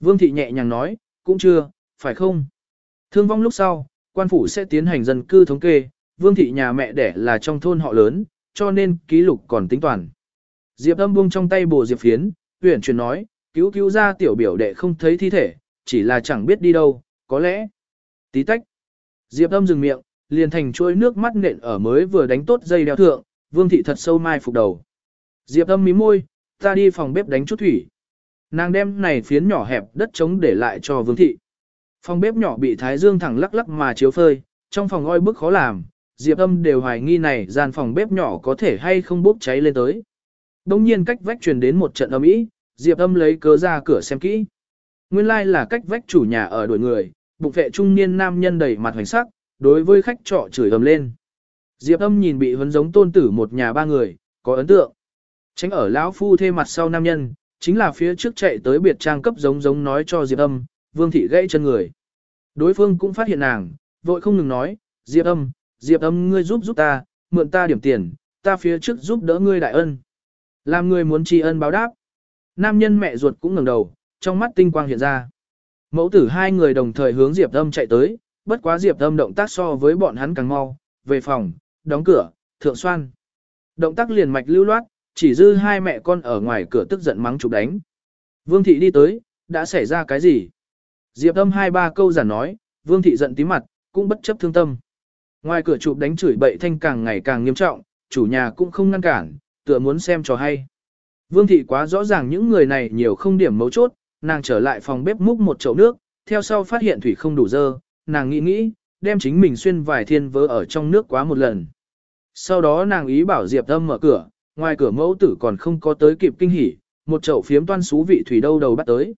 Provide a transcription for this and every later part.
Vương thị nhẹ nhàng nói, cũng chưa, phải không? Thương vong lúc sau, quan phủ sẽ tiến hành dân cư thống kê, vương thị nhà mẹ đẻ là trong thôn họ lớn, cho nên ký lục còn tính toàn. Diệp âm buông trong tay bồ diệp phiến, huyển chuyển nói, cứu cứu ra tiểu biểu đệ không thấy thi thể, chỉ là chẳng biết đi đâu, có lẽ. Tí tách. Diệp âm dừng miệng, liền thành chuỗi nước mắt nện ở mới vừa đánh tốt dây đeo thượng, vương thị thật sâu mai phục đầu. Diệp âm mí môi, ta đi phòng bếp đánh chút thủy. Nàng đem này phiến nhỏ hẹp đất trống để lại cho vương thị. Phòng bếp nhỏ bị thái dương thẳng lắc lắc mà chiếu phơi, trong phòng oi bức khó làm, Diệp âm đều hoài nghi này gian phòng bếp nhỏ có thể hay không bốc cháy lên tới. Đông nhiên cách vách truyền đến một trận âm ý, Diệp âm lấy cớ ra cửa xem kỹ. Nguyên lai like là cách vách chủ nhà ở đuổi người, bụng vệ trung niên nam nhân đầy mặt hoành sắc, đối với khách trọ chửi ầm lên. Diệp âm nhìn bị huấn giống tôn tử một nhà ba người, có ấn tượng. Tránh ở lão phu thê mặt sau nam nhân, chính là phía trước chạy tới biệt trang cấp giống giống nói cho Diệp âm, vương thị gãy chân người. Đối phương cũng phát hiện nàng, vội không ngừng nói, Diệp âm, Diệp âm ngươi giúp giúp ta, mượn ta điểm tiền, ta phía trước giúp đỡ ngươi đại ân. Làm người muốn tri ân báo đáp. Nam nhân mẹ ruột cũng ngẩng đầu, trong mắt tinh quang hiện ra. Mẫu tử hai người đồng thời hướng Diệp âm chạy tới, bất quá Diệp âm động tác so với bọn hắn càng mau, về phòng, đóng cửa, thượng xoan. Động tác liền mạch lưu loát, chỉ dư hai mẹ con ở ngoài cửa tức giận mắng chụp đánh. Vương thị đi tới, đã xảy ra cái gì? Diệp âm hai ba câu giả nói, vương thị giận tím mặt, cũng bất chấp thương tâm. Ngoài cửa chụp đánh chửi bậy thanh càng ngày càng nghiêm trọng, chủ nhà cũng không ngăn cản, tựa muốn xem trò hay. Vương thị quá rõ ràng những người này nhiều không điểm mấu chốt, nàng trở lại phòng bếp múc một chậu nước, theo sau phát hiện thủy không đủ dơ, nàng nghĩ nghĩ, đem chính mình xuyên vài thiên vớ ở trong nước quá một lần. Sau đó nàng ý bảo Diệp Âm mở cửa, ngoài cửa mẫu tử còn không có tới kịp kinh hỉ, một chậu phiếm toan xú vị thủy đâu đầu bắt tới.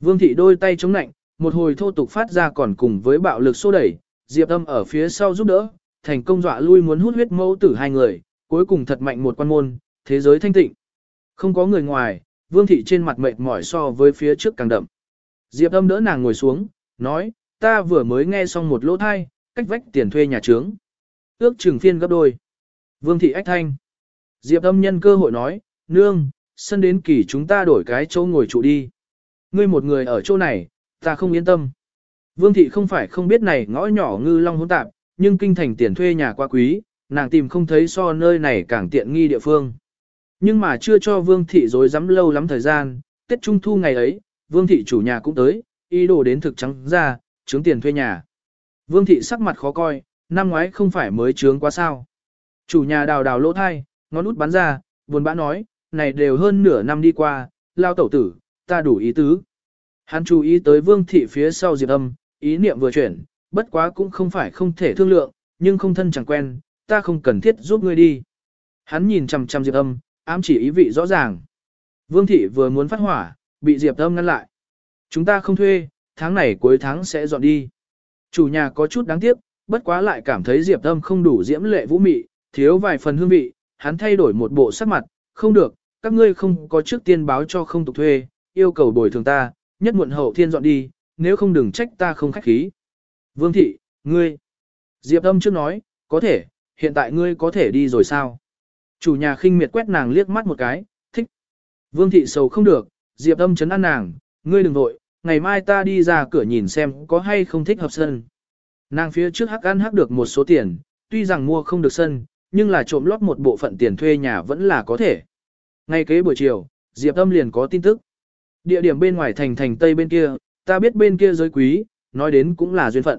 Vương thị đôi tay chống nạnh, một hồi thô tục phát ra còn cùng với bạo lực xô đẩy, Diệp Âm ở phía sau giúp đỡ, thành công dọa lui muốn hút huyết mẫu tử hai người, cuối cùng thật mạnh một quan môn, thế giới thanh tịnh. Không có người ngoài, Vương thị trên mặt mệt mỏi so với phía trước càng đậm. Diệp Âm đỡ nàng ngồi xuống, nói, ta vừa mới nghe xong một lỗ thai, cách vách tiền thuê nhà trướng. Ước chừng phiên gấp đôi. Vương thị ách thanh. Diệp âm nhân cơ hội nói, nương, sân đến kỳ chúng ta đổi cái chỗ ngồi trụ đi. Ngươi một người ở chỗ này, ta không yên tâm. Vương thị không phải không biết này ngõ nhỏ ngư long hỗn tạp, nhưng kinh thành tiền thuê nhà quá quý, nàng tìm không thấy so nơi này càng tiện nghi địa phương. Nhưng mà chưa cho vương thị dối dám lâu lắm thời gian, Tết Trung Thu ngày ấy, vương thị chủ nhà cũng tới, ý đồ đến thực trắng ra, trướng tiền thuê nhà. Vương thị sắc mặt khó coi, năm ngoái không phải mới trướng quá sao. Chủ nhà đào đào lỗ thai, ngón út bắn ra, buồn bã nói, này đều hơn nửa năm đi qua, lao tẩu tử, ta đủ ý tứ. Hắn chú ý tới vương thị phía sau diệp âm, ý niệm vừa chuyển, bất quá cũng không phải không thể thương lượng, nhưng không thân chẳng quen, ta không cần thiết giúp ngươi đi. Hắn nhìn chằm chằm diệp âm, ám chỉ ý vị rõ ràng. Vương thị vừa muốn phát hỏa, bị diệp âm ngăn lại. Chúng ta không thuê, tháng này cuối tháng sẽ dọn đi. Chủ nhà có chút đáng tiếc, bất quá lại cảm thấy Diệp Âm không đủ diễm lệ vũ mị, thiếu vài phần hương vị, hắn thay đổi một bộ sắc mặt, không được, các ngươi không có trước tiên báo cho không tục thuê, yêu cầu bồi thường ta, nhất muộn hậu thiên dọn đi, nếu không đừng trách ta không khách khí. Vương thị, ngươi. Diệp Âm trước nói, có thể, hiện tại ngươi có thể đi rồi sao? Chủ nhà khinh miệt quét nàng liếc mắt một cái, thích. Vương thị sầu không được, Diệp Âm chấn an nàng, ngươi đừng vội, ngày mai ta đi ra cửa nhìn xem có hay không thích hợp sân. Nàng phía trước hắc ăn hắc được một số tiền, tuy rằng mua không được sân, nhưng là trộm lót một bộ phận tiền thuê nhà vẫn là có thể. Ngay kế buổi chiều, Diệp Âm liền có tin tức. Địa điểm bên ngoài thành thành tây bên kia, ta biết bên kia giới quý, nói đến cũng là duyên phận.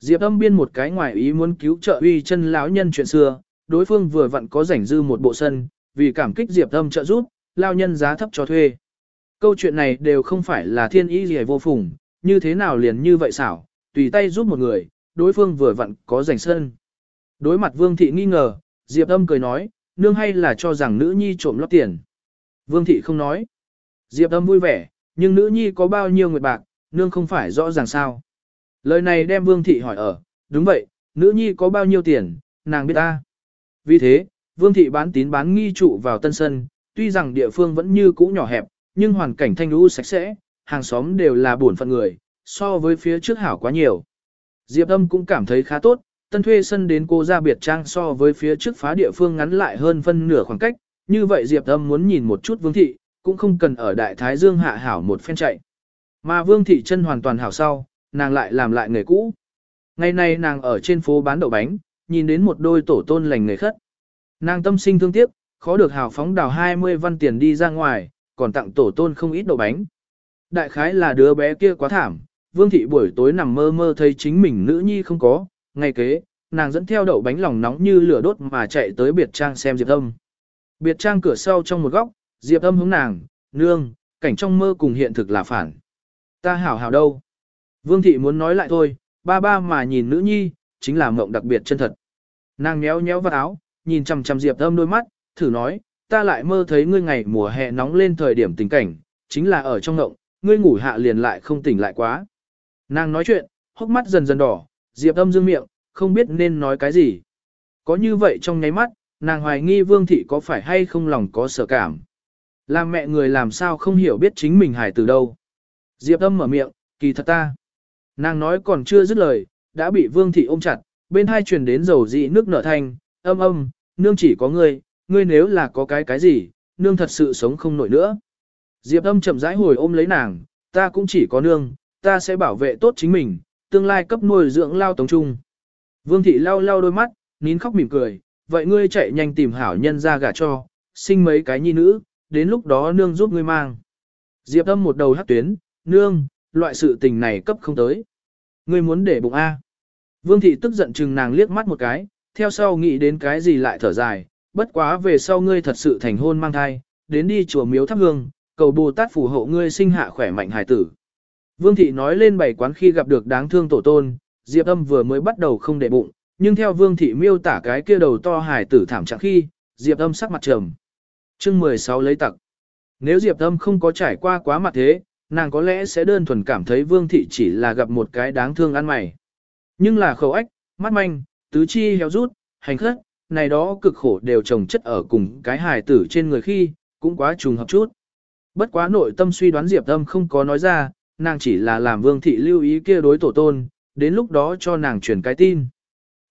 Diệp Âm biên một cái ngoài ý muốn cứu trợ uy chân lão nhân chuyện xưa, đối phương vừa vặn có rảnh dư một bộ sân, vì cảm kích Diệp Âm trợ giúp, lao nhân giá thấp cho thuê. Câu chuyện này đều không phải là thiên ý gì vô phùng, như thế nào liền như vậy xảo, tùy tay giúp một người, đối phương vừa vặn có rảnh sân. Đối mặt Vương Thị nghi ngờ, Diệp Âm cười nói, nương hay là cho rằng nữ nhi trộm lót tiền. Vương Thị không nói. Diệp Âm vui vẻ, nhưng nữ nhi có bao nhiêu nguyệt bạc, nương không phải rõ ràng sao. Lời này đem Vương Thị hỏi ở, đúng vậy, nữ nhi có bao nhiêu tiền, nàng biết ta. Vì thế, Vương Thị bán tín bán nghi trụ vào tân sân, tuy rằng địa phương vẫn như cũ nhỏ hẹp, nhưng hoàn cảnh thanh lũ sạch sẽ, hàng xóm đều là buồn phận người, so với phía trước hảo quá nhiều. Diệp âm cũng cảm thấy khá tốt, tân thuê sân đến cô ra biệt trang so với phía trước phá địa phương ngắn lại hơn phân nửa khoảng cách, như vậy Diệp âm muốn nhìn một chút vương thị, cũng không cần ở đại thái dương hạ hảo một phen chạy. Mà Vương Thị chân hoàn toàn hảo sau, nàng lại làm lại nghề cũ. Ngày nay nàng ở trên phố bán đậu bánh, nhìn đến một đôi tổ tôn lành người khất. Nàng tâm sinh thương tiếc, khó được hào phóng đào 20 văn tiền đi ra ngoài, còn tặng tổ tôn không ít đậu bánh. Đại khái là đứa bé kia quá thảm, Vương Thị buổi tối nằm mơ mơ thấy chính mình nữ nhi không có, ngày kế, nàng dẫn theo đậu bánh lòng nóng như lửa đốt mà chạy tới biệt trang xem Diệp Âm. Biệt trang cửa sau trong một góc, Diệp Âm hướng nàng, nương, cảnh trong mơ cùng hiện thực là phản. Ta hảo hảo đâu. Vương Thị muốn nói lại thôi, ba ba mà nhìn nữ nhi, chính là mộng đặc biệt chân thật. Nàng nhéo nhéo vào áo, nhìn chằm chằm Diệp Âm đôi mắt, thử nói, ta lại mơ thấy ngươi ngày mùa hè nóng lên thời điểm tình cảnh, chính là ở trong ngộng, ngươi ngủ hạ liền lại không tỉnh lại quá. Nàng nói chuyện, hốc mắt dần dần đỏ, Diệp Âm dương miệng, không biết nên nói cái gì. Có như vậy trong nháy mắt, nàng hoài nghi Vương Thị có phải hay không lòng có sợ cảm. Làm mẹ người làm sao không hiểu biết chính mình hài từ đâu. Diệp Âm mở miệng, kỳ thật ta. Nàng nói còn chưa dứt lời, đã bị Vương Thị ôm chặt, bên hai truyền đến dầu dị nước nở thanh, âm âm, nương chỉ có ngươi, ngươi nếu là có cái cái gì, nương thật sự sống không nổi nữa. Diệp âm chậm rãi hồi ôm lấy nàng, ta cũng chỉ có nương, ta sẽ bảo vệ tốt chính mình, tương lai cấp nuôi dưỡng lao tống trung. Vương thị lau lau đôi mắt, nín khóc mỉm cười, vậy ngươi chạy nhanh tìm hảo nhân ra gả cho, sinh mấy cái nhi nữ, đến lúc đó nương giúp ngươi mang. Diệp âm một đầu hắt tuyến, nương, loại sự tình này cấp không tới. Ngươi muốn để bụng A. Vương thị tức giận chừng nàng liếc mắt một cái, theo sau nghĩ đến cái gì lại thở dài, bất quá về sau ngươi thật sự thành hôn mang thai, đến đi chùa miếu thắp hương, cầu Bồ Tát phù hộ ngươi sinh hạ khỏe mạnh hài tử. Vương thị nói lên bảy quán khi gặp được đáng thương tổ tôn, Diệp Âm vừa mới bắt đầu không để bụng, nhưng theo Vương thị miêu tả cái kia đầu to hài tử thảm trạng khi, Diệp Âm sắc mặt trầm. Chương 16 lấy tặc. Nếu Diệp Âm không có trải qua quá mặt thế, nàng có lẽ sẽ đơn thuần cảm thấy Vương thị chỉ là gặp một cái đáng thương ăn mày. Nhưng là khẩu ách, mắt manh, tứ chi héo rút, hành khất, này đó cực khổ đều trồng chất ở cùng cái hài tử trên người khi, cũng quá trùng hợp chút. Bất quá nội tâm suy đoán Diệp Âm không có nói ra, nàng chỉ là làm Vương Thị lưu ý kia đối tổ tôn, đến lúc đó cho nàng truyền cái tin.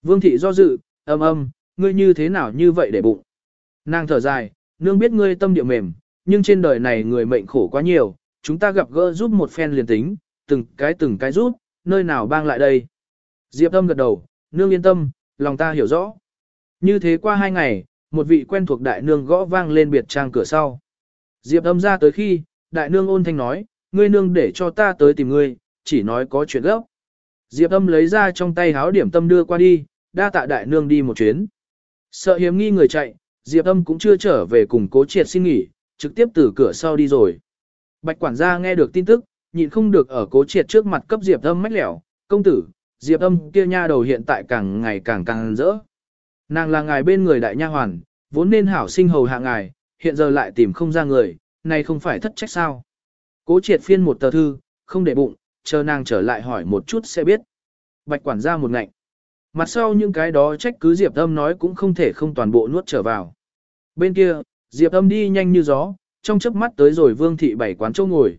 Vương Thị do dự, âm âm, ngươi như thế nào như vậy để bụng. Nàng thở dài, nương biết ngươi tâm địa mềm, nhưng trên đời này người mệnh khổ quá nhiều, chúng ta gặp gỡ giúp một phen liền tính, từng cái từng cái giúp, nơi nào bang lại đây. Diệp âm gật đầu, nương yên tâm, lòng ta hiểu rõ. Như thế qua hai ngày, một vị quen thuộc đại nương gõ vang lên biệt trang cửa sau. Diệp âm ra tới khi, đại nương ôn thanh nói, ngươi nương để cho ta tới tìm ngươi, chỉ nói có chuyện gấp. Diệp âm lấy ra trong tay háo điểm tâm đưa qua đi, đa tạ đại nương đi một chuyến. Sợ hiếm nghi người chạy, Diệp âm cũng chưa trở về cùng cố triệt xin nghỉ, trực tiếp từ cửa sau đi rồi. Bạch quản gia nghe được tin tức, nhịn không được ở cố triệt trước mặt cấp Diệp âm mách lẻo, công tử, Diệp âm kia nha đầu hiện tại càng ngày càng càng rỡ. Nàng là ngài bên người đại nha hoàn, vốn nên hảo sinh hầu hạ ngài, hiện giờ lại tìm không ra người, này không phải thất trách sao. Cố triệt phiên một tờ thư, không để bụng, chờ nàng trở lại hỏi một chút sẽ biết. Bạch quản gia một ngạnh. Mặt sau những cái đó trách cứ Diệp Âm nói cũng không thể không toàn bộ nuốt trở vào. Bên kia, Diệp Âm đi nhanh như gió, trong chớp mắt tới rồi Vương Thị bảy quán châu ngồi.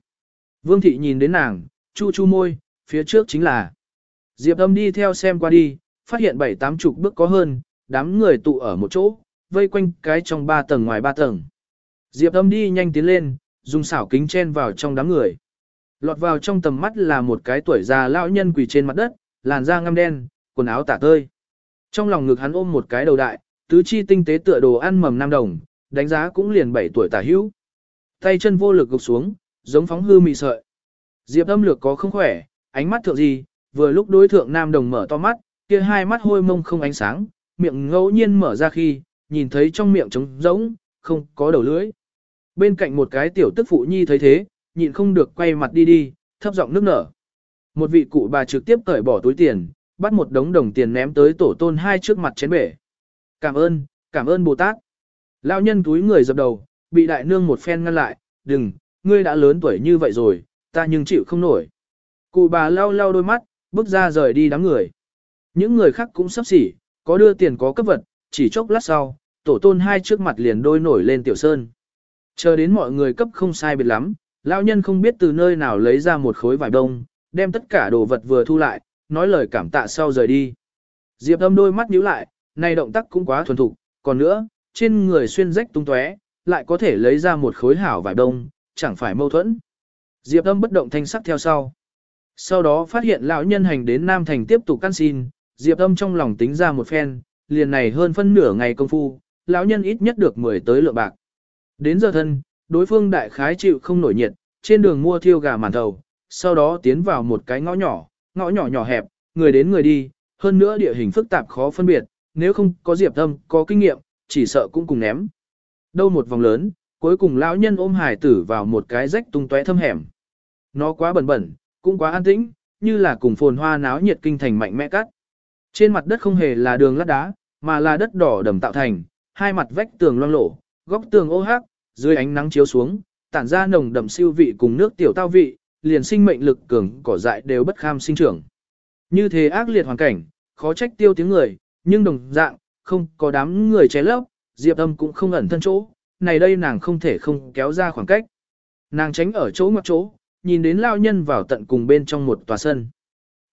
Vương Thị nhìn đến nàng, chu chu môi, phía trước chính là. Diệp Âm đi theo xem qua đi, phát hiện bảy tám chục bước có hơn, đám người tụ ở một chỗ, vây quanh cái trong ba tầng ngoài ba tầng. Diệp âm đi nhanh tiến lên, dùng xảo kính chen vào trong đám người. Lọt vào trong tầm mắt là một cái tuổi già lão nhân quỳ trên mặt đất, làn da ngăm đen, quần áo tả tơi. Trong lòng ngực hắn ôm một cái đầu đại, tứ chi tinh tế tựa đồ ăn mầm nam đồng, đánh giá cũng liền 7 tuổi tả hữu. Tay chân vô lực gục xuống, giống phóng hư mị sợi. Diệp âm lược có không khỏe, ánh mắt thượng gì, vừa lúc đối thượng nam đồng mở to mắt, kia hai mắt hôi mông không ánh sáng, miệng ngẫu nhiên mở ra khi, nhìn thấy trong miệng trống rỗng, không có đầu lưỡi. Bên cạnh một cái tiểu tức phụ nhi thấy thế, nhịn không được quay mặt đi đi, thấp giọng nước nở. Một vị cụ bà trực tiếp cởi bỏ túi tiền, bắt một đống đồng tiền ném tới tổ tôn hai trước mặt chén bể. Cảm ơn, cảm ơn Bồ Tát. Lão nhân túi người dập đầu, bị đại nương một phen ngăn lại, đừng, ngươi đã lớn tuổi như vậy rồi, ta nhưng chịu không nổi. Cụ bà lau lau đôi mắt, bước ra rời đi đám người. Những người khác cũng sắp xỉ, có đưa tiền có cấp vật, chỉ chốc lát sau, tổ tôn hai trước mặt liền đôi nổi lên tiểu sơn. Chờ đến mọi người cấp không sai biệt lắm, lão nhân không biết từ nơi nào lấy ra một khối vải đông, đem tất cả đồ vật vừa thu lại, nói lời cảm tạ sau rời đi. Diệp âm đôi mắt nhíu lại, này động tác cũng quá thuần thục, còn nữa, trên người xuyên rách tung tóe, lại có thể lấy ra một khối hảo vải đông, chẳng phải mâu thuẫn. Diệp âm bất động thanh sắc theo sau. Sau đó phát hiện lão nhân hành đến Nam Thành tiếp tục căn xin, Diệp âm trong lòng tính ra một phen, liền này hơn phân nửa ngày công phu, lão nhân ít nhất được 10 tới lượng bạc. Đến giờ thân, đối phương đại khái chịu không nổi nhiệt, trên đường mua thiêu gà màn thầu, sau đó tiến vào một cái ngõ nhỏ, ngõ nhỏ nhỏ hẹp, người đến người đi, hơn nữa địa hình phức tạp khó phân biệt, nếu không có Diệp tâm có kinh nghiệm, chỉ sợ cũng cùng ném. Đâu một vòng lớn, cuối cùng lão nhân ôm hải tử vào một cái rách tung tóe thâm hẻm. Nó quá bẩn bẩn, cũng quá an tĩnh, như là cùng phồn hoa náo nhiệt kinh thành mạnh mẽ cắt. Trên mặt đất không hề là đường lát đá, mà là đất đỏ đầm tạo thành, hai mặt vách tường loang lổ, góc tường ô hắc, dưới ánh nắng chiếu xuống, tản ra nồng đậm siêu vị cùng nước tiểu tao vị, liền sinh mệnh lực cường cỏ dại đều bất kham sinh trưởng. Như thế ác liệt hoàn cảnh, khó trách tiêu tiếng người, nhưng đồng dạng, không có đám người ché lấp, Diệp Âm cũng không ẩn thân chỗ, này đây nàng không thể không kéo ra khoảng cách. Nàng tránh ở chỗ ngoặc chỗ, nhìn đến lao nhân vào tận cùng bên trong một tòa sân.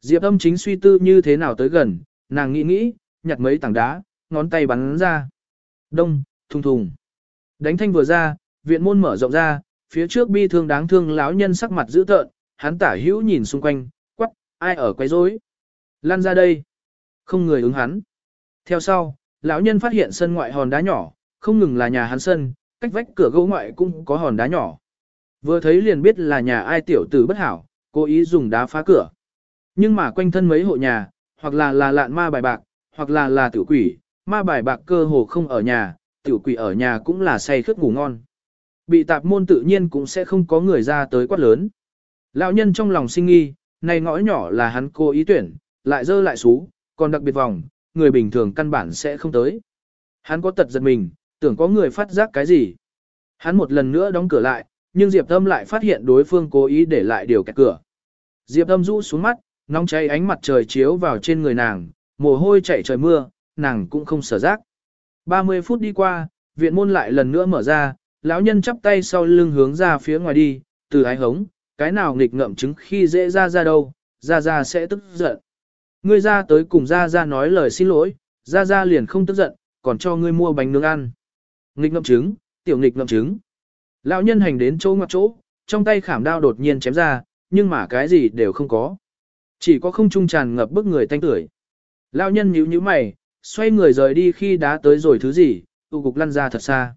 Diệp Âm chính suy tư như thế nào tới gần, nàng nghĩ nghĩ, nhặt mấy tảng đá, ngón tay bắn ra. Đông, thùng thùng. Đánh thanh vừa ra, viện môn mở rộng ra, phía trước bi thương đáng thương lão nhân sắc mặt dữ tợn, hắn tả hữu nhìn xung quanh, quắc, ai ở quấy rối? Lan ra đây. Không người ứng hắn. Theo sau, lão nhân phát hiện sân ngoại hòn đá nhỏ, không ngừng là nhà hắn sân, cách vách cửa gỗ ngoại cũng có hòn đá nhỏ. Vừa thấy liền biết là nhà ai tiểu tử bất hảo, cố ý dùng đá phá cửa. Nhưng mà quanh thân mấy hộ nhà, hoặc là là lạn ma bài bạc, hoặc là là tiểu quỷ, ma bài bạc cơ hồ không ở nhà, tiểu quỷ ở nhà cũng là say khướt ngủ ngon. Bị tạp môn tự nhiên cũng sẽ không có người ra tới quát lớn. Lão nhân trong lòng sinh nghi, này ngõ nhỏ là hắn cố ý tuyển, lại dơ lại xú, còn đặc biệt vòng, người bình thường căn bản sẽ không tới. Hắn có tật giật mình, tưởng có người phát giác cái gì. Hắn một lần nữa đóng cửa lại, nhưng Diệp Tâm lại phát hiện đối phương cố ý để lại điều kẹt cửa. Diệp Tâm rũ xuống mắt, nóng cháy ánh mặt trời chiếu vào trên người nàng, mồ hôi chảy trời mưa, nàng cũng không sở giác. 30 phút đi qua, viện môn lại lần nữa mở ra, lão nhân chắp tay sau lưng hướng ra phía ngoài đi, từ ái hống, cái nào nghịch ngậm chứng khi dễ ra ra đâu, ra ra sẽ tức giận. Ngươi ra tới cùng ra ra nói lời xin lỗi, ra ra liền không tức giận, còn cho ngươi mua bánh nướng ăn. Nghịch ngậm chứng, tiểu nghịch ngậm chứng. Lão nhân hành đến chỗ ngoặt chỗ, trong tay khảm đao đột nhiên chém ra, nhưng mà cái gì đều không có. Chỉ có không trung tràn ngập bức người tanh tưởi. Lão nhân nhíu nhíu mày, xoay người rời đi khi đá tới rồi thứ gì, tụ cục lăn ra thật xa.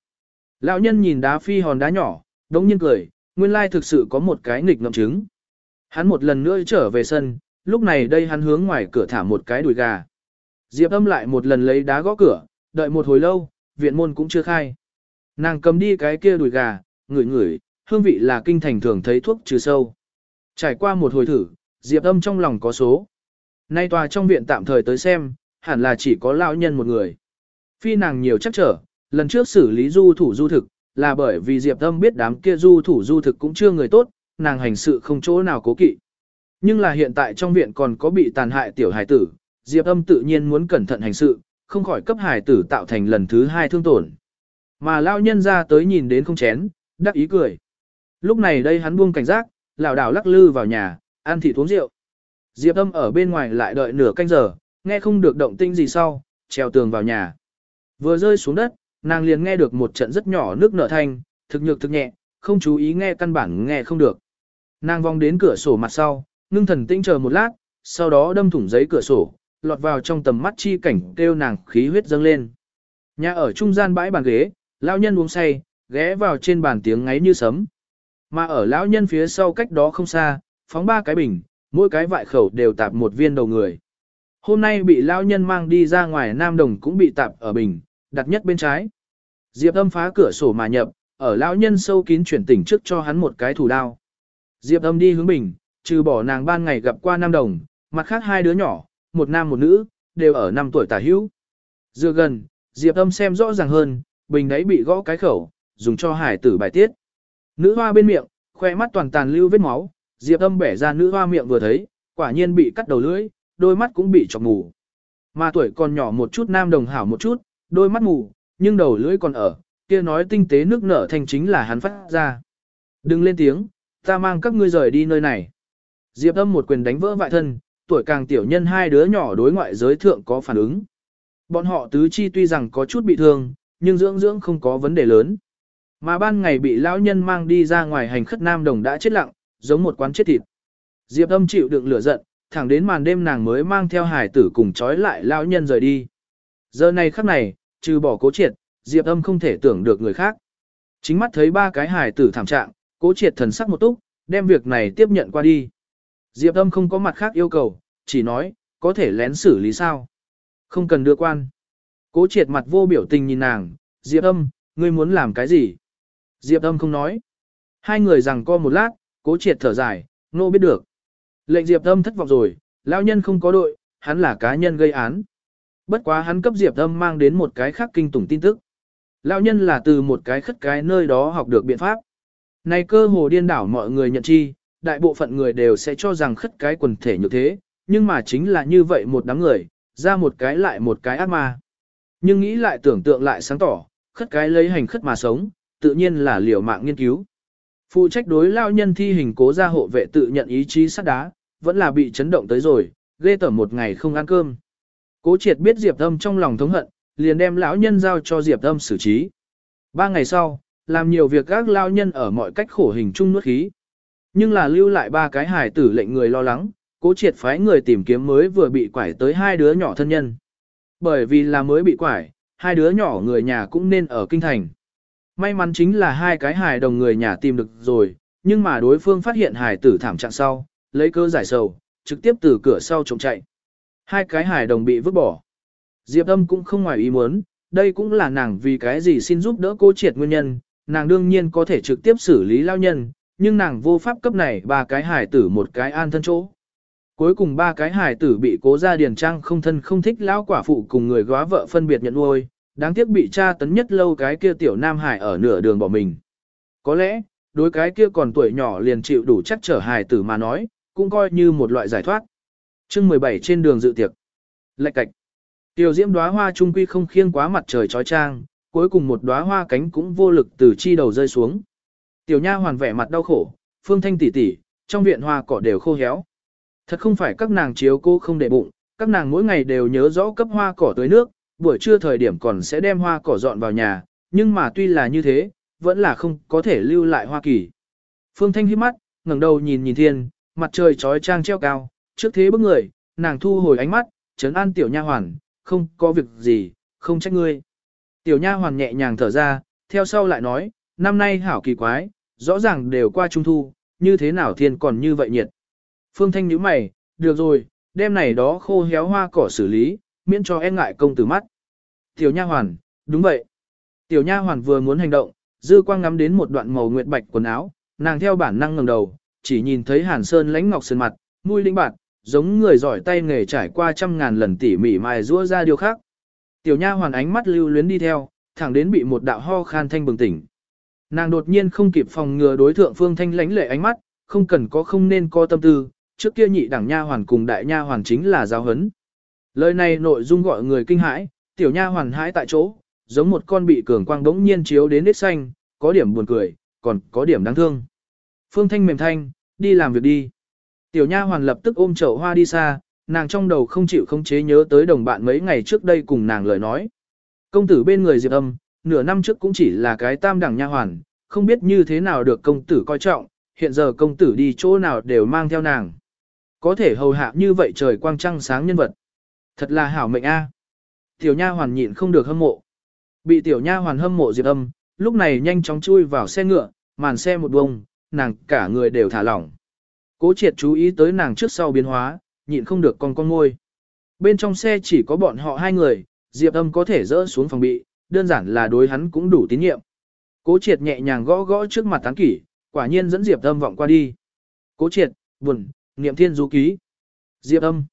Lão nhân nhìn đá phi hòn đá nhỏ, đống nhiên cười, nguyên lai thực sự có một cái nghịch ngậm trứng. Hắn một lần nữa trở về sân, lúc này đây hắn hướng ngoài cửa thả một cái đùi gà. Diệp âm lại một lần lấy đá gõ cửa, đợi một hồi lâu, viện môn cũng chưa khai. Nàng cầm đi cái kia đùi gà, ngửi ngửi, hương vị là kinh thành thường thấy thuốc trừ sâu. Trải qua một hồi thử, Diệp âm trong lòng có số. Nay tòa trong viện tạm thời tới xem, hẳn là chỉ có lão nhân một người. Phi nàng nhiều chắc trở, lần trước xử lý du thủ du thực, là bởi vì Diệp Âm biết đám kia du thủ du thực cũng chưa người tốt, nàng hành sự không chỗ nào cố kỵ. Nhưng là hiện tại trong viện còn có bị tàn hại tiểu hài tử, Diệp Âm tự nhiên muốn cẩn thận hành sự, không khỏi cấp hài tử tạo thành lần thứ hai thương tổn. Mà lão nhân ra tới nhìn đến không chén, đắc ý cười. Lúc này đây hắn buông cảnh giác, lảo đảo lắc lư vào nhà, ăn thịt uống rượu. Diệp Âm ở bên ngoài lại đợi nửa canh giờ, nghe không được động tinh gì sau, treo tường vào nhà. Vừa rơi xuống đất, nàng liền nghe được một trận rất nhỏ nước nở thanh, thực nhược thực nhẹ, không chú ý nghe căn bản nghe không được. Nàng vòng đến cửa sổ mặt sau, ngưng thần tinh chờ một lát, sau đó đâm thủng giấy cửa sổ, lọt vào trong tầm mắt chi cảnh kêu nàng khí huyết dâng lên. Nhà ở trung gian bãi bàn ghế, lão nhân uống say, ghé vào trên bàn tiếng ngáy như sấm. Mà ở lão nhân phía sau cách đó không xa, phóng ba cái bình, mỗi cái vại khẩu đều tạp một viên đầu người. Hôm nay bị lão nhân mang đi ra ngoài Nam Đồng cũng bị tạp ở bình, đặt nhất bên trái. Diệp âm phá cửa sổ mà nhập, ở lão nhân sâu kín chuyển tỉnh trước cho hắn một cái thủ đao. Diệp âm đi hướng bình, trừ bỏ nàng ban ngày gặp qua Nam Đồng, mặt khác hai đứa nhỏ, một nam một nữ, đều ở năm tuổi tả hữu. Dựa gần, Diệp âm xem rõ ràng hơn, bình đấy bị gõ cái khẩu, dùng cho hải tử bài tiết. Nữ hoa bên miệng, khoe mắt toàn tàn lưu vết máu, Diệp âm bẻ ra nữ hoa miệng vừa thấy, quả nhiên bị cắt đầu lưỡi, đôi mắt cũng bị chọc mù. Mà tuổi còn nhỏ một chút nam đồng hảo một chút, đôi mắt mù, nhưng đầu lưỡi còn ở, kia nói tinh tế nước nở thành chính là hắn phát ra. Đừng lên tiếng, ta mang các ngươi rời đi nơi này. Diệp âm một quyền đánh vỡ vại thân, tuổi càng tiểu nhân hai đứa nhỏ đối ngoại giới thượng có phản ứng. Bọn họ tứ chi tuy rằng có chút bị thương, nhưng dưỡng dưỡng không có vấn đề lớn. Mà ban ngày bị lão nhân mang đi ra ngoài hành khất nam đồng đã chết lặng, giống một quán chết thịt. Diệp âm chịu đựng lửa giận, thẳng đến màn đêm nàng mới mang theo hải tử cùng trói lại lão nhân rời đi. Giờ này khắc này, trừ bỏ cố triệt, Diệp âm không thể tưởng được người khác. Chính mắt thấy ba cái hải tử thảm trạng, cố triệt thần sắc một túc, đem việc này tiếp nhận qua đi. Diệp âm không có mặt khác yêu cầu, chỉ nói, có thể lén xử lý sao. Không cần đưa quan. Cố triệt mặt vô biểu tình nhìn nàng, Diệp âm, ngươi muốn làm cái gì? Diệp âm không nói. Hai người rằng co một lát, cố triệt thở dài, nô biết được. Lệnh Diệp âm thất vọng rồi, lão nhân không có đội, hắn là cá nhân gây án. Bất quá hắn cấp Diệp âm mang đến một cái khác kinh tủng tin tức. Lão nhân là từ một cái khất cái nơi đó học được biện pháp. Này cơ hồ điên đảo mọi người nhận chi, đại bộ phận người đều sẽ cho rằng khất cái quần thể như thế, nhưng mà chính là như vậy một đám người, ra một cái lại một cái ác ma. Nhưng nghĩ lại tưởng tượng lại sáng tỏ, khất cái lấy hành khất mà sống, tự nhiên là liều mạng nghiên cứu. Phụ trách đối lao nhân thi hình cố gia hộ vệ tự nhận ý chí sắt đá, vẫn là bị chấn động tới rồi, ghê tởm một ngày không ăn cơm. Cố triệt biết Diệp Âm trong lòng thống hận, liền đem lão nhân giao cho Diệp Âm xử trí. Ba ngày sau, làm nhiều việc các lao nhân ở mọi cách khổ hình chung nuốt khí. Nhưng là lưu lại ba cái hài tử lệnh người lo lắng, cố triệt phái người tìm kiếm mới vừa bị quải tới hai đứa nhỏ thân nhân. Bởi vì là mới bị quải, hai đứa nhỏ người nhà cũng nên ở kinh thành. May mắn chính là hai cái hài đồng người nhà tìm được rồi, nhưng mà đối phương phát hiện hài tử thảm trạng sau, lấy cơ giải sầu, trực tiếp từ cửa sau trộm chạy. Hai cái hài đồng bị vứt bỏ. Diệp âm cũng không ngoài ý muốn, đây cũng là nàng vì cái gì xin giúp đỡ cô triệt nguyên nhân, nàng đương nhiên có thể trực tiếp xử lý lao nhân, nhưng nàng vô pháp cấp này ba cái hài tử một cái an thân chỗ. Cuối cùng ba cái hài tử bị cố gia điền trang không thân không thích lão quả phụ cùng người góa vợ phân biệt nhận nuôi, đáng tiếc bị cha tấn nhất lâu cái kia tiểu nam hải ở nửa đường bỏ mình. Có lẽ, đối cái kia còn tuổi nhỏ liền chịu đủ chắc trở hài tử mà nói, cũng coi như một loại giải thoát. chương 17 trên đường dự tiệc. Lạch cạch. Tiểu diễm đóa hoa trung quy không khiêng quá mặt trời trói trang, cuối cùng một đóa hoa cánh cũng vô lực từ chi đầu rơi xuống. Tiểu nha hoàn vẻ mặt đau khổ, phương thanh tỉ tỉ trong viện hoa cỏ đều khô héo. Thật không phải các nàng chiếu cô không để bụng, các nàng mỗi ngày đều nhớ rõ cấp hoa cỏ tưới nước, buổi trưa thời điểm còn sẽ đem hoa cỏ dọn vào nhà, nhưng mà tuy là như thế, vẫn là không có thể lưu lại hoa kỳ. Phương Thanh hít mắt, ngẩng đầu nhìn nhìn thiên, mặt trời trói trang treo cao, trước thế bức người, nàng thu hồi ánh mắt, trấn an tiểu nha hoàn, không có việc gì, không trách ngươi. Tiểu nha hoàn nhẹ nhàng thở ra, theo sau lại nói, năm nay hảo kỳ quái, rõ ràng đều qua trung thu, như thế nào thiên còn như vậy nhiệt. Phương Thanh nhíu mày, được rồi, đêm này đó khô héo hoa cỏ xử lý, miễn cho e ngại công tử mắt. Tiểu nha hoàn, đúng vậy. Tiểu nha hoàn vừa muốn hành động, dư quang ngắm đến một đoạn màu nguyệt bạch quần áo, nàng theo bản năng ngẩng đầu, chỉ nhìn thấy Hàn Sơn lãnh ngọc sơn mặt, mũi linh bạc, giống người giỏi tay nghề trải qua trăm ngàn lần tỉ mỉ mài rũa ra điều khác. Tiểu nha hoàn ánh mắt lưu luyến đi theo, thẳng đến bị một đạo ho khan thanh bừng tỉnh. Nàng đột nhiên không kịp phòng ngừa đối thượng Phương Thanh lãnh lệ ánh mắt, không cần có không nên có tâm tư, trước kia nhị đẳng nha hoàn cùng đại nha hoàn chính là giáo hấn. Lời này nội dung gọi người kinh hãi, tiểu nha hoàn hãi tại chỗ, giống một con bị cường quang đống nhiên chiếu đến nết xanh, có điểm buồn cười, còn có điểm đáng thương. Phương Thanh mềm thanh, đi làm việc đi. Tiểu nha hoàn lập tức ôm chậu hoa đi xa, nàng trong đầu không chịu không chế nhớ tới đồng bạn mấy ngày trước đây cùng nàng lời nói. Công tử bên người Diệp Âm, nửa năm trước cũng chỉ là cái tam đẳng nha hoàn, không biết như thế nào được công tử coi trọng, hiện giờ công tử đi chỗ nào đều mang theo nàng. Có thể hầu hạ như vậy trời quang trăng sáng nhân vật. Thật là hảo mệnh a. À. Tiểu nha hoàn nhịn không được hâm mộ. Bị tiểu nha hoàn hâm mộ Diệp Âm, lúc này nhanh chóng chui vào xe ngựa, màn xe một bông, nàng cả người đều thả lỏng. Cố triệt chú ý tới nàng trước sau biến hóa, nhịn không được con con ngôi. Bên trong xe chỉ có bọn họ hai người, Diệp Âm có thể dỡ xuống phòng bị, đơn giản là đối hắn cũng đủ tín nhiệm. Cố triệt nhẹ nhàng gõ gõ trước mặt tán kỷ, quả nhiên dẫn Diệp Âm vọng qua đi. Cố triệt, buồn, niệm thiên du ký. Diệp Âm.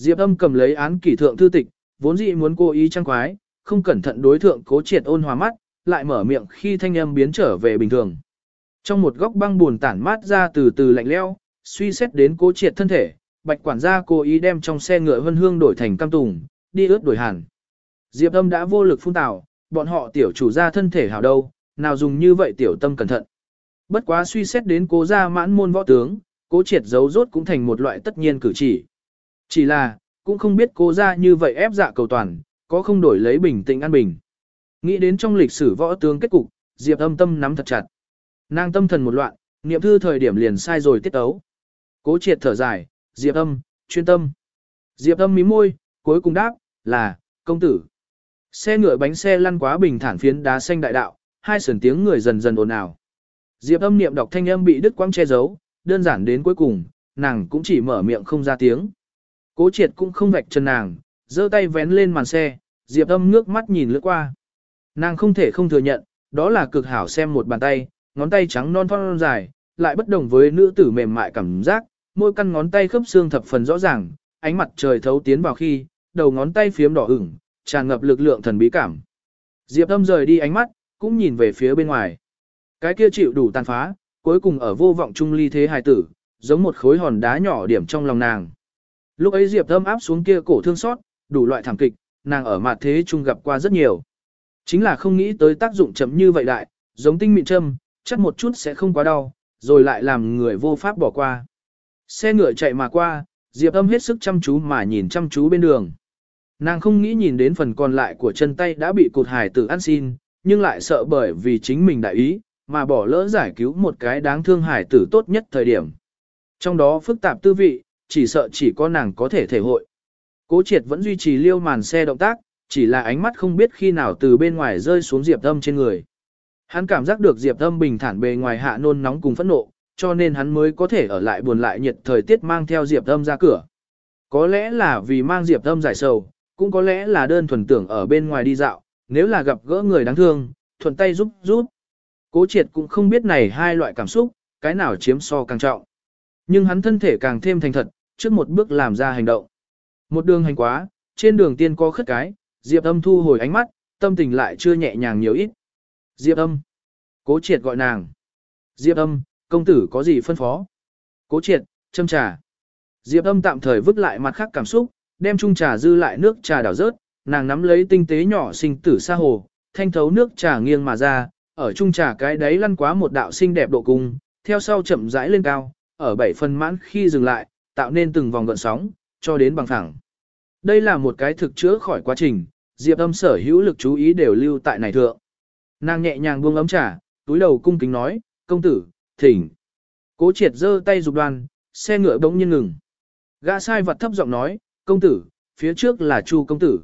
Diệp Âm cầm lấy án kỷ thượng thư tịch, vốn dĩ muốn cố ý trang quái, không cẩn thận đối thượng cố triệt ôn hòa mắt, lại mở miệng khi thanh âm biến trở về bình thường. Trong một góc băng buồn tản mát ra từ từ lạnh leo, suy xét đến cố triệt thân thể, bạch quản gia cố ý đem trong xe ngựa vân hương đổi thành cam tùng, đi ướt đổi hàn. Diệp âm đã vô lực phun tào, bọn họ tiểu chủ gia thân thể hảo đâu, nào dùng như vậy tiểu tâm cẩn thận. Bất quá suy xét đến cố gia mãn môn võ tướng, cố triệt giấu rốt cũng thành một loại tất nhiên cử chỉ. Chỉ là, cũng không biết cố ra như vậy ép dạ cầu toàn, có không đổi lấy bình tĩnh an bình. Nghĩ đến trong lịch sử võ tướng kết cục, Diệp âm tâm nắm thật chặt. Nàng tâm thần một loạn, Niệm thư thời điểm liền sai rồi tiết tấu. Cố triệt thở dài, Diệp âm, chuyên tâm. Diệp âm mí môi, cuối cùng đáp, là, công tử. Xe ngựa bánh xe lăn quá bình thản phiến đá xanh đại đạo, hai sườn tiếng người dần dần ồn ào. Diệp âm niệm đọc thanh âm bị đứt quãng che giấu, đơn giản đến cuối cùng, nàng cũng chỉ mở miệng không ra tiếng. Cố triệt cũng không vạch chân nàng, giơ tay vén lên màn xe, Diệp âm ngước mắt nhìn lướt qua. Nàng không thể không thừa nhận, đó là cực hảo xem một bàn tay, ngón tay trắng non thon dài, lại bất đồng với nữ tử mềm mại cảm giác, môi căn ngón tay khớp xương thập phần rõ ràng, ánh mặt trời thấu tiến vào khi, đầu ngón tay phiếm đỏ ửng, tràn ngập lực lượng thần bí cảm. Diệp âm rời đi ánh mắt, cũng nhìn về phía bên ngoài. Cái kia chịu đủ tàn phá, cuối cùng ở vô vọng trung ly thế hài tử, giống một khối hòn đá nhỏ điểm trong lòng nàng. Lúc ấy Diệp âm áp xuống kia cổ thương xót, đủ loại thảm kịch, nàng ở mặt thế chung gặp qua rất nhiều. Chính là không nghĩ tới tác dụng chậm như vậy đại, giống tinh mịn châm, chắc một chút sẽ không quá đau, rồi lại làm người vô pháp bỏ qua. Xe ngựa chạy mà qua, Diệp âm hết sức chăm chú mà nhìn chăm chú bên đường. Nàng không nghĩ nhìn đến phần còn lại của chân tay đã bị cụt hải tử ăn xin, nhưng lại sợ bởi vì chính mình đại ý, mà bỏ lỡ giải cứu một cái đáng thương hải tử tốt nhất thời điểm. Trong đó phức tạp tư vị, chỉ sợ chỉ có nàng có thể thể hội. Cố triệt vẫn duy trì liêu màn xe động tác, chỉ là ánh mắt không biết khi nào từ bên ngoài rơi xuống Diệp Âm trên người. Hắn cảm giác được Diệp Âm bình thản bề ngoài hạ nôn nóng cùng phẫn nộ, cho nên hắn mới có thể ở lại buồn lại nhiệt thời tiết mang theo Diệp Âm ra cửa. Có lẽ là vì mang Diệp Âm giải sầu, cũng có lẽ là đơn thuần tưởng ở bên ngoài đi dạo, nếu là gặp gỡ người đáng thương, thuận tay giúp giúp. Cố triệt cũng không biết này hai loại cảm xúc, cái nào chiếm so càng trọng. Nhưng hắn thân thể càng thêm thành thật, trước một bước làm ra hành động. Một đường hành quá, trên đường tiên có khất cái, Diệp âm thu hồi ánh mắt, tâm tình lại chưa nhẹ nhàng nhiều ít. Diệp âm. Cố triệt gọi nàng. Diệp âm, công tử có gì phân phó? Cố triệt, châm trà. Diệp âm tạm thời vứt lại mặt khác cảm xúc, đem chung trà dư lại nước trà đảo rớt, nàng nắm lấy tinh tế nhỏ sinh tử sa hồ, thanh thấu nước trà nghiêng mà ra, ở chung trà cái đấy lăn quá một đạo xinh đẹp độ cung, theo sau chậm rãi lên cao, ở bảy phần mãn khi dừng lại, tạo nên từng vòng gợn sóng, cho đến bằng thẳng. Đây là một cái thực chữa khỏi quá trình, Diệp âm sở hữu lực chú ý đều lưu tại này thượng. Nàng nhẹ nhàng buông ấm trà, túi đầu cung kính nói, công tử, thỉnh. Cố triệt giơ tay dục đoàn, xe ngựa bỗng nhiên ngừng. Gã sai vật thấp giọng nói, công tử, phía trước là Chu công tử.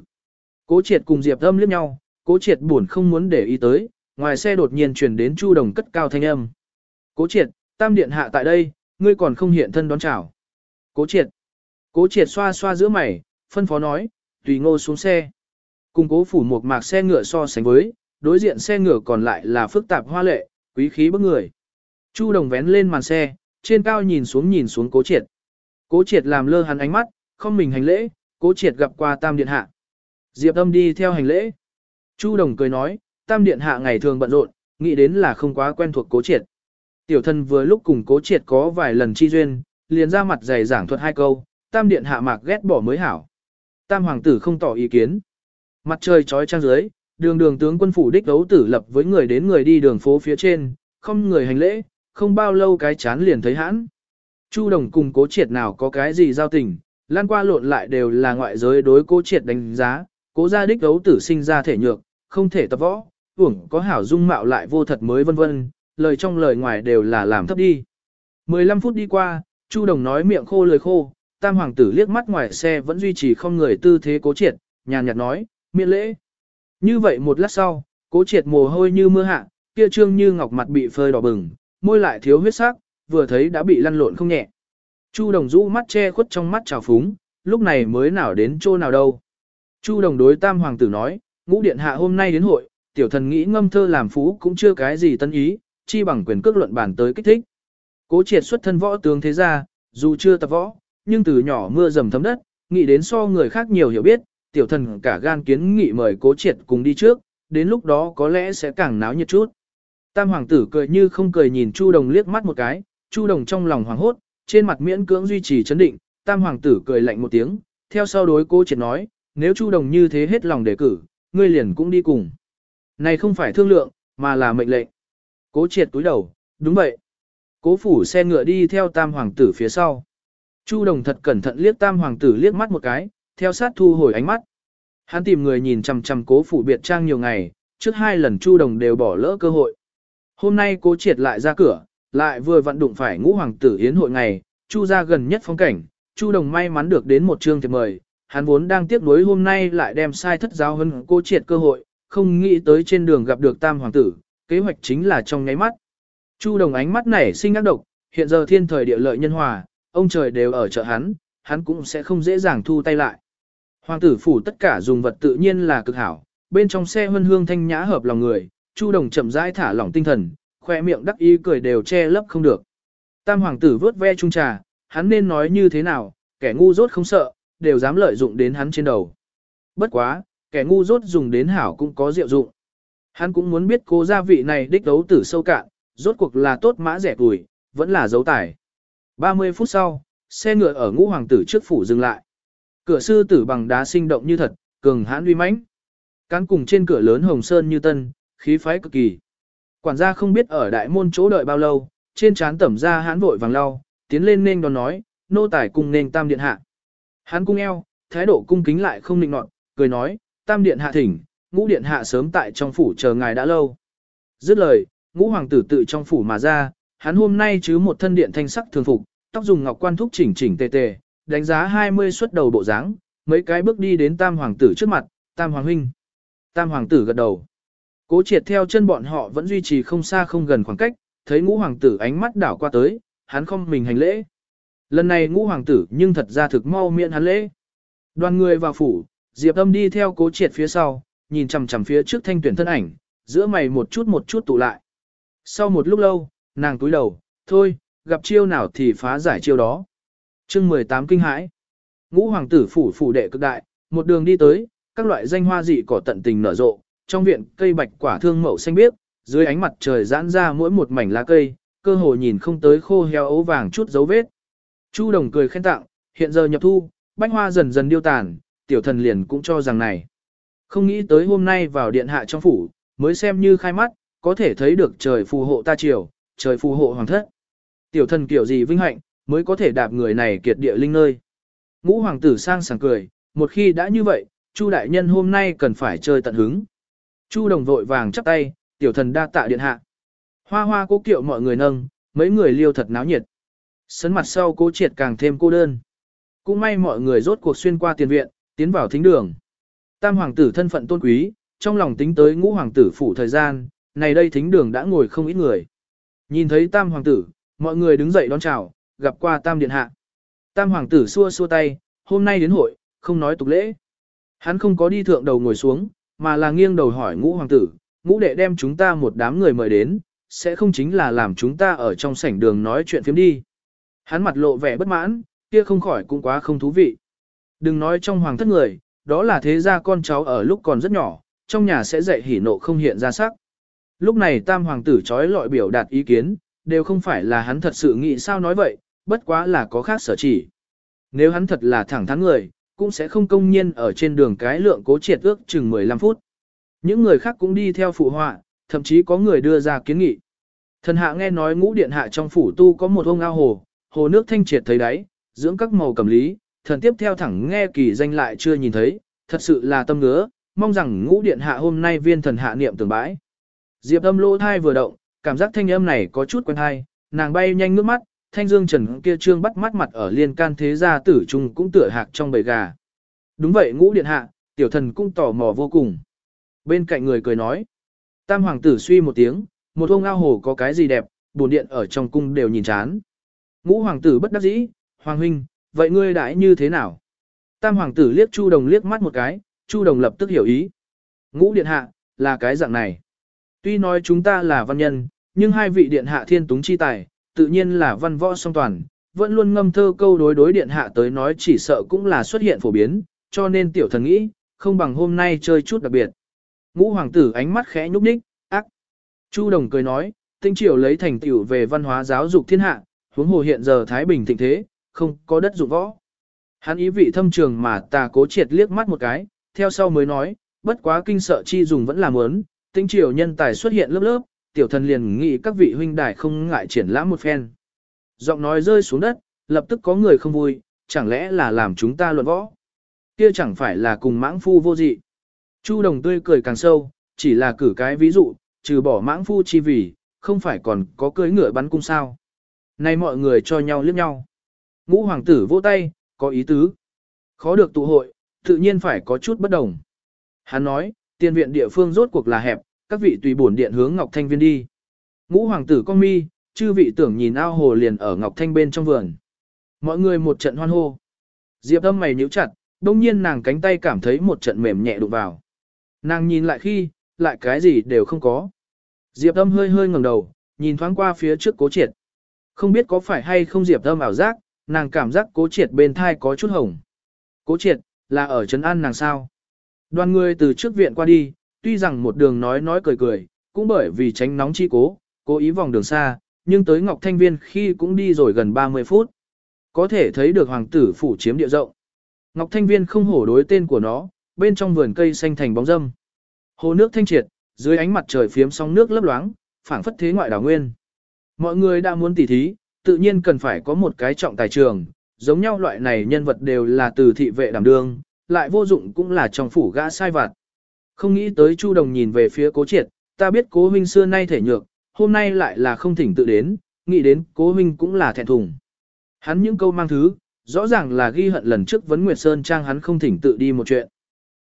Cố triệt cùng Diệp âm liếc nhau, cố triệt buồn không muốn để ý tới, ngoài xe đột nhiên truyền đến Chu đồng cất cao thanh âm. Cố triệt, tam điện hạ tại đây, ngươi còn không hiện thân đón chào. Cố triệt. Cố triệt xoa xoa giữa mày, phân phó nói, tùy ngô xuống xe. Cùng cố phủ một mạc xe ngựa so sánh với, đối diện xe ngựa còn lại là phức tạp hoa lệ, quý khí bức người. Chu đồng vén lên màn xe, trên cao nhìn xuống nhìn xuống cố triệt. Cố triệt làm lơ hắn ánh mắt, không mình hành lễ, cố triệt gặp qua tam điện hạ. Diệp âm đi theo hành lễ. Chu đồng cười nói, tam điện hạ ngày thường bận rộn, nghĩ đến là không quá quen thuộc cố triệt. Tiểu thân vừa lúc cùng cố triệt có vài lần chi duyên, liền ra mặt dày giảng thuật hai câu, tam điện hạ mạc ghét bỏ mới hảo. Tam hoàng tử không tỏ ý kiến. Mặt trời trói trang dưới, đường đường tướng quân phủ đích đấu tử lập với người đến người đi đường phố phía trên, không người hành lễ, không bao lâu cái chán liền thấy hãn. Chu đồng cùng cố triệt nào có cái gì giao tình, lan qua lộn lại đều là ngoại giới đối cố triệt đánh giá, cố gia đích đấu tử sinh ra thể nhược, không thể tập võ, uổng có hảo dung mạo lại vô thật mới vân vân, lời trong lời ngoài đều là làm thấp đi. 15 phút đi qua, Chu đồng nói miệng khô lời khô, tam hoàng tử liếc mắt ngoài xe vẫn duy trì không người tư thế cố triệt, nhàn nhạt nói, miễn lễ. Như vậy một lát sau, cố triệt mồ hôi như mưa hạ, kia trương như ngọc mặt bị phơi đỏ bừng, môi lại thiếu huyết sắc, vừa thấy đã bị lăn lộn không nhẹ. Chu đồng rũ mắt che khuất trong mắt trào phúng, lúc này mới nào đến chỗ nào đâu. Chu đồng đối tam hoàng tử nói, ngũ điện hạ hôm nay đến hội, tiểu thần nghĩ ngâm thơ làm phú cũng chưa cái gì tân ý, chi bằng quyền cước luận bản tới kích thích. Cố triệt xuất thân võ tướng thế gia, dù chưa tập võ, nhưng từ nhỏ mưa dầm thấm đất, nghĩ đến so người khác nhiều hiểu biết, tiểu thần cả gan kiến nghị mời cố triệt cùng đi trước, đến lúc đó có lẽ sẽ càng náo nhiệt chút. Tam hoàng tử cười như không cười nhìn Chu Đồng liếc mắt một cái, Chu Đồng trong lòng hoảng hốt, trên mặt miễn cưỡng duy trì chấn định, Tam hoàng tử cười lạnh một tiếng, theo sau đối cố triệt nói, nếu Chu Đồng như thế hết lòng đề cử, ngươi liền cũng đi cùng. Này không phải thương lượng, mà là mệnh lệnh. Cố triệt túi đầu, đúng vậy. Cố phủ xe ngựa đi theo tam hoàng tử phía sau. Chu đồng thật cẩn thận liếc tam hoàng tử liếc mắt một cái, theo sát thu hồi ánh mắt. Hắn tìm người nhìn chằm chằm cố phủ biệt trang nhiều ngày, trước hai lần chu đồng đều bỏ lỡ cơ hội. Hôm nay cố triệt lại ra cửa, Lại vừa vận đụng phải ngũ hoàng tử hiến hội ngày, Chu ra gần nhất phong cảnh, Chu Đồng may mắn được đến một chương thiệp mời, hắn vốn đang tiếc nuối hôm nay lại đem sai thất giáo hơn cô triệt cơ hội, không nghĩ tới trên đường gặp được tam hoàng tử, kế hoạch chính là trong nháy mắt. Chu Đồng ánh mắt nảy sinh ác độc, hiện giờ thiên thời địa lợi nhân hòa, ông trời đều ở chợ hắn, hắn cũng sẽ không dễ dàng thu tay lại. Hoàng tử phủ tất cả dùng vật tự nhiên là cực hảo, bên trong xe hân hương thanh nhã hợp lòng người, Chu Đồng chậm rãi thả lỏng tinh thần, khoe miệng đắc ý cười đều che lấp không được. Tam hoàng tử vớt ve trung trà, hắn nên nói như thế nào, kẻ ngu dốt không sợ, đều dám lợi dụng đến hắn trên đầu. Bất quá, kẻ ngu dốt dùng đến hảo cũng có diệu dụng. Hắn cũng muốn biết cô gia vị này đích đấu tử sâu cạn, rốt cuộc là tốt mã rẻ tuổi, vẫn là dấu tải. 30 phút sau, xe ngựa ở ngũ hoàng tử trước phủ dừng lại. Cửa sư tử bằng đá sinh động như thật, cường hãn uy mãnh. Cán cùng trên cửa lớn hồng sơn như tân, khí phái cực kỳ. Quản gia không biết ở đại môn chỗ đợi bao lâu, trên trán tẩm ra hãn vội vàng lau, tiến lên nên đón nói, nô tài cùng nên tam điện hạ. Hán cung eo, thái độ cung kính lại không định nọt, cười nói, tam điện hạ thỉnh, ngũ điện hạ sớm tại trong phủ chờ ngài đã lâu. Dứt lời, ngũ hoàng tử tự trong phủ mà ra, hắn hôm nay chứ một thân điện thanh sắc thường phục, tóc dùng ngọc quan thúc chỉnh chỉnh tề tề, đánh giá 20 xuất đầu bộ dáng, mấy cái bước đi đến tam hoàng tử trước mặt, tam hoàng huynh. Tam hoàng tử gật đầu. Cố triệt theo chân bọn họ vẫn duy trì không xa không gần khoảng cách, thấy ngũ hoàng tử ánh mắt đảo qua tới, hắn không mình hành lễ. Lần này ngũ hoàng tử nhưng thật ra thực mau miệng hắn lễ. Đoàn người vào phủ, Diệp Âm đi theo cố triệt phía sau, nhìn chằm chằm phía trước thanh tuyển thân ảnh, giữa mày một chút một chút tụ lại. Sau một lúc lâu, nàng túi đầu, thôi, gặp chiêu nào thì phá giải chiêu đó. chương 18 kinh hãi. Ngũ hoàng tử phủ phủ đệ cực đại, một đường đi tới, các loại danh hoa dị cỏ tận tình nở rộ, trong viện cây bạch quả thương mậu xanh biếc, dưới ánh mặt trời giãn ra mỗi một mảnh lá cây, cơ hồ nhìn không tới khô heo ấu vàng chút dấu vết. Chu đồng cười khen tặng, hiện giờ nhập thu, bách hoa dần dần điêu tàn, tiểu thần liền cũng cho rằng này. Không nghĩ tới hôm nay vào điện hạ trong phủ, mới xem như khai mắt, có thể thấy được trời phù hộ ta triều, trời phù hộ hoàng thất. Tiểu thần kiểu gì vinh hạnh, mới có thể đạp người này kiệt địa linh nơi. Ngũ hoàng tử sang sảng cười, một khi đã như vậy, Chu đại nhân hôm nay cần phải chơi tận hứng. Chu đồng vội vàng chắp tay, tiểu thần đa tạ điện hạ. Hoa hoa cố kiệu mọi người nâng, mấy người liêu thật náo nhiệt. Sấn mặt sau cố triệt càng thêm cô đơn. Cũng may mọi người rốt cuộc xuyên qua tiền viện, tiến vào thính đường. Tam hoàng tử thân phận tôn quý, trong lòng tính tới ngũ hoàng tử phủ thời gian, này đây thính đường đã ngồi không ít người. Nhìn thấy tam hoàng tử, mọi người đứng dậy đón chào, gặp qua tam điện hạ. Tam hoàng tử xua xua tay, hôm nay đến hội, không nói tục lễ. Hắn không có đi thượng đầu ngồi xuống, mà là nghiêng đầu hỏi ngũ hoàng tử, ngũ đệ đem chúng ta một đám người mời đến, sẽ không chính là làm chúng ta ở trong sảnh đường nói chuyện phiếm đi. Hắn mặt lộ vẻ bất mãn, kia không khỏi cũng quá không thú vị. Đừng nói trong hoàng thất người, đó là thế gia con cháu ở lúc còn rất nhỏ, trong nhà sẽ dạy hỉ nộ không hiện ra sắc. Lúc này tam hoàng tử trói lọi biểu đạt ý kiến, đều không phải là hắn thật sự nghĩ sao nói vậy, bất quá là có khác sở chỉ. Nếu hắn thật là thẳng thắn người, cũng sẽ không công nhiên ở trên đường cái lượng cố triệt ước chừng 15 phút. Những người khác cũng đi theo phụ họa, thậm chí có người đưa ra kiến nghị. Thần hạ nghe nói ngũ điện hạ trong phủ tu có một ông ao hồ, hồ nước thanh triệt thấy đáy, dưỡng các màu cầm lý, thần tiếp theo thẳng nghe kỳ danh lại chưa nhìn thấy, thật sự là tâm ngứa, mong rằng ngũ điện hạ hôm nay viên thần hạ niệm tưởng bãi. Diệp âm lỗ thai vừa động, cảm giác thanh âm này có chút quen hay, nàng bay nhanh nước mắt, thanh dương trần kia trương bắt mắt mặt ở liên can thế gia tử trung cũng tựa hạc trong bầy gà. Đúng vậy ngũ điện hạ, tiểu thần cũng tò mò vô cùng. Bên cạnh người cười nói, tam hoàng tử suy một tiếng, một ông ao hồ có cái gì đẹp, buồn điện ở trong cung đều nhìn chán. Ngũ hoàng tử bất đắc dĩ, hoàng huynh, vậy ngươi đãi như thế nào? Tam hoàng tử liếc Chu Đồng liếc mắt một cái, Chu Đồng lập tức hiểu ý. Ngũ điện hạ, là cái dạng này. Tuy nói chúng ta là văn nhân, nhưng hai vị điện hạ thiên túng chi tài, tự nhiên là văn võ song toàn, vẫn luôn ngâm thơ câu đối đối điện hạ tới nói chỉ sợ cũng là xuất hiện phổ biến, cho nên tiểu thần nghĩ, không bằng hôm nay chơi chút đặc biệt. Ngũ hoàng tử ánh mắt khẽ nhúc nhích, ác. Chu Đồng cười nói, tinh triều lấy thành tiểu về văn hóa giáo dục thiên hạ, huống hồ hiện giờ Thái Bình thịnh thế, không có đất dụng võ. Hắn ý vị thâm trường mà ta cố triệt liếc mắt một cái, theo sau mới nói, bất quá kinh sợ chi dùng vẫn là muốn, tinh triều nhân tài xuất hiện lớp lớp, tiểu thần liền nghĩ các vị huynh đài không ngại triển lãm một phen. Giọng nói rơi xuống đất, lập tức có người không vui, chẳng lẽ là làm chúng ta luận võ. Kia chẳng phải là cùng mãng phu vô dị. Chu đồng tươi cười càng sâu, chỉ là cử cái ví dụ, trừ bỏ mãng phu chi vì, không phải còn có cưới ngựa bắn cung sao. Này mọi người cho nhau liếc nhau. Ngũ hoàng tử vỗ tay, có ý tứ. Khó được tụ hội, tự nhiên phải có chút bất đồng. Hắn nói, tiền viện địa phương rốt cuộc là hẹp, các vị tùy bổn điện hướng Ngọc Thanh Viên đi. Ngũ hoàng tử con mi, chư vị tưởng nhìn ao hồ liền ở Ngọc Thanh bên trong vườn. Mọi người một trận hoan hô. Diệp âm mày nhíu chặt, đông nhiên nàng cánh tay cảm thấy một trận mềm nhẹ đụng vào. Nàng nhìn lại khi, lại cái gì đều không có. Diệp âm hơi hơi ngẩng đầu, nhìn thoáng qua phía trước cố triệt. Không biết có phải hay không Diệp âm ảo giác, nàng cảm giác cố triệt bên thai có chút hồng. Cố triệt, là ở Trấn An nàng sao. Đoàn người từ trước viện qua đi, tuy rằng một đường nói nói cười cười, cũng bởi vì tránh nóng chi cố, cố ý vòng đường xa, nhưng tới Ngọc Thanh Viên khi cũng đi rồi gần 30 phút. Có thể thấy được hoàng tử phủ chiếm địa rộng. Ngọc Thanh Viên không hổ đối tên của nó, bên trong vườn cây xanh thành bóng râm. Hồ nước thanh triệt, dưới ánh mặt trời phiếm sóng nước lấp loáng, phảng phất thế ngoại đảo nguyên. Mọi người đã muốn tỉ thí, tự nhiên cần phải có một cái trọng tài trường, giống nhau loại này nhân vật đều là từ thị vệ đảm đương, lại vô dụng cũng là trong phủ gã sai vặt. Không nghĩ tới Chu Đồng nhìn về phía cố triệt, ta biết cố huynh xưa nay thể nhược, hôm nay lại là không thỉnh tự đến, nghĩ đến cố huynh cũng là thẹn thùng. Hắn những câu mang thứ, rõ ràng là ghi hận lần trước vấn Nguyệt Sơn Trang hắn không thỉnh tự đi một chuyện.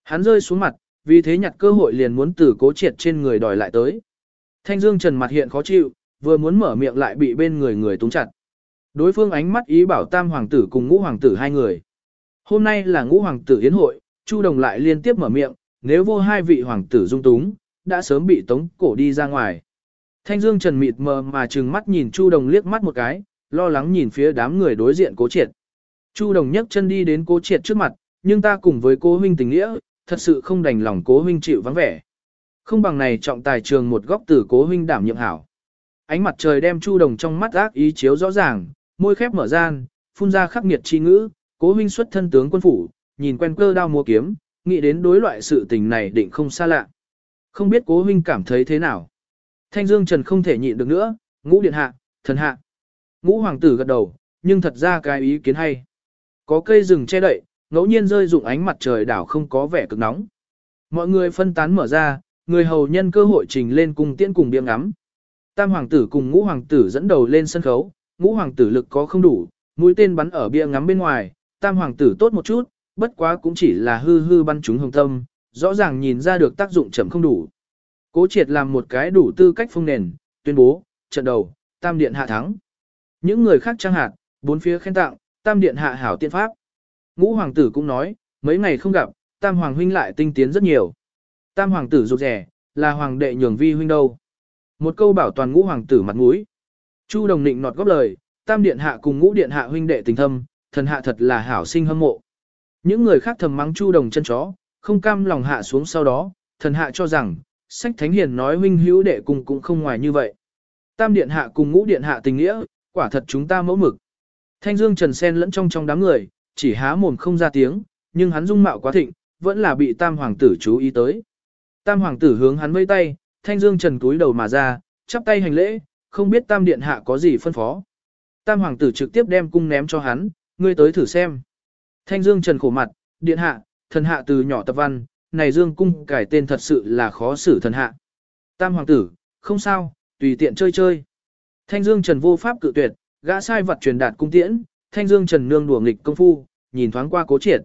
Hắn rơi xuống mặt, vì thế nhặt cơ hội liền muốn từ cố triệt trên người đòi lại tới. Thanh Dương Trần mặt hiện khó chịu, vừa muốn mở miệng lại bị bên người người túng chặt. Đối phương ánh mắt ý bảo tam hoàng tử cùng ngũ hoàng tử hai người. Hôm nay là ngũ hoàng tử yến hội, Chu Đồng lại liên tiếp mở miệng, nếu vô hai vị hoàng tử dung túng, đã sớm bị tống cổ đi ra ngoài. Thanh Dương Trần mịt mờ mà trừng mắt nhìn Chu Đồng liếc mắt một cái, lo lắng nhìn phía đám người đối diện cố triệt. Chu Đồng nhấc chân đi đến cố triệt trước mặt, nhưng ta cùng với cố huynh tình nghĩa, thật sự không đành lòng cố huynh chịu vắng vẻ. Không bằng này trọng tài trường một góc tử cố huynh đảm nhiệm hảo. Ánh mặt trời đem Chu Đồng trong mắt ác ý chiếu rõ ràng, môi khép mở gian, phun ra khắc nghiệt chi ngữ, cố huynh xuất thân tướng quân phủ, nhìn quen cơ đao mua kiếm, nghĩ đến đối loại sự tình này định không xa lạ. Không biết cố huynh cảm thấy thế nào. Thanh Dương Trần không thể nhịn được nữa, ngũ điện hạ, thần hạ. Ngũ hoàng tử gật đầu, nhưng thật ra cái ý kiến hay. Có cây rừng che đậy, ngẫu nhiên rơi dụng ánh mặt trời đảo không có vẻ cực nóng. Mọi người phân tán mở ra, người hầu nhân cơ hội trình lên cùng tiễn cùng điểm ngắm. Tam hoàng tử cùng ngũ hoàng tử dẫn đầu lên sân khấu, ngũ hoàng tử lực có không đủ, mũi tên bắn ở bia ngắm bên ngoài, tam hoàng tử tốt một chút, bất quá cũng chỉ là hư hư bắn chúng hồng tâm, rõ ràng nhìn ra được tác dụng chậm không đủ. Cố triệt làm một cái đủ tư cách phong nền, tuyên bố, trận đầu, tam điện hạ thắng. Những người khác trang hạt, bốn phía khen tặng, tam điện hạ hảo tiên pháp. Ngũ hoàng tử cũng nói, mấy ngày không gặp, tam hoàng huynh lại tinh tiến rất nhiều. Tam hoàng tử rụt rẻ, là hoàng đệ nhường vi huynh đâu. Một câu bảo toàn ngũ hoàng tử mặt mũi. Chu đồng định nọt góp lời, tam điện hạ cùng ngũ điện hạ huynh đệ tình thâm, thần hạ thật là hảo sinh hâm mộ. Những người khác thầm mắng chu đồng chân chó, không cam lòng hạ xuống sau đó, thần hạ cho rằng, sách thánh hiền nói huynh hữu đệ cùng cũng không ngoài như vậy. Tam điện hạ cùng ngũ điện hạ tình nghĩa, quả thật chúng ta mẫu mực. Thanh Dương Trần Sen lẫn trong trong đám người, chỉ há mồm không ra tiếng, nhưng hắn dung mạo quá thịnh, vẫn là bị Tam hoàng tử chú ý tới. Tam hoàng tử hướng hắn vẫy tay, Thanh Dương Trần cúi đầu mà ra, chắp tay hành lễ, không biết Tam điện hạ có gì phân phó. Tam hoàng tử trực tiếp đem cung ném cho hắn, ngươi tới thử xem. Thanh Dương Trần khổ mặt, điện hạ, thần hạ từ nhỏ tập văn, này Dương cung cải tên thật sự là khó xử thần hạ. Tam hoàng tử, không sao, tùy tiện chơi chơi. Thanh Dương Trần vô pháp cự tuyệt, gã sai vật truyền đạt cung tiễn, Thanh Dương Trần nương đùa nghịch công phu, nhìn thoáng qua Cố Triệt.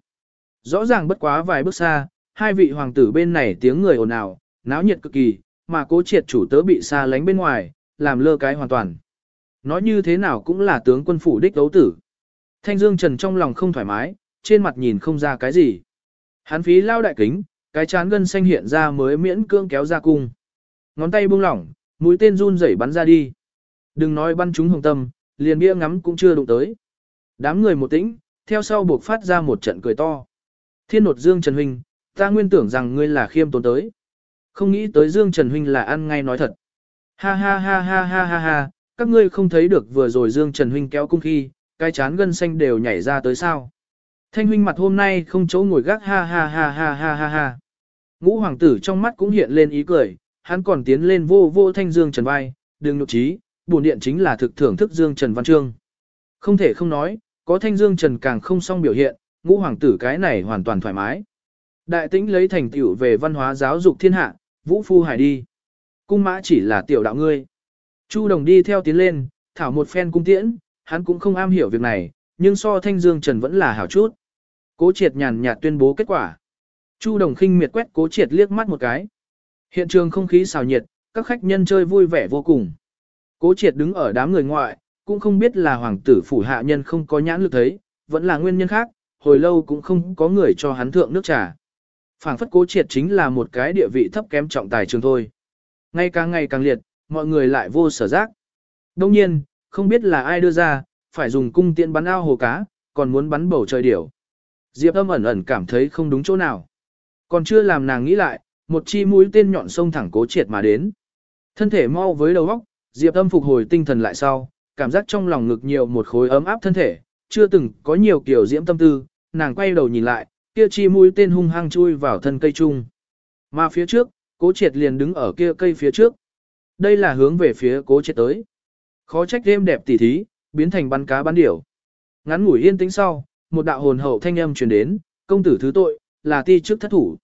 Rõ ràng bất quá vài bước xa, hai vị hoàng tử bên này tiếng người ồn ào, náo nhiệt cực kỳ, mà Cố Triệt chủ tớ bị xa lánh bên ngoài, làm lơ cái hoàn toàn. Nói như thế nào cũng là tướng quân phủ đích đấu tử. Thanh Dương Trần trong lòng không thoải mái, trên mặt nhìn không ra cái gì. Hắn phí lao đại kính, cái chán gân xanh hiện ra mới miễn cương kéo ra cung. Ngón tay buông lỏng, mũi tên run rẩy bắn ra đi. Đừng nói bắn chúng hồng tâm, liền bia ngắm cũng chưa đụng tới. Đám người một tĩnh, theo sau buộc phát ra một trận cười to. Thiên nột Dương Trần Huynh, ta nguyên tưởng rằng ngươi là khiêm tốn tới. Không nghĩ tới Dương Trần Huynh là ăn ngay nói thật. Ha ha ha ha ha ha ha, các ngươi không thấy được vừa rồi Dương Trần Huynh kéo cung khi, cái chán gân xanh đều nhảy ra tới sao. Thanh huynh mặt hôm nay không chỗ ngồi gác ha ha ha ha ha ha ha. Ngũ hoàng tử trong mắt cũng hiện lên ý cười, hắn còn tiến lên vô vô thanh Dương Trần vai, đừng nhục trí, bổn điện chính là thực thưởng thức Dương Trần Văn Trương. Không thể không nói, có thanh Dương Trần càng không xong biểu hiện, ngũ hoàng tử cái này hoàn toàn thoải mái. Đại tĩnh lấy thành tựu về văn hóa giáo dục thiên hạ, vũ phu hải đi. Cung mã chỉ là tiểu đạo ngươi. Chu Đồng đi theo tiến lên, thảo một phen cung tiễn, hắn cũng không am hiểu việc này, nhưng so Thanh Dương Trần vẫn là hảo chút. Cố Triệt nhàn nhạt tuyên bố kết quả. Chu Đồng khinh miệt quét Cố Triệt liếc mắt một cái. Hiện trường không khí xào nhiệt, các khách nhân chơi vui vẻ vô cùng. Cố Triệt đứng ở đám người ngoại, cũng không biết là hoàng tử phủ hạ nhân không có nhãn lực thấy, vẫn là nguyên nhân khác, hồi lâu cũng không có người cho hắn thượng nước trà. Phảng phất Cố Triệt chính là một cái địa vị thấp kém trọng tài trường thôi. Ngay càng ngày càng liệt, mọi người lại vô sở giác. Đông nhiên, không biết là ai đưa ra, phải dùng cung tiện bắn ao hồ cá, còn muốn bắn bầu trời điểu. Diệp âm ẩn ẩn cảm thấy không đúng chỗ nào. Còn chưa làm nàng nghĩ lại, một chi mũi tên nhọn sông thẳng cố triệt mà đến. Thân thể mau với đầu óc, Diệp âm phục hồi tinh thần lại sau, cảm giác trong lòng ngực nhiều một khối ấm áp thân thể, chưa từng có nhiều kiểu diễm tâm tư, nàng quay đầu nhìn lại, kia chi mũi tên hung hăng chui vào thân cây chung. Mà phía trước, cố triệt liền đứng ở kia cây phía trước. Đây là hướng về phía cố triệt tới. Khó trách đêm đẹp tỉ thí, biến thành bắn cá bắn điểu. Ngắn ngủi yên tĩnh sau, một đạo hồn hậu thanh âm truyền đến, công tử thứ tội, là ti trước thất thủ.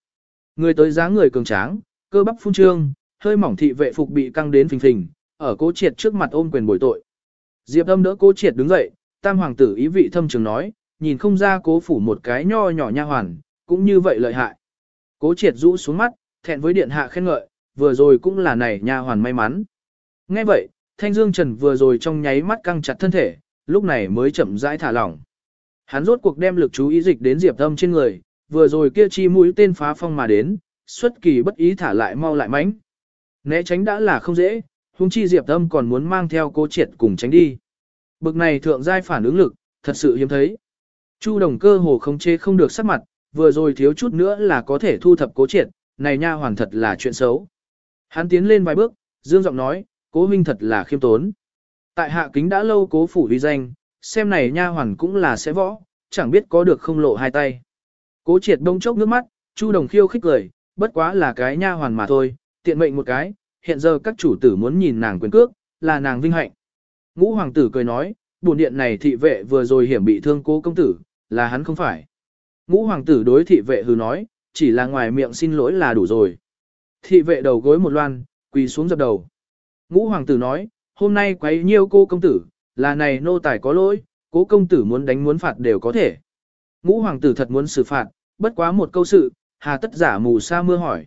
Người tới dáng người cường tráng, cơ bắp phun trương, hơi mỏng thị vệ phục bị căng đến phình phình, ở cố triệt trước mặt ôm quyền bồi tội. Diệp âm đỡ cố triệt đứng dậy, tam hoàng tử ý vị thâm trường nói, nhìn không ra cố phủ một cái nho nhỏ nha hoàn, cũng như vậy lợi hại. Cố triệt rũ xuống mắt, thẹn với điện hạ khen ngợi, vừa rồi cũng là này nha hoàn may mắn. Nghe vậy, Thanh Dương Trần vừa rồi trong nháy mắt căng chặt thân thể, lúc này mới chậm rãi thả lỏng. Hắn rốt cuộc đem lực chú ý dịch đến Diệp Âm trên người, vừa rồi kia chi mũi tên phá phong mà đến, xuất kỳ bất ý thả lại mau lại mánh. Né tránh đã là không dễ, huống chi Diệp Âm còn muốn mang theo cố triệt cùng tránh đi. Bực này thượng giai phản ứng lực, thật sự hiếm thấy. Chu đồng cơ hồ không chế không được sắc mặt, vừa rồi thiếu chút nữa là có thể thu thập cố triệt, này nha hoàn thật là chuyện xấu. Hắn tiến lên vài bước, dương giọng nói, cố huynh thật là khiêm tốn. Tại hạ kính đã lâu cố phủ uy danh, xem này nha hoàn cũng là sẽ võ, chẳng biết có được không lộ hai tay. Cố triệt đông chốc nước mắt, Chu đồng khiêu khích cười, bất quá là cái nha hoàn mà thôi, tiện mệnh một cái, hiện giờ các chủ tử muốn nhìn nàng quyền cước, là nàng vinh hạnh. Ngũ hoàng tử cười nói, buồn điện này thị vệ vừa rồi hiểm bị thương cố công tử, là hắn không phải. Ngũ hoàng tử đối thị vệ hừ nói, chỉ là ngoài miệng xin lỗi là đủ rồi. Thị vệ đầu gối một loan, quỳ xuống dập đầu. Ngũ hoàng tử nói, hôm nay quấy nhiêu cô công tử, là này nô tài có lỗi, cố công tử muốn đánh muốn phạt đều có thể. Ngũ hoàng tử thật muốn xử phạt, bất quá một câu sự, hà tất giả mù sa mưa hỏi.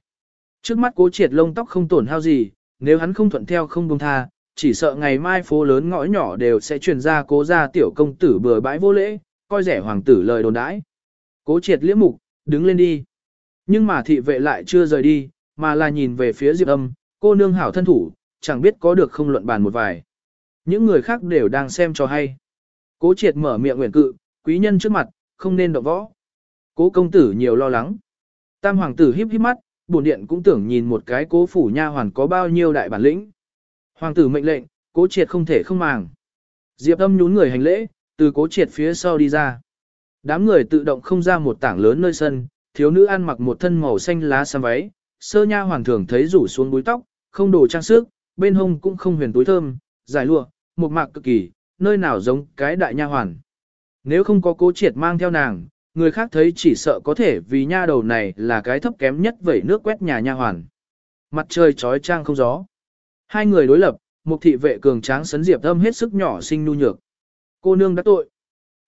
Trước mắt cố triệt lông tóc không tổn hao gì, nếu hắn không thuận theo không buông tha, chỉ sợ ngày mai phố lớn ngõ nhỏ đều sẽ truyền ra cố gia tiểu công tử bừa bãi vô lễ, coi rẻ hoàng tử lời đồn đãi. Cố triệt liễm mục, đứng lên đi. Nhưng mà thị vệ lại chưa rời đi, mà là nhìn về phía Diệp Âm, cô nương hảo thân thủ, chẳng biết có được không luận bàn một vài. Những người khác đều đang xem cho hay. Cố triệt mở miệng nguyện cự, quý nhân trước mặt, không nên động võ. Cố công tử nhiều lo lắng. Tam hoàng tử híp híp mắt, bổn điện cũng tưởng nhìn một cái cố phủ nha hoàn có bao nhiêu đại bản lĩnh. Hoàng tử mệnh lệnh, cố triệt không thể không màng. Diệp âm nhún người hành lễ, từ cố triệt phía sau đi ra. Đám người tự động không ra một tảng lớn nơi sân, thiếu nữ ăn mặc một thân màu xanh lá xăm váy, sơ nha hoàng thường thấy rủ xuống búi tóc, không đồ trang sức, bên hông cũng không huyền túi thơm, dài lụa, một mạc cực kỳ, nơi nào giống cái đại nha hoàn. Nếu không có cố triệt mang theo nàng, người khác thấy chỉ sợ có thể vì nha đầu này là cái thấp kém nhất vẩy nước quét nhà nha hoàn. Mặt trời trói trang không gió. Hai người đối lập, một thị vệ cường tráng sấn diệp âm hết sức nhỏ sinh nu nhược. Cô nương đã tội.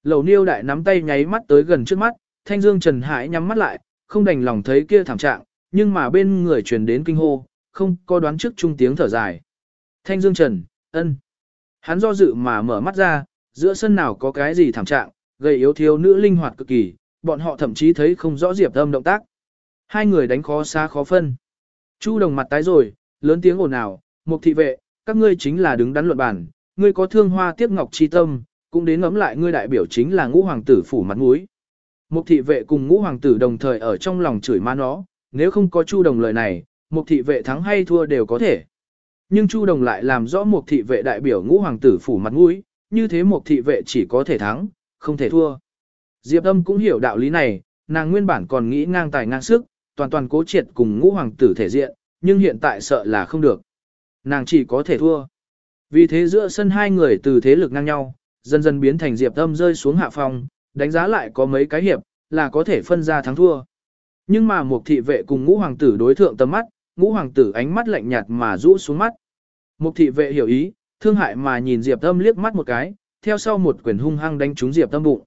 Lầu niêu đại nắm tay nháy mắt tới gần trước mắt, thanh dương trần hải nhắm mắt lại, không đành lòng thấy kia thảm trạng, nhưng mà bên người truyền đến kinh hô, không có đoán trước trung tiếng thở dài. Thanh Dương Trần, ân. Hắn do dự mà mở mắt ra, giữa sân nào có cái gì thảm trạng, gây yếu thiếu nữ linh hoạt cực kỳ, bọn họ thậm chí thấy không rõ Diệp Âm động tác. Hai người đánh khó xa khó phân. Chu đồng mặt tái rồi, lớn tiếng ồn ào, một thị vệ, các ngươi chính là đứng đắn luận bản, ngươi có thương hoa tiếp ngọc chi tâm, cũng đến ngẫm lại ngươi đại biểu chính là ngũ hoàng tử phủ mặt mũi. Một thị vệ cùng ngũ hoàng tử đồng thời ở trong lòng chửi ma nó, nếu không có chu đồng lời này, một thị vệ thắng hay thua đều có thể. Nhưng chu đồng lại làm rõ một thị vệ đại biểu ngũ hoàng tử phủ mặt mũi, như thế một thị vệ chỉ có thể thắng, không thể thua. Diệp âm cũng hiểu đạo lý này, nàng nguyên bản còn nghĩ ngang tài ngang sức, toàn toàn cố triệt cùng ngũ hoàng tử thể diện, nhưng hiện tại sợ là không được. Nàng chỉ có thể thua. Vì thế giữa sân hai người từ thế lực ngang nhau, dần dần biến thành diệp âm rơi xuống hạ phòng, đánh giá lại có mấy cái hiệp, là có thể phân ra thắng thua. Nhưng mà một thị vệ cùng ngũ hoàng tử đối thượng tầm mắt, ngũ hoàng tử ánh mắt lạnh nhạt mà rũ xuống mắt. Mục thị vệ hiểu ý, thương hại mà nhìn Diệp Âm liếc mắt một cái, theo sau một quyền hung hăng đánh trúng Diệp Âm bụng.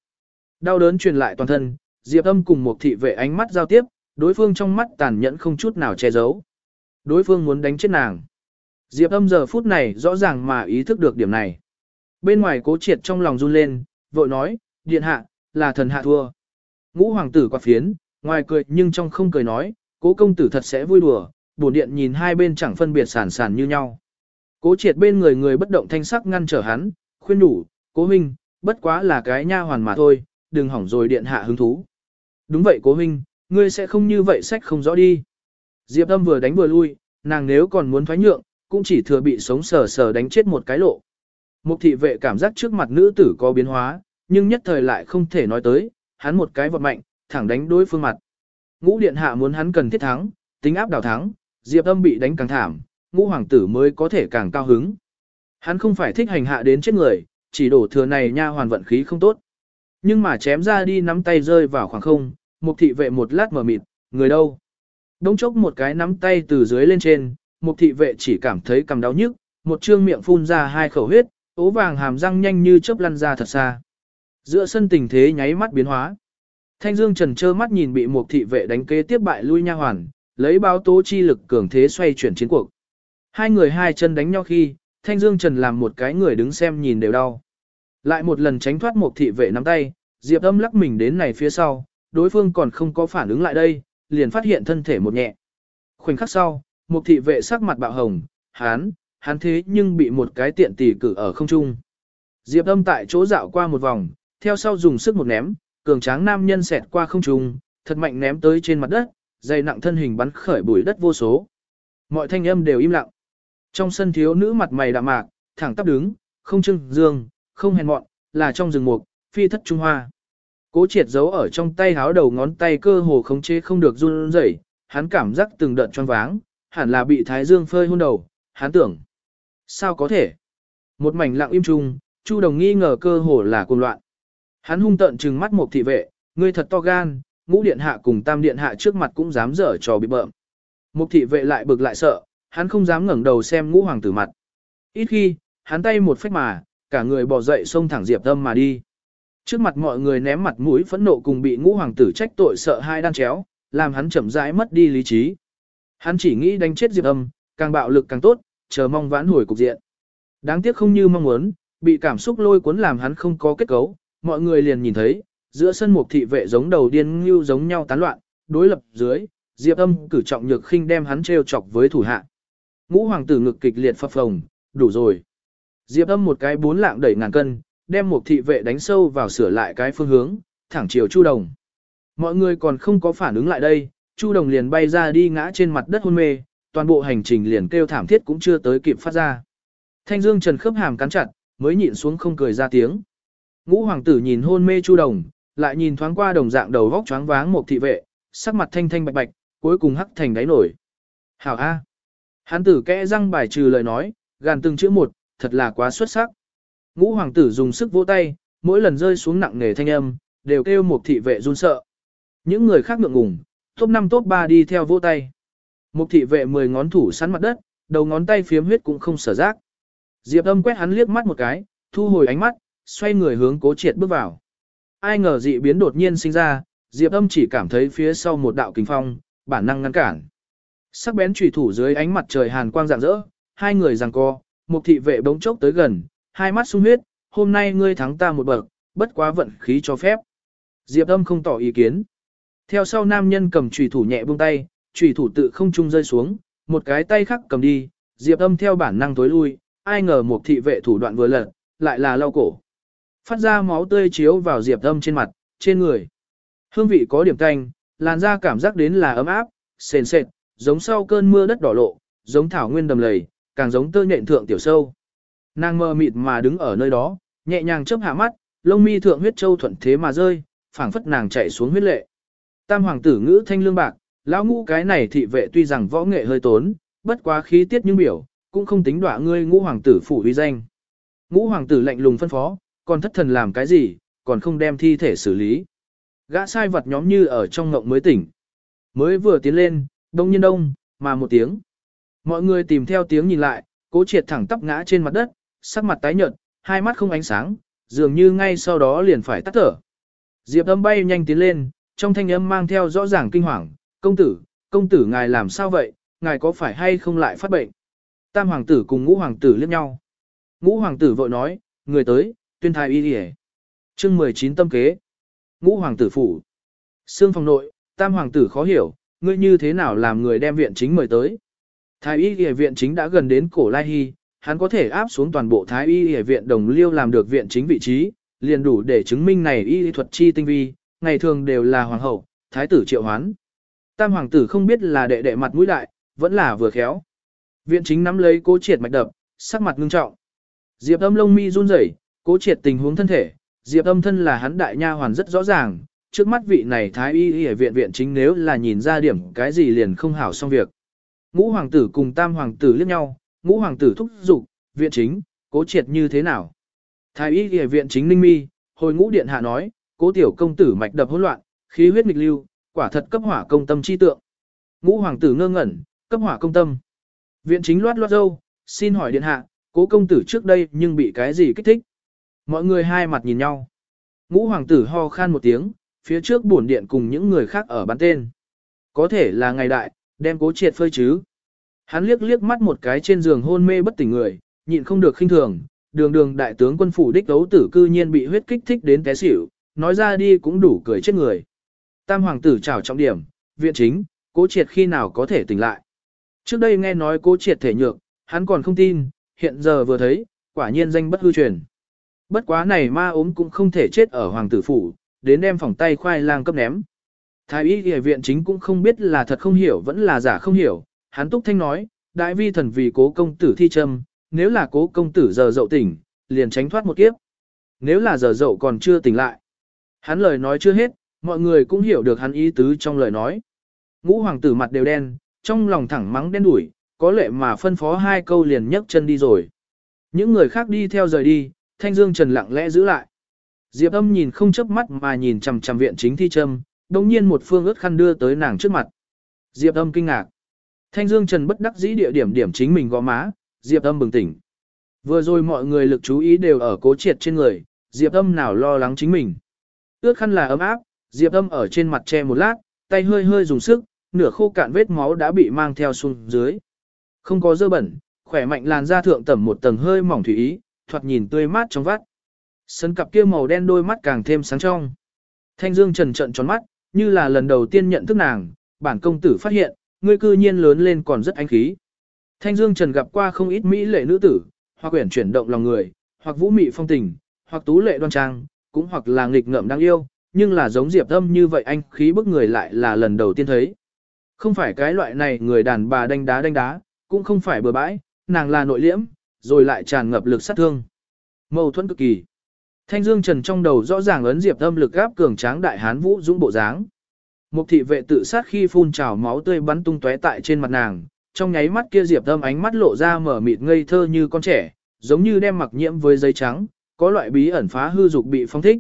Đau đớn truyền lại toàn thân, Diệp Âm cùng Mục thị vệ ánh mắt giao tiếp, đối phương trong mắt tàn nhẫn không chút nào che giấu. Đối phương muốn đánh chết nàng. Diệp Âm giờ phút này rõ ràng mà ý thức được điểm này. Bên ngoài Cố Triệt trong lòng run lên, vội nói, điện hạ, là thần hạ thua. Ngũ hoàng tử quạt phiến, ngoài cười nhưng trong không cười nói, cố công tử thật sẽ vui đùa, bổn điện nhìn hai bên chẳng phân biệt sản sản như nhau. Cố triệt bên người người bất động thanh sắc ngăn trở hắn, khuyên đủ, cố huynh, bất quá là cái nha hoàn mà thôi, đừng hỏng rồi điện hạ hứng thú. Đúng vậy cố huynh, ngươi sẽ không như vậy sách không rõ đi. Diệp âm vừa đánh vừa lui, nàng nếu còn muốn thoái nhượng, cũng chỉ thừa bị sống sờ sờ đánh chết một cái lộ. Mục thị vệ cảm giác trước mặt nữ tử có biến hóa, nhưng nhất thời lại không thể nói tới, hắn một cái vật mạnh, thẳng đánh đối phương mặt. Ngũ điện hạ muốn hắn cần thiết thắng, tính áp đảo thắng, Diệp Âm bị đánh càng thảm, ngũ hoàng tử mới có thể càng cao hứng. Hắn không phải thích hành hạ đến chết người, chỉ đổ thừa này nha hoàn vận khí không tốt. Nhưng mà chém ra đi nắm tay rơi vào khoảng không, mục thị vệ một lát mở mịt, người đâu? Đông chốc một cái nắm tay từ dưới lên trên, mục thị vệ chỉ cảm thấy cầm đau nhức, một trương miệng phun ra hai khẩu huyết, ố vàng hàm răng nhanh như chớp lăn ra thật xa. Giữa sân tình thế nháy mắt biến hóa. Thanh Dương Trần trơ mắt nhìn bị một thị vệ đánh kế tiếp bại lui nha hoàn, lấy báo tố chi lực cường thế xoay chuyển chiến cuộc. Hai người hai chân đánh nhau khi, Thanh Dương Trần làm một cái người đứng xem nhìn đều đau. Lại một lần tránh thoát một thị vệ nắm tay, Diệp Âm lắc mình đến này phía sau, đối phương còn không có phản ứng lại đây, liền phát hiện thân thể một nhẹ. Khoảnh khắc sau, một thị vệ sắc mặt bạo hồng, hán, hán thế nhưng bị một cái tiện tỷ cử ở không trung. Diệp Âm tại chỗ dạo qua một vòng, theo sau dùng sức một ném, cường tráng nam nhân xẹt qua không trung, thật mạnh ném tới trên mặt đất, dày nặng thân hình bắn khởi bụi đất vô số. Mọi thanh âm đều im lặng. Trong sân thiếu nữ mặt mày đạm mạc, thẳng tắp đứng, không trưng dương, không hèn mọn, là trong rừng mục, phi thất trung hoa. Cố triệt giấu ở trong tay háo đầu ngón tay cơ hồ khống chế không được run rẩy, hắn cảm giác từng đợt choáng váng, hẳn là bị thái dương phơi hôn đầu, hắn tưởng. Sao có thể? Một mảnh lặng im trung, Chu Đồng nghi ngờ cơ hồ là cuồng loạn. Hắn hung tợn trừng mắt một thị vệ, ngươi thật to gan, ngũ điện hạ cùng tam điện hạ trước mặt cũng dám dở trò bị bợm. Mục thị vệ lại bực lại sợ, hắn không dám ngẩng đầu xem ngũ hoàng tử mặt. Ít khi, hắn tay một phách mà, cả người bỏ dậy xông thẳng Diệp Âm mà đi. Trước mặt mọi người ném mặt mũi phẫn nộ cùng bị ngũ hoàng tử trách tội sợ hai đan chéo, làm hắn chậm rãi mất đi lý trí. Hắn chỉ nghĩ đánh chết Diệp Âm, càng bạo lực càng tốt, chờ mong vãn hồi cục diện. Đáng tiếc không như mong muốn, bị cảm xúc lôi cuốn làm hắn không có kết cấu, mọi người liền nhìn thấy, giữa sân mục thị vệ giống đầu điên như giống nhau tán loạn, đối lập dưới, Diệp Âm cử trọng nhược khinh đem hắn trêu chọc với thủ hạ. Ngũ hoàng tử ngực kịch liệt phập phồng, đủ rồi. Diệp Âm một cái bốn lạng đẩy ngàn cân, đem một thị vệ đánh sâu vào sửa lại cái phương hướng, thẳng chiều Chu Đồng. Mọi người còn không có phản ứng lại đây, Chu Đồng liền bay ra đi ngã trên mặt đất hôn mê, toàn bộ hành trình liền kêu thảm thiết cũng chưa tới kịp phát ra. Thanh Dương Trần khớp hàm cắn chặt, mới nhịn xuống không cười ra tiếng. Ngũ hoàng tử nhìn hôn mê Chu Đồng, lại nhìn thoáng qua đồng dạng đầu vóc choáng váng một thị vệ, sắc mặt thanh thanh bạch bạch, cuối cùng hắc thành đáy nổi. Hảo A. À. Hắn tử kẽ răng bài trừ lời nói, gàn từng chữ một, thật là quá xuất sắc. Ngũ hoàng tử dùng sức vỗ tay, mỗi lần rơi xuống nặng nề thanh âm, đều kêu một thị vệ run sợ. Những người khác ngượng ngùng, top 5 top 3 đi theo vỗ tay. Một thị vệ 10 ngón thủ sắn mặt đất, đầu ngón tay phiếm huyết cũng không sở giác. Diệp âm quét hắn liếc mắt một cái, thu hồi ánh mắt, xoay người hướng cố triệt bước vào. Ai ngờ dị biến đột nhiên sinh ra, Diệp âm chỉ cảm thấy phía sau một đạo kinh phong, bản năng ngăn cản. Sắc bén chủy thủ dưới ánh mặt trời hàn quang rạng rỡ, hai người giằng co, một thị vệ bỗng chốc tới gần, hai mắt sung huyết, hôm nay ngươi thắng ta một bậc, bất quá vận khí cho phép. Diệp âm không tỏ ý kiến. Theo sau nam nhân cầm chủy thủ nhẹ buông tay, chủy thủ tự không trung rơi xuống, một cái tay khác cầm đi, Diệp âm theo bản năng tối lui, ai ngờ một thị vệ thủ đoạn vừa lật, lại là lau cổ. Phát ra máu tươi chiếu vào Diệp âm trên mặt, trên người. Hương vị có điểm canh, làn da cảm giác đến là ấm áp, sền sệt, giống sau cơn mưa đất đỏ lộ, giống thảo nguyên đầm lầy, càng giống tơ nhện thượng tiểu sâu. Nàng mơ mịt mà đứng ở nơi đó, nhẹ nhàng chớp hạ mắt, lông mi thượng huyết châu thuận thế mà rơi, phảng phất nàng chạy xuống huyết lệ. Tam hoàng tử ngữ thanh lương bạc, lão ngũ cái này thị vệ tuy rằng võ nghệ hơi tốn, bất quá khí tiết nhưng biểu, cũng không tính đọa ngươi ngũ hoàng tử phủ uy danh. Ngũ hoàng tử lạnh lùng phân phó, còn thất thần làm cái gì, còn không đem thi thể xử lý. Gã sai vật nhóm như ở trong ngộng mới tỉnh. Mới vừa tiến lên, đông nhiên đông, mà một tiếng. Mọi người tìm theo tiếng nhìn lại, Cố triệt thẳng tắp ngã trên mặt đất, sắc mặt tái nhợt, hai mắt không ánh sáng, dường như ngay sau đó liền phải tắt thở. Diệp âm bay nhanh tiến lên, trong thanh âm mang theo rõ ràng kinh hoàng, công tử, công tử ngài làm sao vậy, ngài có phải hay không lại phát bệnh? Tam hoàng tử cùng ngũ hoàng tử liếc nhau. Ngũ hoàng tử vội nói, người tới, tuyên thái y đi Chương 19 tâm kế. Ngũ hoàng tử phủ. Sương phòng nội, tam hoàng tử khó hiểu, ngươi như thế nào làm người đem viện chính mời tới. Thái y y viện chính đã gần đến cổ lai hy, hắn có thể áp xuống toàn bộ thái y y viện đồng liêu làm được viện chính vị trí, liền đủ để chứng minh này y thuật chi tinh vi, ngày thường đều là hoàng hậu, thái tử triệu hoán. Tam hoàng tử không biết là đệ đệ mặt mũi đại, vẫn là vừa khéo. Viện chính nắm lấy cố triệt mạch đập, sắc mặt ngưng trọng. Diệp âm lông mi run rẩy, cố triệt tình huống thân thể, Diệp âm thân là hắn đại nha hoàn rất rõ ràng, trước mắt vị này thái y y ở viện viện chính nếu là nhìn ra điểm cái gì liền không hảo xong việc. Ngũ hoàng tử cùng tam hoàng tử liếc nhau, ngũ hoàng tử thúc giục, viện chính, cố triệt như thế nào. Thái y y viện chính ninh mi, hồi ngũ điện hạ nói, cố tiểu công tử mạch đập hỗn loạn, khí huyết nghịch lưu, quả thật cấp hỏa công tâm chi tượng. Ngũ hoàng tử ngơ ngẩn, cấp hỏa công tâm. Viện chính loát loát dâu, xin hỏi điện hạ, cố công tử trước đây nhưng bị cái gì kích thích? Mọi người hai mặt nhìn nhau. Ngũ hoàng tử ho khan một tiếng, phía trước bổn điện cùng những người khác ở bán tên. Có thể là ngày đại, đem cố triệt phơi chứ. Hắn liếc liếc mắt một cái trên giường hôn mê bất tỉnh người, nhịn không được khinh thường, đường đường đại tướng quân phủ đích đấu tử cư nhiên bị huyết kích thích đến té xỉu, nói ra đi cũng đủ cười chết người. Tam hoàng tử chào trọng điểm, viện chính, cố triệt khi nào có thể tỉnh lại. Trước đây nghe nói cố triệt thể nhược, hắn còn không tin, hiện giờ vừa thấy, quả nhiên danh bất hư truyền. Bất quá này ma ốm cũng không thể chết ở hoàng tử phủ, đến đem phòng tay khoai lang cấp ném. Thái y y viện chính cũng không biết là thật không hiểu vẫn là giả không hiểu, hắn túc thanh nói, đại vi thần vì cố công tử thi châm, nếu là cố công tử giờ dậu tỉnh, liền tránh thoát một kiếp. Nếu là giờ dậu còn chưa tỉnh lại. Hắn lời nói chưa hết, mọi người cũng hiểu được hắn ý tứ trong lời nói. Ngũ hoàng tử mặt đều đen, trong lòng thẳng mắng đen đủi, có lệ mà phân phó hai câu liền nhấc chân đi rồi. Những người khác đi theo rời đi, Thanh Dương Trần lặng lẽ giữ lại. Diệp âm nhìn không chớp mắt mà nhìn chằm chằm viện chính thi châm, đồng nhiên một phương ướt khăn đưa tới nàng trước mặt. Diệp âm kinh ngạc. Thanh Dương Trần bất đắc dĩ địa điểm điểm chính mình gõ má, Diệp âm bừng tỉnh. Vừa rồi mọi người lực chú ý đều ở cố triệt trên người, Diệp âm nào lo lắng chính mình. Ướt khăn là ấm áp, Diệp âm ở trên mặt che một lát, tay hơi hơi dùng sức, nửa khô cạn vết máu đã bị mang theo xuống dưới. Không có dơ bẩn, khỏe mạnh làn da thượng tẩm một tầng hơi mỏng thủy ý, thoạt nhìn tươi mát trong vắt. Sân cặp kia màu đen đôi mắt càng thêm sáng trong. Thanh Dương trần trận tròn mắt, như là lần đầu tiên nhận thức nàng, bản công tử phát hiện, ngươi cư nhiên lớn lên còn rất ánh khí. Thanh Dương Trần gặp qua không ít mỹ lệ nữ tử, hoặc quyển chuyển động lòng người, hoặc vũ mị phong tình, hoặc tú lệ đoan trang, cũng hoặc là nghịch ngợm đáng yêu, nhưng là giống Diệp Âm như vậy anh khí bức người lại là lần đầu tiên thấy. Không phải cái loại này người đàn bà đánh đá đánh đá, cũng không phải bừa bãi, nàng là nội liễm, rồi lại tràn ngập lực sát thương. Mâu thuẫn cực kỳ. Thanh Dương Trần trong đầu rõ ràng ấn Diệp Âm lực gáp cường tráng đại hán vũ dũng bộ dáng. Mục thị vệ tự sát khi phun trào máu tươi bắn tung tóe tại trên mặt nàng, trong nháy mắt kia Diệp Âm ánh mắt lộ ra mở mịt ngây thơ như con trẻ, giống như đem mặc nhiễm với giấy trắng, có loại bí ẩn phá hư dục bị phong thích.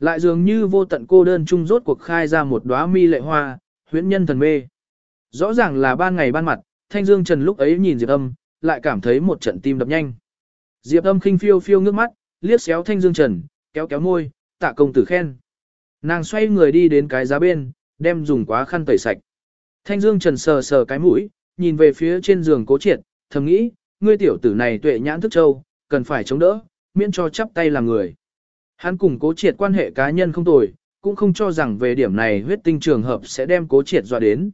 Lại dường như vô tận cô đơn chung rốt cuộc khai ra một đóa mi lệ hoa, huyễn nhân thần mê. Rõ ràng là ban ngày ban mặt, Thanh Dương Trần lúc ấy nhìn Diệp Âm, lại cảm thấy một trận tim đập nhanh. Diệp Âm khinh phiêu phiêu ngước mắt, liếc xéo Thanh Dương Trần, kéo kéo môi, tạ công tử khen. Nàng xoay người đi đến cái giá bên, đem dùng quá khăn tẩy sạch. Thanh Dương Trần sờ sờ cái mũi, nhìn về phía trên giường cố triệt, thầm nghĩ, ngươi tiểu tử này tuệ nhãn thức châu, cần phải chống đỡ, miễn cho chắp tay làm người. Hắn cùng cố triệt quan hệ cá nhân không tồi, cũng không cho rằng về điểm này huyết tinh trường hợp sẽ đem cố triệt dọa đến.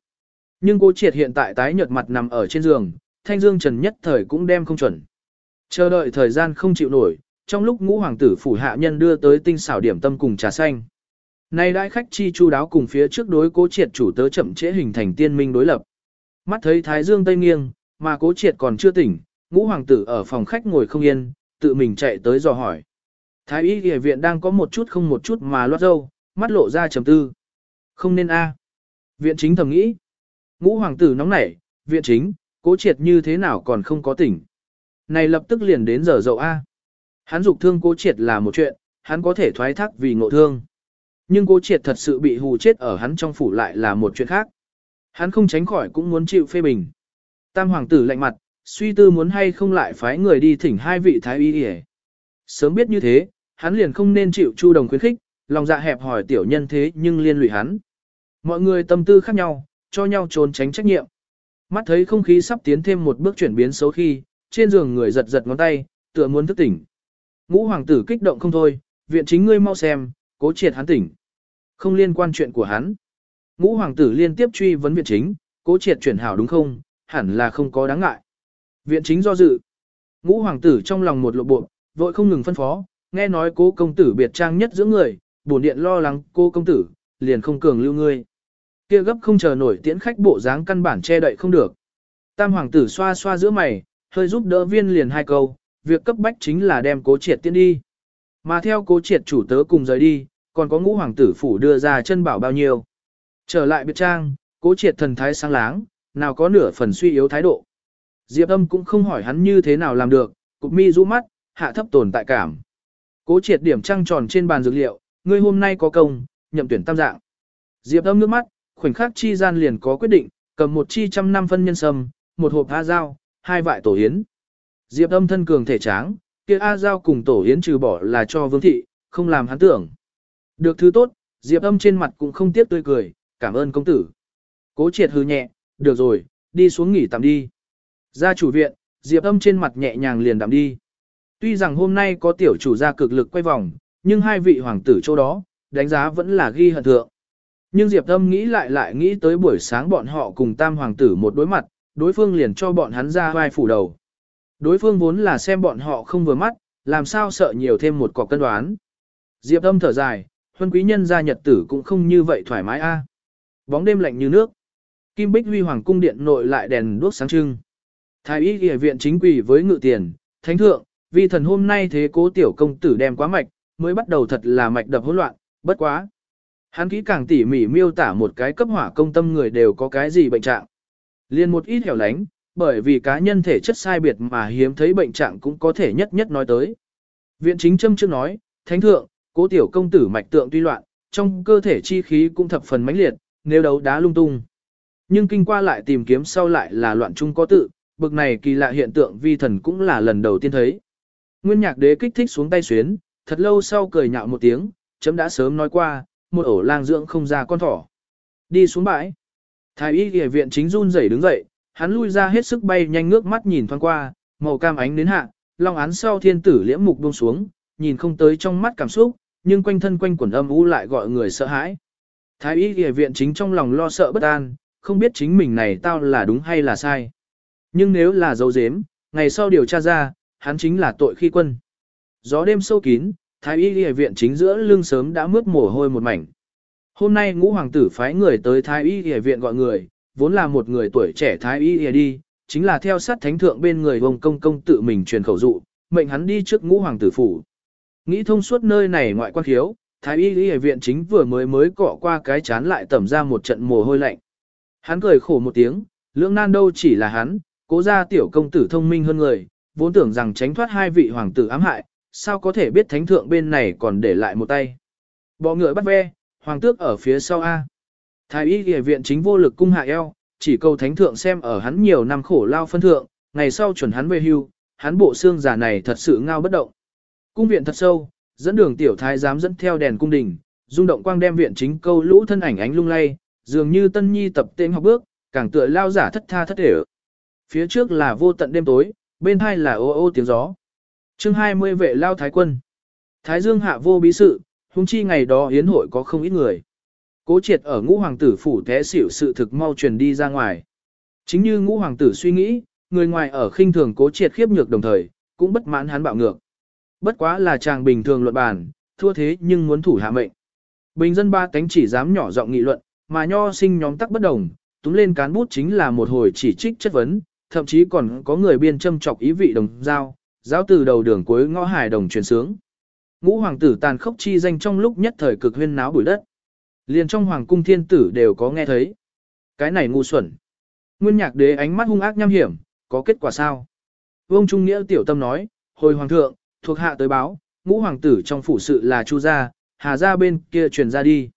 Nhưng cố triệt hiện tại tái nhợt mặt nằm ở trên giường, thanh dương trần nhất thời cũng đem không chuẩn. Chờ đợi thời gian không chịu nổi, trong lúc ngũ hoàng tử phủ hạ nhân đưa tới tinh xảo điểm tâm cùng trà xanh. Nay đại khách chi chu đáo cùng phía trước đối cố triệt chủ tớ chậm trễ hình thành tiên minh đối lập. Mắt thấy thái dương tây nghiêng, mà cố triệt còn chưa tỉnh, ngũ hoàng tử ở phòng khách ngồi không yên, tự mình chạy tới dò hỏi. Thái y y viện đang có một chút không một chút mà loát dâu, mắt lộ ra trầm tư. Không nên a. Viện chính thầm nghĩ. Ngũ hoàng tử nóng nảy, viện chính, cố triệt như thế nào còn không có tỉnh. Này lập tức liền đến giờ dậu a. Hắn dục thương cố triệt là một chuyện, hắn có thể thoái thác vì ngộ thương. Nhưng cố triệt thật sự bị hù chết ở hắn trong phủ lại là một chuyện khác. Hắn không tránh khỏi cũng muốn chịu phê bình. Tam hoàng tử lạnh mặt, suy tư muốn hay không lại phái người đi thỉnh hai vị thái y đi Sớm biết như thế, hắn liền không nên chịu chu đồng khuyến khích, lòng dạ hẹp hỏi tiểu nhân thế nhưng liên lụy hắn. Mọi người tâm tư khác nhau, cho nhau trốn tránh trách nhiệm. Mắt thấy không khí sắp tiến thêm một bước chuyển biến xấu khi, trên giường người giật giật ngón tay, tựa muốn thức tỉnh. Ngũ hoàng tử kích động không thôi, viện chính ngươi mau xem, cố triệt hắn tỉnh. Không liên quan chuyện của hắn. Ngũ hoàng tử liên tiếp truy vấn viện chính, cố triệt chuyển hảo đúng không, hẳn là không có đáng ngại. Viện chính do dự. Ngũ hoàng tử trong lòng một lộ bộ, vội không ngừng phân phó, nghe nói cố công tử biệt trang nhất giữa người, bổn điện lo lắng cô công tử, liền không cường lưu ngươi. Kia gấp không chờ nổi tiễn khách bộ dáng căn bản che đậy không được. Tam hoàng tử xoa xoa giữa mày, hơi giúp đỡ viên liền hai câu, việc cấp bách chính là đem cố triệt tiến đi. Mà theo cố triệt chủ tớ cùng rời đi, còn có ngũ hoàng tử phủ đưa ra chân bảo bao nhiêu. Trở lại biệt trang, cố triệt thần thái sáng láng, nào có nửa phần suy yếu thái độ. Diệp âm cũng không hỏi hắn như thế nào làm được, cục mi rũ mắt, hạ thấp tồn tại cảm. Cố triệt điểm trăng tròn trên bàn dược liệu, ngươi hôm nay có công, nhậm tuyển tam dạng. Diệp âm nước mắt, khoảnh khắc chi gian liền có quyết định, cầm một chi trăm năm phân nhân sâm, một hộp A dao, hai vại tổ yến. Diệp âm thân cường thể tráng, kia A dao cùng tổ yến trừ bỏ là cho vương thị, không làm hắn tưởng. Được thứ tốt, Diệp âm trên mặt cũng không tiếc tươi cười, cảm ơn công tử. Cố triệt hư nhẹ, được rồi, đi xuống nghỉ tạm đi. Ra chủ viện, Diệp âm trên mặt nhẹ nhàng liền đạm đi. Tuy rằng hôm nay có tiểu chủ gia cực lực quay vòng, nhưng hai vị hoàng tử chỗ đó, đánh giá vẫn là ghi hận thượng. Nhưng Diệp Âm nghĩ lại lại nghĩ tới buổi sáng bọn họ cùng tam hoàng tử một đối mặt, đối phương liền cho bọn hắn ra vai phủ đầu. Đối phương vốn là xem bọn họ không vừa mắt, làm sao sợ nhiều thêm một cọc cân đoán. Diệp Âm thở dài, huân quý nhân gia nhật tử cũng không như vậy thoải mái a. Bóng đêm lạnh như nước. Kim Bích Huy Hoàng cung điện nội lại đèn đuốc sáng trưng. Thái y y viện chính quỷ với ngự tiền, thánh thượng, vì thần hôm nay thế cố tiểu công tử đem quá mạch, mới bắt đầu thật là mạch đập hỗn loạn, bất quá. Hắn kỹ càng tỉ mỉ miêu tả một cái cấp hỏa công tâm người đều có cái gì bệnh trạng. Liên một ít hẻo lánh, bởi vì cá nhân thể chất sai biệt mà hiếm thấy bệnh trạng cũng có thể nhất nhất nói tới. Viện chính châm trước nói, thánh thượng, cố tiểu công tử mạch tượng tuy loạn, trong cơ thể chi khí cũng thập phần mãnh liệt, nếu đấu đá lung tung. Nhưng kinh qua lại tìm kiếm sau lại là loạn trung có tự, bực này kỳ lạ hiện tượng vi thần cũng là lần đầu tiên thấy. Nguyên nhạc đế kích thích xuống tay xuyến, thật lâu sau cười nhạo một tiếng, chấm đã sớm nói qua, một ổ lang dưỡng không ra con thỏ. Đi xuống bãi. Thái y y viện chính run rẩy đứng dậy, hắn lui ra hết sức bay nhanh ngước mắt nhìn thoáng qua, màu cam ánh đến hạ, long án sau thiên tử liễm mục buông xuống, nhìn không tới trong mắt cảm xúc, nhưng quanh thân quanh quẩn âm u lại gọi người sợ hãi. Thái y y viện chính trong lòng lo sợ bất an, không biết chính mình này tao là đúng hay là sai. Nhưng nếu là dấu dếm, ngày sau điều tra ra, hắn chính là tội khi quân. Gió đêm sâu kín, thái y y viện chính giữa lưng sớm đã mướt mồ hôi một mảnh. Hôm nay ngũ hoàng tử phái người tới thái y y viện gọi người, vốn là một người tuổi trẻ thái y y đi, chính là theo sát thánh thượng bên người vông công công tự mình truyền khẩu dụ, mệnh hắn đi trước ngũ hoàng tử phủ. Nghĩ thông suốt nơi này ngoại quan khiếu, thái y y viện chính vừa mới mới cọ qua cái chán lại tẩm ra một trận mồ hôi lạnh. Hắn cười khổ một tiếng, lưỡng nan đâu chỉ là hắn, cố ra tiểu công tử thông minh hơn người, vốn tưởng rằng tránh thoát hai vị hoàng tử ám hại, sao có thể biết thánh thượng bên này còn để lại một tay. Bỏ ngựa bắt ve, hoàng tước ở phía sau A. Thái y ghi viện chính vô lực cung hạ eo, chỉ cầu thánh thượng xem ở hắn nhiều năm khổ lao phân thượng, ngày sau chuẩn hắn về hưu, hắn bộ xương giả này thật sự ngao bất động. Cung viện thật sâu, dẫn đường tiểu thái dám dẫn theo đèn cung đình, rung động quang đem viện chính câu lũ thân ảnh ánh lung lay, dường như tân nhi tập tên học bước, càng tựa lao giả thất tha thất để Phía trước là vô tận đêm tối, bên hai là ô ô tiếng gió chương 20 vệ lao thái quân. Thái dương hạ vô bí sự, hung chi ngày đó hiến hội có không ít người. Cố triệt ở ngũ hoàng tử phủ té xỉu sự thực mau truyền đi ra ngoài. Chính như ngũ hoàng tử suy nghĩ, người ngoài ở khinh thường cố triệt khiếp nhược đồng thời, cũng bất mãn hắn bạo ngược. Bất quá là chàng bình thường luận bàn, thua thế nhưng muốn thủ hạ mệnh. Bình dân ba cánh chỉ dám nhỏ giọng nghị luận, mà nho sinh nhóm tắc bất đồng, túm lên cán bút chính là một hồi chỉ trích chất vấn, thậm chí còn có người biên châm chọc ý vị đồng giao, giáo từ đầu đường cuối ngõ hải đồng truyền sướng. Ngũ hoàng tử tàn khốc chi danh trong lúc nhất thời cực huyên náo bụi đất. Liền trong hoàng cung thiên tử đều có nghe thấy. Cái này ngu xuẩn. Nguyên nhạc đế ánh mắt hung ác nham hiểm, có kết quả sao? Vương Trung Nghĩa tiểu tâm nói, hồi hoàng thượng, thuộc hạ tới báo, ngũ hoàng tử trong phủ sự là chu gia, hà gia bên kia truyền ra đi.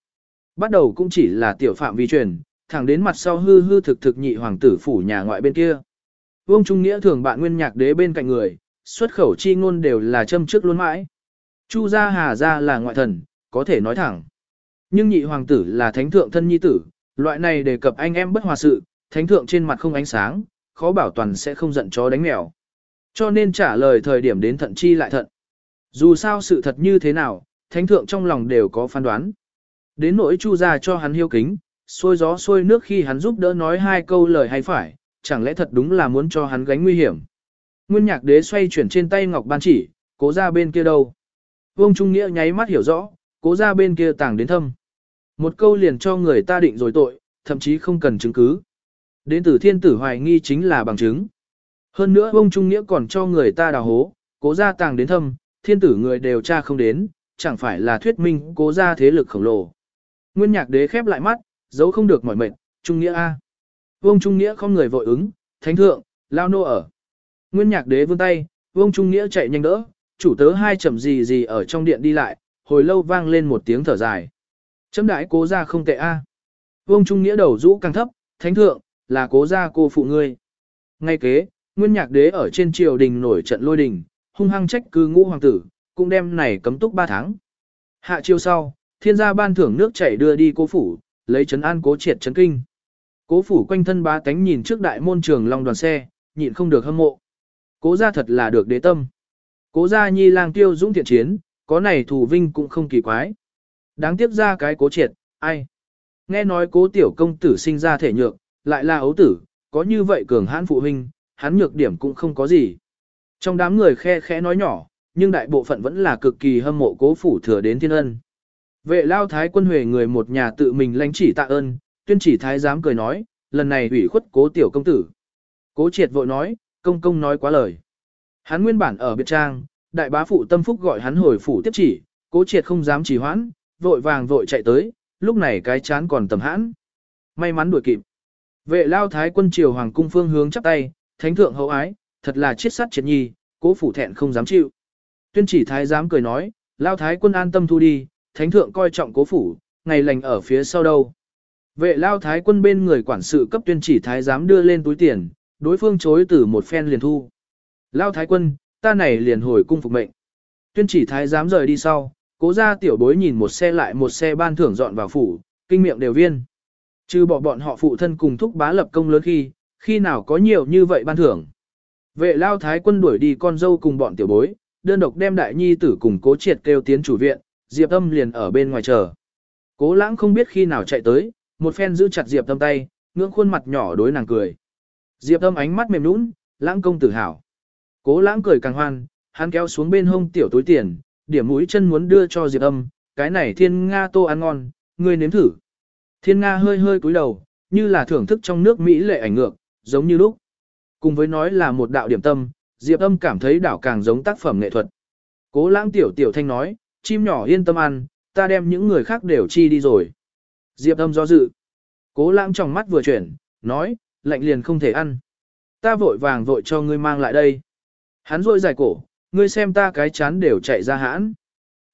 Bắt đầu cũng chỉ là tiểu phạm vi truyền, thẳng đến mặt sau hư hư thực thực nhị hoàng tử phủ nhà ngoại bên kia. Vương Trung Nghĩa thường bạn nguyên nhạc đế bên cạnh người, xuất khẩu chi ngôn đều là châm trước luôn mãi. Chu gia hà gia là ngoại thần, có thể nói thẳng. Nhưng nhị hoàng tử là thánh thượng thân nhi tử, loại này đề cập anh em bất hòa sự, thánh thượng trên mặt không ánh sáng, khó bảo toàn sẽ không giận chó đánh mèo. Cho nên trả lời thời điểm đến thận chi lại thận. Dù sao sự thật như thế nào, thánh thượng trong lòng đều có phán đoán. Đến nỗi chu gia cho hắn hiêu kính, xôi gió xôi nước khi hắn giúp đỡ nói hai câu lời hay phải, chẳng lẽ thật đúng là muốn cho hắn gánh nguy hiểm. Nguyên nhạc đế xoay chuyển trên tay ngọc ban chỉ, cố ra bên kia đâu. Vương Trung Nghĩa nháy mắt hiểu rõ, cố ra bên kia tàng đến thâm. Một câu liền cho người ta định rồi tội, thậm chí không cần chứng cứ. Đến tử thiên tử hoài nghi chính là bằng chứng. Hơn nữa Vương Trung Nghĩa còn cho người ta đào hố, cố ra tàng đến thâm, thiên tử người đều tra không đến, chẳng phải là thuyết minh cố ra thế lực khổng lồ. Nguyên nhạc đế khép lại mắt, giấu không được mỏi mệt, Trung Nghĩa A. Vương Trung Nghĩa không người vội ứng, thánh thượng, lao nô ở. Nguyên nhạc đế vươn tay, Vương Trung Nghĩa chạy nhanh đỡ, chủ tớ hai chậm gì gì ở trong điện đi lại, hồi lâu vang lên một tiếng thở dài. Chấm đãi cố ra không tệ a. Vương Trung Nghĩa đầu rũ càng thấp, thánh thượng, là cố ra cô phụ ngươi. Ngay kế, nguyên nhạc đế ở trên triều đình nổi trận lôi đình, hung hăng trách cư ngũ hoàng tử, cũng đem này cấm túc 3 tháng. Hạ chiêu sau, thiên gia ban thưởng nước chảy đưa đi cố phủ, lấy trấn an cố triệt trấn kinh. Cố phủ quanh thân ba tánh nhìn trước đại môn trường long đoàn xe, nhịn không được hâm mộ. Cố gia thật là được đế tâm. Cố gia nhi lang tiêu dũng thiện chiến, có này thủ vinh cũng không kỳ quái. Đáng tiếc ra cái cố triệt, ai? Nghe nói cố tiểu công tử sinh ra thể nhược, lại là ấu tử, có như vậy cường hãn phụ huynh, hắn nhược điểm cũng không có gì. Trong đám người khe khẽ nói nhỏ, nhưng đại bộ phận vẫn là cực kỳ hâm mộ cố phủ thừa đến thiên ân. Vệ lao thái quân huệ người một nhà tự mình lãnh chỉ tạ ơn, tuyên chỉ thái giám cười nói, lần này ủy khuất cố tiểu công tử. Cố triệt vội nói, công công nói quá lời. Hắn nguyên bản ở biệt trang, đại bá phụ tâm phúc gọi hắn hồi phủ tiếp chỉ, cố triệt không dám trì hoãn, vội vàng vội chạy tới, lúc này cái chán còn tầm hãn. May mắn đuổi kịp. Vệ lao thái quân triều hoàng cung phương hướng chắp tay, thánh thượng hậu ái, thật là chiết sát triệt nhi, cố phủ thẹn không dám chịu. Tuyên chỉ thái giám cười nói, lao thái quân an tâm thu đi, thánh thượng coi trọng cố phủ, ngày lành ở phía sau đâu. Vệ lao thái quân bên người quản sự cấp tuyên chỉ thái giám đưa lên túi tiền, đối phương chối từ một phen liền thu. Lao thái quân, ta này liền hồi cung phục mệnh. Tuyên chỉ thái giám rời đi sau, cố ra tiểu bối nhìn một xe lại một xe ban thưởng dọn vào phủ, kinh miệng đều viên. Trừ bỏ bọn họ phụ thân cùng thúc bá lập công lớn khi, khi nào có nhiều như vậy ban thưởng. Vệ lao thái quân đuổi đi con dâu cùng bọn tiểu bối, đơn độc đem đại nhi tử cùng cố triệt kêu tiến chủ viện, Diệp âm liền ở bên ngoài chờ. Cố lãng không biết khi nào chạy tới, một phen giữ chặt Diệp âm tay, ngưỡng khuôn mặt nhỏ đối nàng cười. Diệp âm ánh mắt mềm nũng, lãng công tử hảo. Cố lãng cười càng hoan, hắn kéo xuống bên hông tiểu túi tiền, điểm mũi chân muốn đưa cho Diệp âm, cái này thiên Nga tô ăn ngon, ngươi nếm thử. Thiên Nga hơi hơi cúi đầu, như là thưởng thức trong nước Mỹ lệ ảnh ngược, giống như lúc. Cùng với nói là một đạo điểm tâm, Diệp âm cảm thấy đảo càng giống tác phẩm nghệ thuật. Cố lãng tiểu tiểu thanh nói, chim nhỏ yên tâm ăn, ta đem những người khác đều chi đi rồi. Diệp âm do dự. Cố lãng trong mắt vừa chuyển, nói, lạnh liền không thể ăn. Ta vội vàng vội cho ngươi mang lại đây. Hắn rôi dài cổ, ngươi xem ta cái chán đều chạy ra hãn.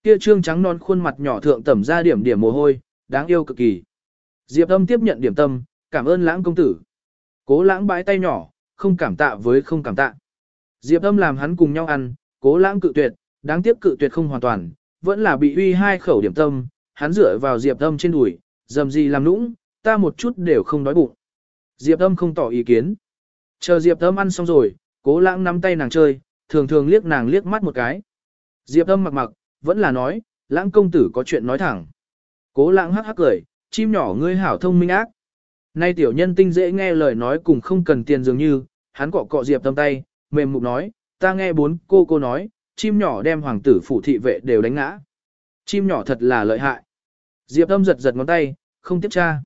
Kia trương trắng non khuôn mặt nhỏ thượng tẩm ra điểm điểm mồ hôi, đáng yêu cực kỳ. Diệp âm tiếp nhận điểm tâm, cảm ơn lãng công tử. Cố lãng bãi tay nhỏ, không cảm tạ với không cảm tạ. Diệp âm làm hắn cùng nhau ăn, cố lãng cự tuyệt, đáng tiếc cự tuyệt không hoàn toàn, vẫn là bị uy hai khẩu điểm tâm, hắn dựa vào Diệp âm trên đùi, dầm gì làm nũng, ta một chút đều không đói bụng. Diệp âm không tỏ ý kiến. Chờ Diệp âm ăn xong rồi, cố lãng nắm tay nàng chơi, thường thường liếc nàng liếc mắt một cái. Diệp âm mặc mặc, vẫn là nói, lãng công tử có chuyện nói thẳng. Cố lãng hắc hắc cười, chim nhỏ ngươi hảo thông minh ác. Nay tiểu nhân tinh dễ nghe lời nói cùng không cần tiền dường như, hắn cọ cọ Diệp âm tay, mềm mục nói, ta nghe bốn cô cô nói, chim nhỏ đem hoàng tử phủ thị vệ đều đánh ngã. Chim nhỏ thật là lợi hại. Diệp âm giật giật ngón tay, không tiếp tra.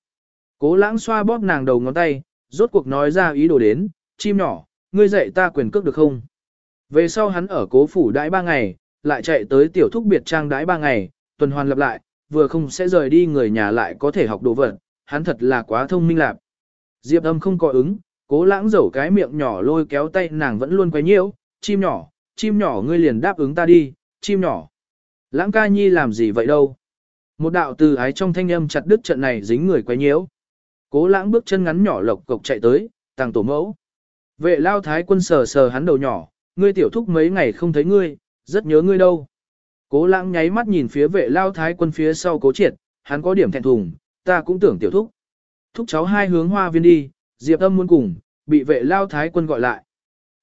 Cố lãng xoa bóp nàng đầu ngón tay, rốt cuộc nói ra ý đồ đến, chim nhỏ, ngươi dạy ta quyền cước được không? Về sau hắn ở cố phủ đãi ba ngày, lại chạy tới tiểu thúc biệt trang đãi ba ngày, tuần hoàn lặp lại, vừa không sẽ rời đi người nhà lại có thể học đồ vật, hắn thật là quá thông minh lạc. Diệp âm không có ứng, cố lãng dẩu cái miệng nhỏ lôi kéo tay nàng vẫn luôn quay nhiễu, chim nhỏ, chim nhỏ ngươi liền đáp ứng ta đi, chim nhỏ. Lãng ca nhi làm gì vậy đâu? Một đạo từ ái trong thanh âm chặt đứt trận này dính người quấy nhiễu. Cố lãng bước chân ngắn nhỏ lộc cộc chạy tới, tàng tổ mẫu. Vệ lao thái quân sờ sờ hắn đầu nhỏ, ngươi tiểu thúc mấy ngày không thấy ngươi, rất nhớ ngươi đâu. Cố lãng nháy mắt nhìn phía vệ lao thái quân phía sau cố triệt, hắn có điểm thẹn thùng, ta cũng tưởng tiểu thúc. Thúc cháu hai hướng hoa viên đi, diệp âm muốn cùng, bị vệ lao thái quân gọi lại.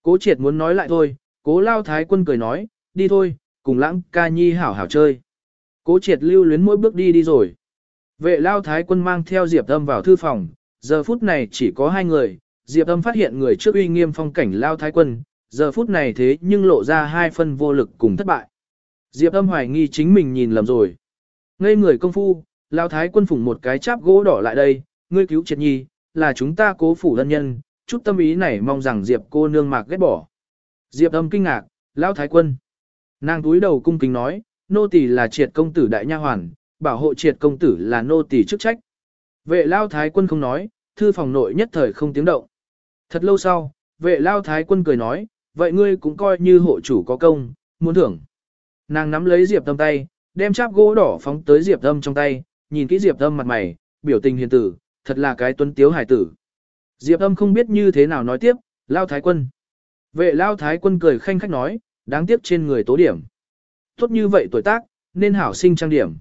Cố triệt muốn nói lại thôi, cố lao thái quân cười nói, đi thôi, cùng lãng ca nhi hảo hảo chơi. Cố triệt lưu luyến mỗi bước đi đi rồi. Vệ lao thái quân mang theo diệp âm vào thư phòng, giờ phút này chỉ có hai người, diệp âm phát hiện người trước uy nghiêm phong cảnh lao thái quân, giờ phút này thế nhưng lộ ra hai phân vô lực cùng thất bại. Diệp âm hoài nghi chính mình nhìn lầm rồi. Ngây người công phu, lao thái quân phủng một cái cháp gỗ đỏ lại đây, ngươi cứu triệt nhi, là chúng ta cố phủ thân nhân, chút tâm ý này mong rằng Diệp cô nương mạc ghét bỏ. Diệp âm kinh ngạc, lao thái quân. Nàng túi đầu cung kính nói, nô tỳ là triệt công tử đại nha hoàn, bảo hộ triệt công tử là nô tỳ chức trách. Vệ lao thái quân không nói, thư phòng nội nhất thời không tiếng động. Thật lâu sau, vệ lao thái quân cười nói, vậy ngươi cũng coi như hộ chủ có công, muốn thưởng. Nàng nắm lấy Diệp Tâm tay, đem cháp gỗ đỏ phóng tới Diệp Tâm trong tay, nhìn kỹ Diệp Tâm mặt mày, biểu tình hiền tử, thật là cái tuấn tiếu hải tử. Diệp Tâm không biết như thế nào nói tiếp, lao thái quân. Vệ lao thái quân cười khanh khách nói, đáng tiếc trên người tố điểm. Tốt như vậy tuổi tác, nên hảo sinh trang điểm.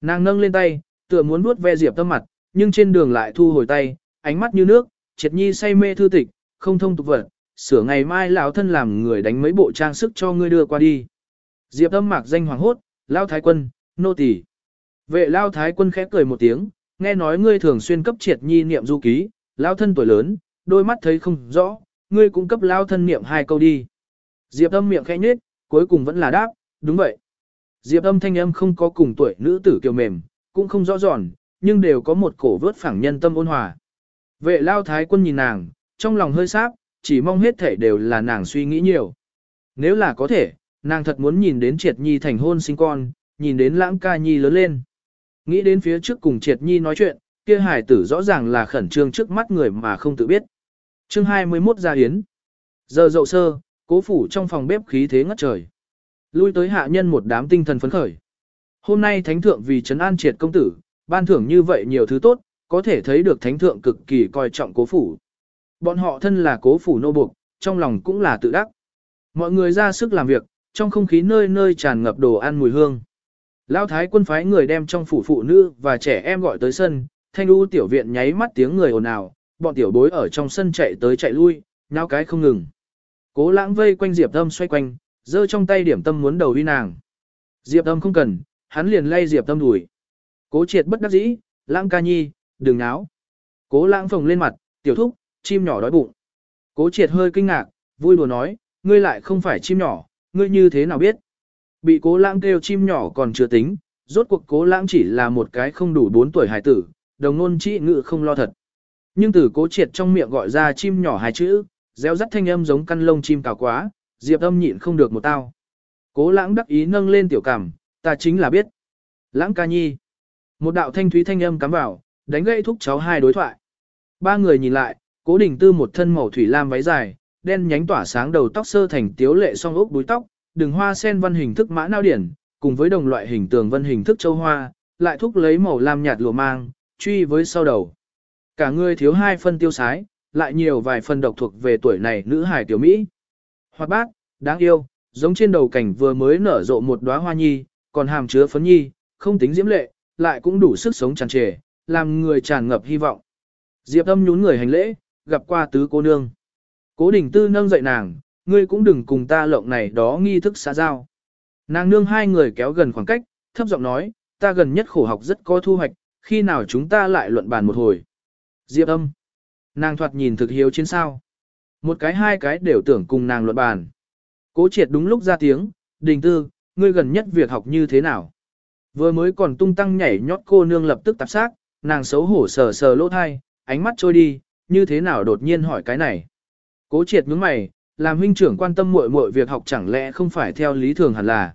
Nàng nâng lên tay, tựa muốn vuốt ve Diệp Tâm mặt, nhưng trên đường lại thu hồi tay, ánh mắt như nước, triệt nhi say mê thư tịch, không thông tục vật, sửa ngày mai lão thân làm người đánh mấy bộ trang sức cho ngươi đưa qua đi. Diệp Tâm mạc danh hoàng hốt, Lao Thái Quân, nô tỳ. Vệ Lao Thái Quân khẽ cười một tiếng, nghe nói ngươi thường xuyên cấp triệt nhi niệm du ký, Lao thân tuổi lớn, đôi mắt thấy không rõ, ngươi cũng cấp Lao thân niệm hai câu đi. Diệp Tâm miệng khẽ nhếch, cuối cùng vẫn là đáp, đúng vậy. Diệp Âm thanh âm không có cùng tuổi nữ tử kiều mềm, cũng không rõ ròn, nhưng đều có một cổ vớt phẳng nhân tâm ôn hòa. Vệ Lao Thái Quân nhìn nàng, trong lòng hơi sáp, chỉ mong hết thể đều là nàng suy nghĩ nhiều. Nếu là có thể, Nàng thật muốn nhìn đến Triệt Nhi thành hôn sinh con, nhìn đến lãng ca nhi lớn lên. Nghĩ đến phía trước cùng Triệt Nhi nói chuyện, kia hải tử rõ ràng là khẩn trương trước mắt người mà không tự biết. chương 21 ra hiến. Giờ dậu sơ, cố phủ trong phòng bếp khí thế ngất trời. Lui tới hạ nhân một đám tinh thần phấn khởi. Hôm nay thánh thượng vì trấn an triệt công tử, ban thưởng như vậy nhiều thứ tốt, có thể thấy được thánh thượng cực kỳ coi trọng cố phủ. Bọn họ thân là cố phủ nô buộc, trong lòng cũng là tự đắc. Mọi người ra sức làm việc, trong không khí nơi nơi tràn ngập đồ ăn mùi hương. Lão thái quân phái người đem trong phủ phụ nữ và trẻ em gọi tới sân, thanh u tiểu viện nháy mắt tiếng người ồn ào, bọn tiểu bối ở trong sân chạy tới chạy lui, nháo cái không ngừng. Cố lãng vây quanh Diệp Tâm xoay quanh, giơ trong tay điểm tâm muốn đầu uy nàng. Diệp Tâm không cần, hắn liền lay Diệp Tâm đuổi. Cố triệt bất đắc dĩ, lãng ca nhi, đừng náo. Cố lãng phồng lên mặt, tiểu thúc, chim nhỏ đói bụng. Cố triệt hơi kinh ngạc, vui đùa nói, ngươi lại không phải chim nhỏ, ngươi như thế nào biết? Bị cố lãng kêu chim nhỏ còn chưa tính, rốt cuộc cố lãng chỉ là một cái không đủ 4 tuổi hải tử, đồng nôn trị ngự không lo thật. Nhưng từ cố triệt trong miệng gọi ra chim nhỏ hai chữ, réo rắt thanh âm giống căn lông chim cào quá, diệp âm nhịn không được một tao. Cố lãng đắc ý nâng lên tiểu cảm, ta chính là biết. Lãng ca nhi. Một đạo thanh thúy thanh âm cắm vào, đánh gãy thúc cháu hai đối thoại. Ba người nhìn lại, cố đình tư một thân màu thủy lam váy dài, đen nhánh tỏa sáng đầu tóc sơ thành tiếu lệ song ốc búi tóc, đường hoa sen văn hình thức mã nao điển, cùng với đồng loại hình tường vân hình thức châu hoa, lại thúc lấy màu lam nhạt lụa mang, truy với sau đầu. Cả người thiếu hai phân tiêu sái, lại nhiều vài phần độc thuộc về tuổi này nữ hài tiểu Mỹ. Hoạt bát, đáng yêu, giống trên đầu cảnh vừa mới nở rộ một đóa hoa nhi, còn hàm chứa phấn nhi, không tính diễm lệ, lại cũng đủ sức sống tràn trề, làm người tràn ngập hy vọng. Diệp âm nhún người hành lễ, gặp qua tứ cô nương. Cố đình tư nâng dậy nàng, ngươi cũng đừng cùng ta lộng này đó nghi thức xã giao. Nàng nương hai người kéo gần khoảng cách, thấp giọng nói, ta gần nhất khổ học rất có thu hoạch, khi nào chúng ta lại luận bàn một hồi. Diệp âm. Nàng thoạt nhìn thực hiếu chiến sao. Một cái hai cái đều tưởng cùng nàng luận bàn. Cố triệt đúng lúc ra tiếng, đình tư, ngươi gần nhất việc học như thế nào. Vừa mới còn tung tăng nhảy nhót cô nương lập tức tạp xác, nàng xấu hổ sờ sờ lỗ thai, ánh mắt trôi đi, như thế nào đột nhiên hỏi cái này. Cố triệt nhướng mày, làm huynh trưởng quan tâm muội muội việc học chẳng lẽ không phải theo lý thường hẳn là.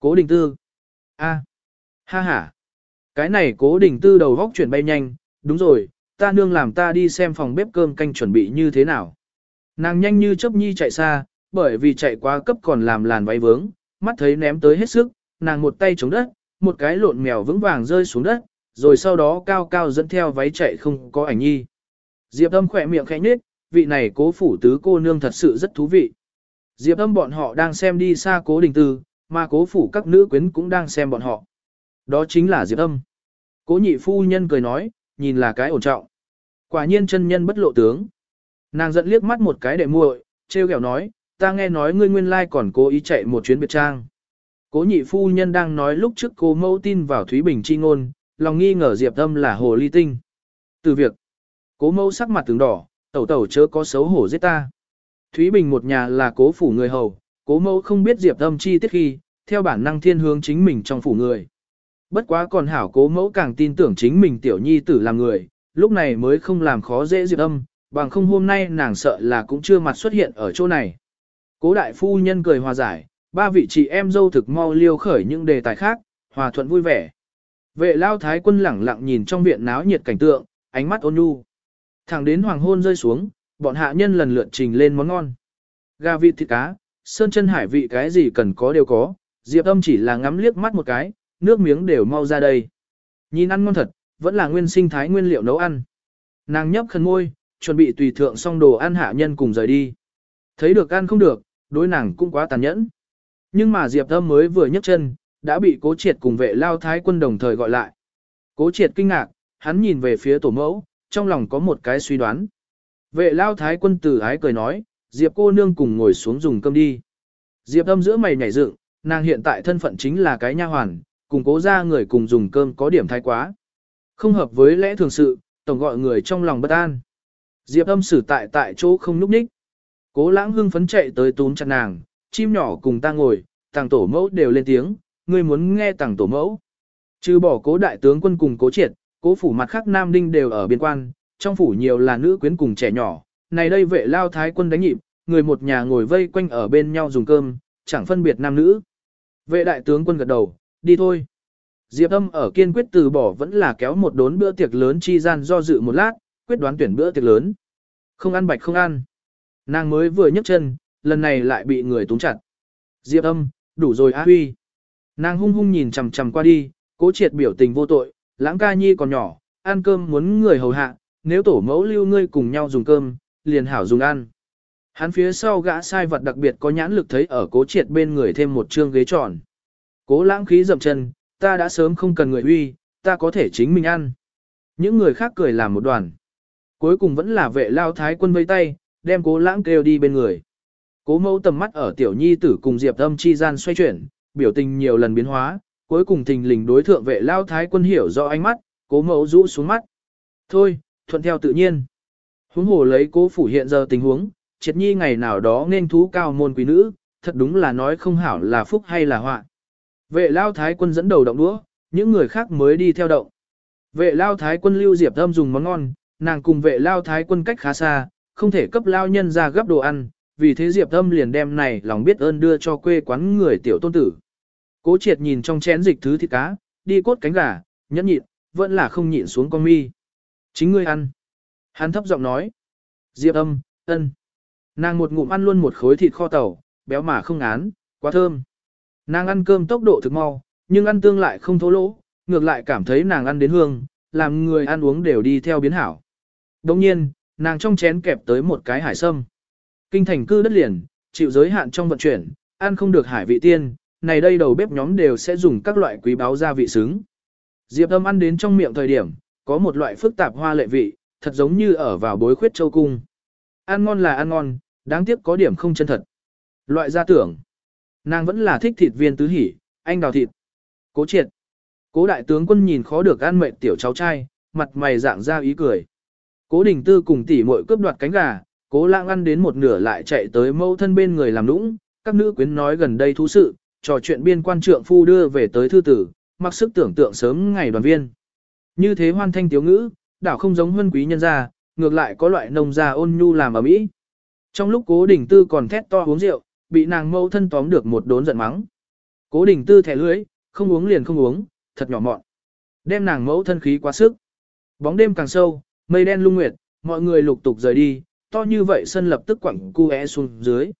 Cố đình tư. a, ha ha. Cái này cố đình tư đầu góc chuyển bay nhanh, đúng rồi, ta nương làm ta đi xem phòng bếp cơm canh chuẩn bị như thế nào. Nàng nhanh như chớp nhi chạy xa, bởi vì chạy quá cấp còn làm làn váy vướng, mắt thấy ném tới hết sức, nàng một tay chống đất, một cái lộn mèo vững vàng rơi xuống đất, rồi sau đó cao cao dẫn theo váy chạy không có ảnh nhi. Diệp âm khỏe miệng khẽ nhếch, vị này cố phủ tứ cô nương thật sự rất thú vị. Diệp âm bọn họ đang xem đi xa cố đình tư, mà cố phủ các nữ quyến cũng đang xem bọn họ. Đó chính là Diệp âm. Cố nhị phu nhân cười nói, nhìn là cái ổn trọng. Quả nhiên chân nhân bất lộ tướng. Nàng giận liếc mắt một cái để muội, treo kẹo nói, ta nghe nói ngươi nguyên lai còn cố ý chạy một chuyến biệt trang. Cố nhị phu nhân đang nói lúc trước cô mẫu tin vào Thúy Bình chi ngôn, lòng nghi ngờ Diệp Âm là hồ ly tinh. Từ việc, cố mẫu sắc mặt tướng đỏ, tẩu tẩu chớ có xấu hổ giết ta. Thúy Bình một nhà là cố phủ người hầu, cố mẫu không biết Diệp Âm chi tiết khi, theo bản năng thiên hướng chính mình trong phủ người. Bất quá còn hảo cố mẫu càng tin tưởng chính mình tiểu nhi tử làm người, lúc này mới không làm khó dễ Diệp Âm, bằng không hôm nay nàng sợ là cũng chưa mặt xuất hiện ở chỗ này. Cố đại phu nhân cười hòa giải, ba vị chị em dâu thực mau liêu khởi những đề tài khác, hòa thuận vui vẻ. Vệ lao thái quân lẳng lặng nhìn trong viện náo nhiệt cảnh tượng, ánh mắt ôn nhu. Thẳng đến hoàng hôn rơi xuống, bọn hạ nhân lần lượt trình lên món ngon. Gà vịt thịt cá, sơn chân hải vị cái gì cần có đều có, Diệp Âm chỉ là ngắm liếc mắt một cái, nước miếng đều mau ra đây. Nhìn ăn ngon thật, vẫn là nguyên sinh thái nguyên liệu nấu ăn. Nàng nhấp khẩn môi, chuẩn bị tùy thượng xong đồ ăn hạ nhân cùng rời đi. Thấy được ăn không được, đối nàng cũng quá tàn nhẫn. Nhưng mà Diệp Âm mới vừa nhấc chân, đã bị cố triệt cùng vệ lao thái quân đồng thời gọi lại. Cố triệt kinh ngạc, hắn nhìn về phía tổ mẫu, trong lòng có một cái suy đoán. Vệ lao thái quân tử ái cười nói, Diệp cô nương cùng ngồi xuống dùng cơm đi. Diệp âm giữa mày nhảy dựng, nàng hiện tại thân phận chính là cái nha hoàn, cùng cố ra người cùng dùng cơm có điểm thái quá. Không hợp với lẽ thường sự, tổng gọi người trong lòng bất an. Diệp âm xử tại tại chỗ không núp ních. Cố lãng hưng phấn chạy tới túm chặt nàng, chim nhỏ cùng ta ngồi, tàng tổ mẫu đều lên tiếng, ngươi muốn nghe tàng tổ mẫu. Trừ bỏ cố đại tướng quân cùng cố triệt, cố phủ mặt khác nam đinh đều ở biên quan, trong phủ nhiều là nữ quyến cùng trẻ nhỏ, này đây vệ lao thái quân đánh nhịp, người một nhà ngồi vây quanh ở bên nhau dùng cơm, chẳng phân biệt nam nữ. Vệ đại tướng quân gật đầu, đi thôi. Diệp âm ở kiên quyết từ bỏ vẫn là kéo một đốn bữa tiệc lớn chi gian do dự một lát, quyết đoán tuyển bữa tiệc lớn. Không ăn bạch không ăn. Nàng mới vừa nhấc chân, lần này lại bị người túng chặt. Diệp âm, đủ rồi á huy. Nàng hung hung nhìn chằm chằm qua đi, cố triệt biểu tình vô tội, lãng ca nhi còn nhỏ, ăn cơm muốn người hầu hạ, nếu tổ mẫu lưu ngươi cùng nhau dùng cơm, liền hảo dùng ăn. Hắn phía sau gã sai vật đặc biệt có nhãn lực thấy ở cố triệt bên người thêm một trương ghế tròn. Cố lãng khí dậm chân, ta đã sớm không cần người uy, ta có thể chính mình ăn. Những người khác cười làm một đoàn. Cuối cùng vẫn là vệ lao thái quân vây tay, đem cố lãng kêu đi bên người. Cố mẫu tầm mắt ở tiểu nhi tử cùng diệp âm chi gian xoay chuyển, biểu tình nhiều lần biến hóa, cuối cùng thình lình đối thượng vệ lao thái quân hiểu rõ ánh mắt, cố mẫu rũ xuống mắt. Thôi, thuận theo tự nhiên. Huống hồ lấy cố phủ hiện giờ tình huống, triệt nhi ngày nào đó nên thú cao môn quý nữ, thật đúng là nói không hảo là phúc hay là họa. Vệ lao thái quân dẫn đầu động đũa, những người khác mới đi theo động. Vệ lao thái quân lưu diệp âm dùng món ngon, nàng cùng vệ lao thái quân cách khá xa, không thể cấp lao nhân ra gấp đồ ăn, vì thế diệp Âm liền đem này lòng biết ơn đưa cho quê quán người tiểu tôn tử. Cố triệt nhìn trong chén dịch thứ thịt cá, đi cốt cánh gà, nhẫn nhịn, vẫn là không nhịn xuống con mi. Chính ngươi ăn. Hắn thấp giọng nói. Diệp âm, ân. Nàng một ngụm ăn luôn một khối thịt kho tàu, béo mà không ngán, quá thơm. Nàng ăn cơm tốc độ thực mau, nhưng ăn tương lại không thô lỗ, ngược lại cảm thấy nàng ăn đến hương, làm người ăn uống đều đi theo biến hảo. Đồng nhiên, nàng trong chén kẹp tới một cái hải sâm. Kinh thành cư đất liền, chịu giới hạn trong vận chuyển, ăn không được hải vị tiên, này đây đầu bếp nhóm đều sẽ dùng các loại quý báo gia vị xứng. Diệp âm ăn đến trong miệng thời điểm, có một loại phức tạp hoa lệ vị, thật giống như ở vào bối khuyết châu cung. Ăn ngon là ăn ngon, đáng tiếc có điểm không chân thật. Loại gia tưởng. Nàng vẫn là thích thịt viên tứ hỉ, anh đào thịt. Cố triệt. Cố đại tướng quân nhìn khó được ăn mệt tiểu cháu trai, mặt mày dạng ra ý cười. Cố đình tư cùng tỷ muội cướp đoạt cánh gà, cố lãng ăn đến một nửa lại chạy tới mâu thân bên người làm nũng. Các nữ quyến nói gần đây thú sự, trò chuyện biên quan trượng phu đưa về tới thư tử, mặc sức tưởng tượng sớm ngày đoàn viên. Như thế hoan thanh tiếu ngữ, đảo không giống huân quý nhân gia, ngược lại có loại nông gia ôn nhu làm ở mỹ. Trong lúc cố đình tư còn thét to uống rượu, bị nàng mâu thân tóm được một đốn giận mắng. Cố đình tư thẻ lưới, không uống liền không uống, thật nhỏ mọn. Đem nàng mẫu thân khí quá sức. Bóng đêm càng sâu, mây đen lung nguyệt, mọi người lục tục rời đi, to như vậy sân lập tức quẳng cu é xuống dưới.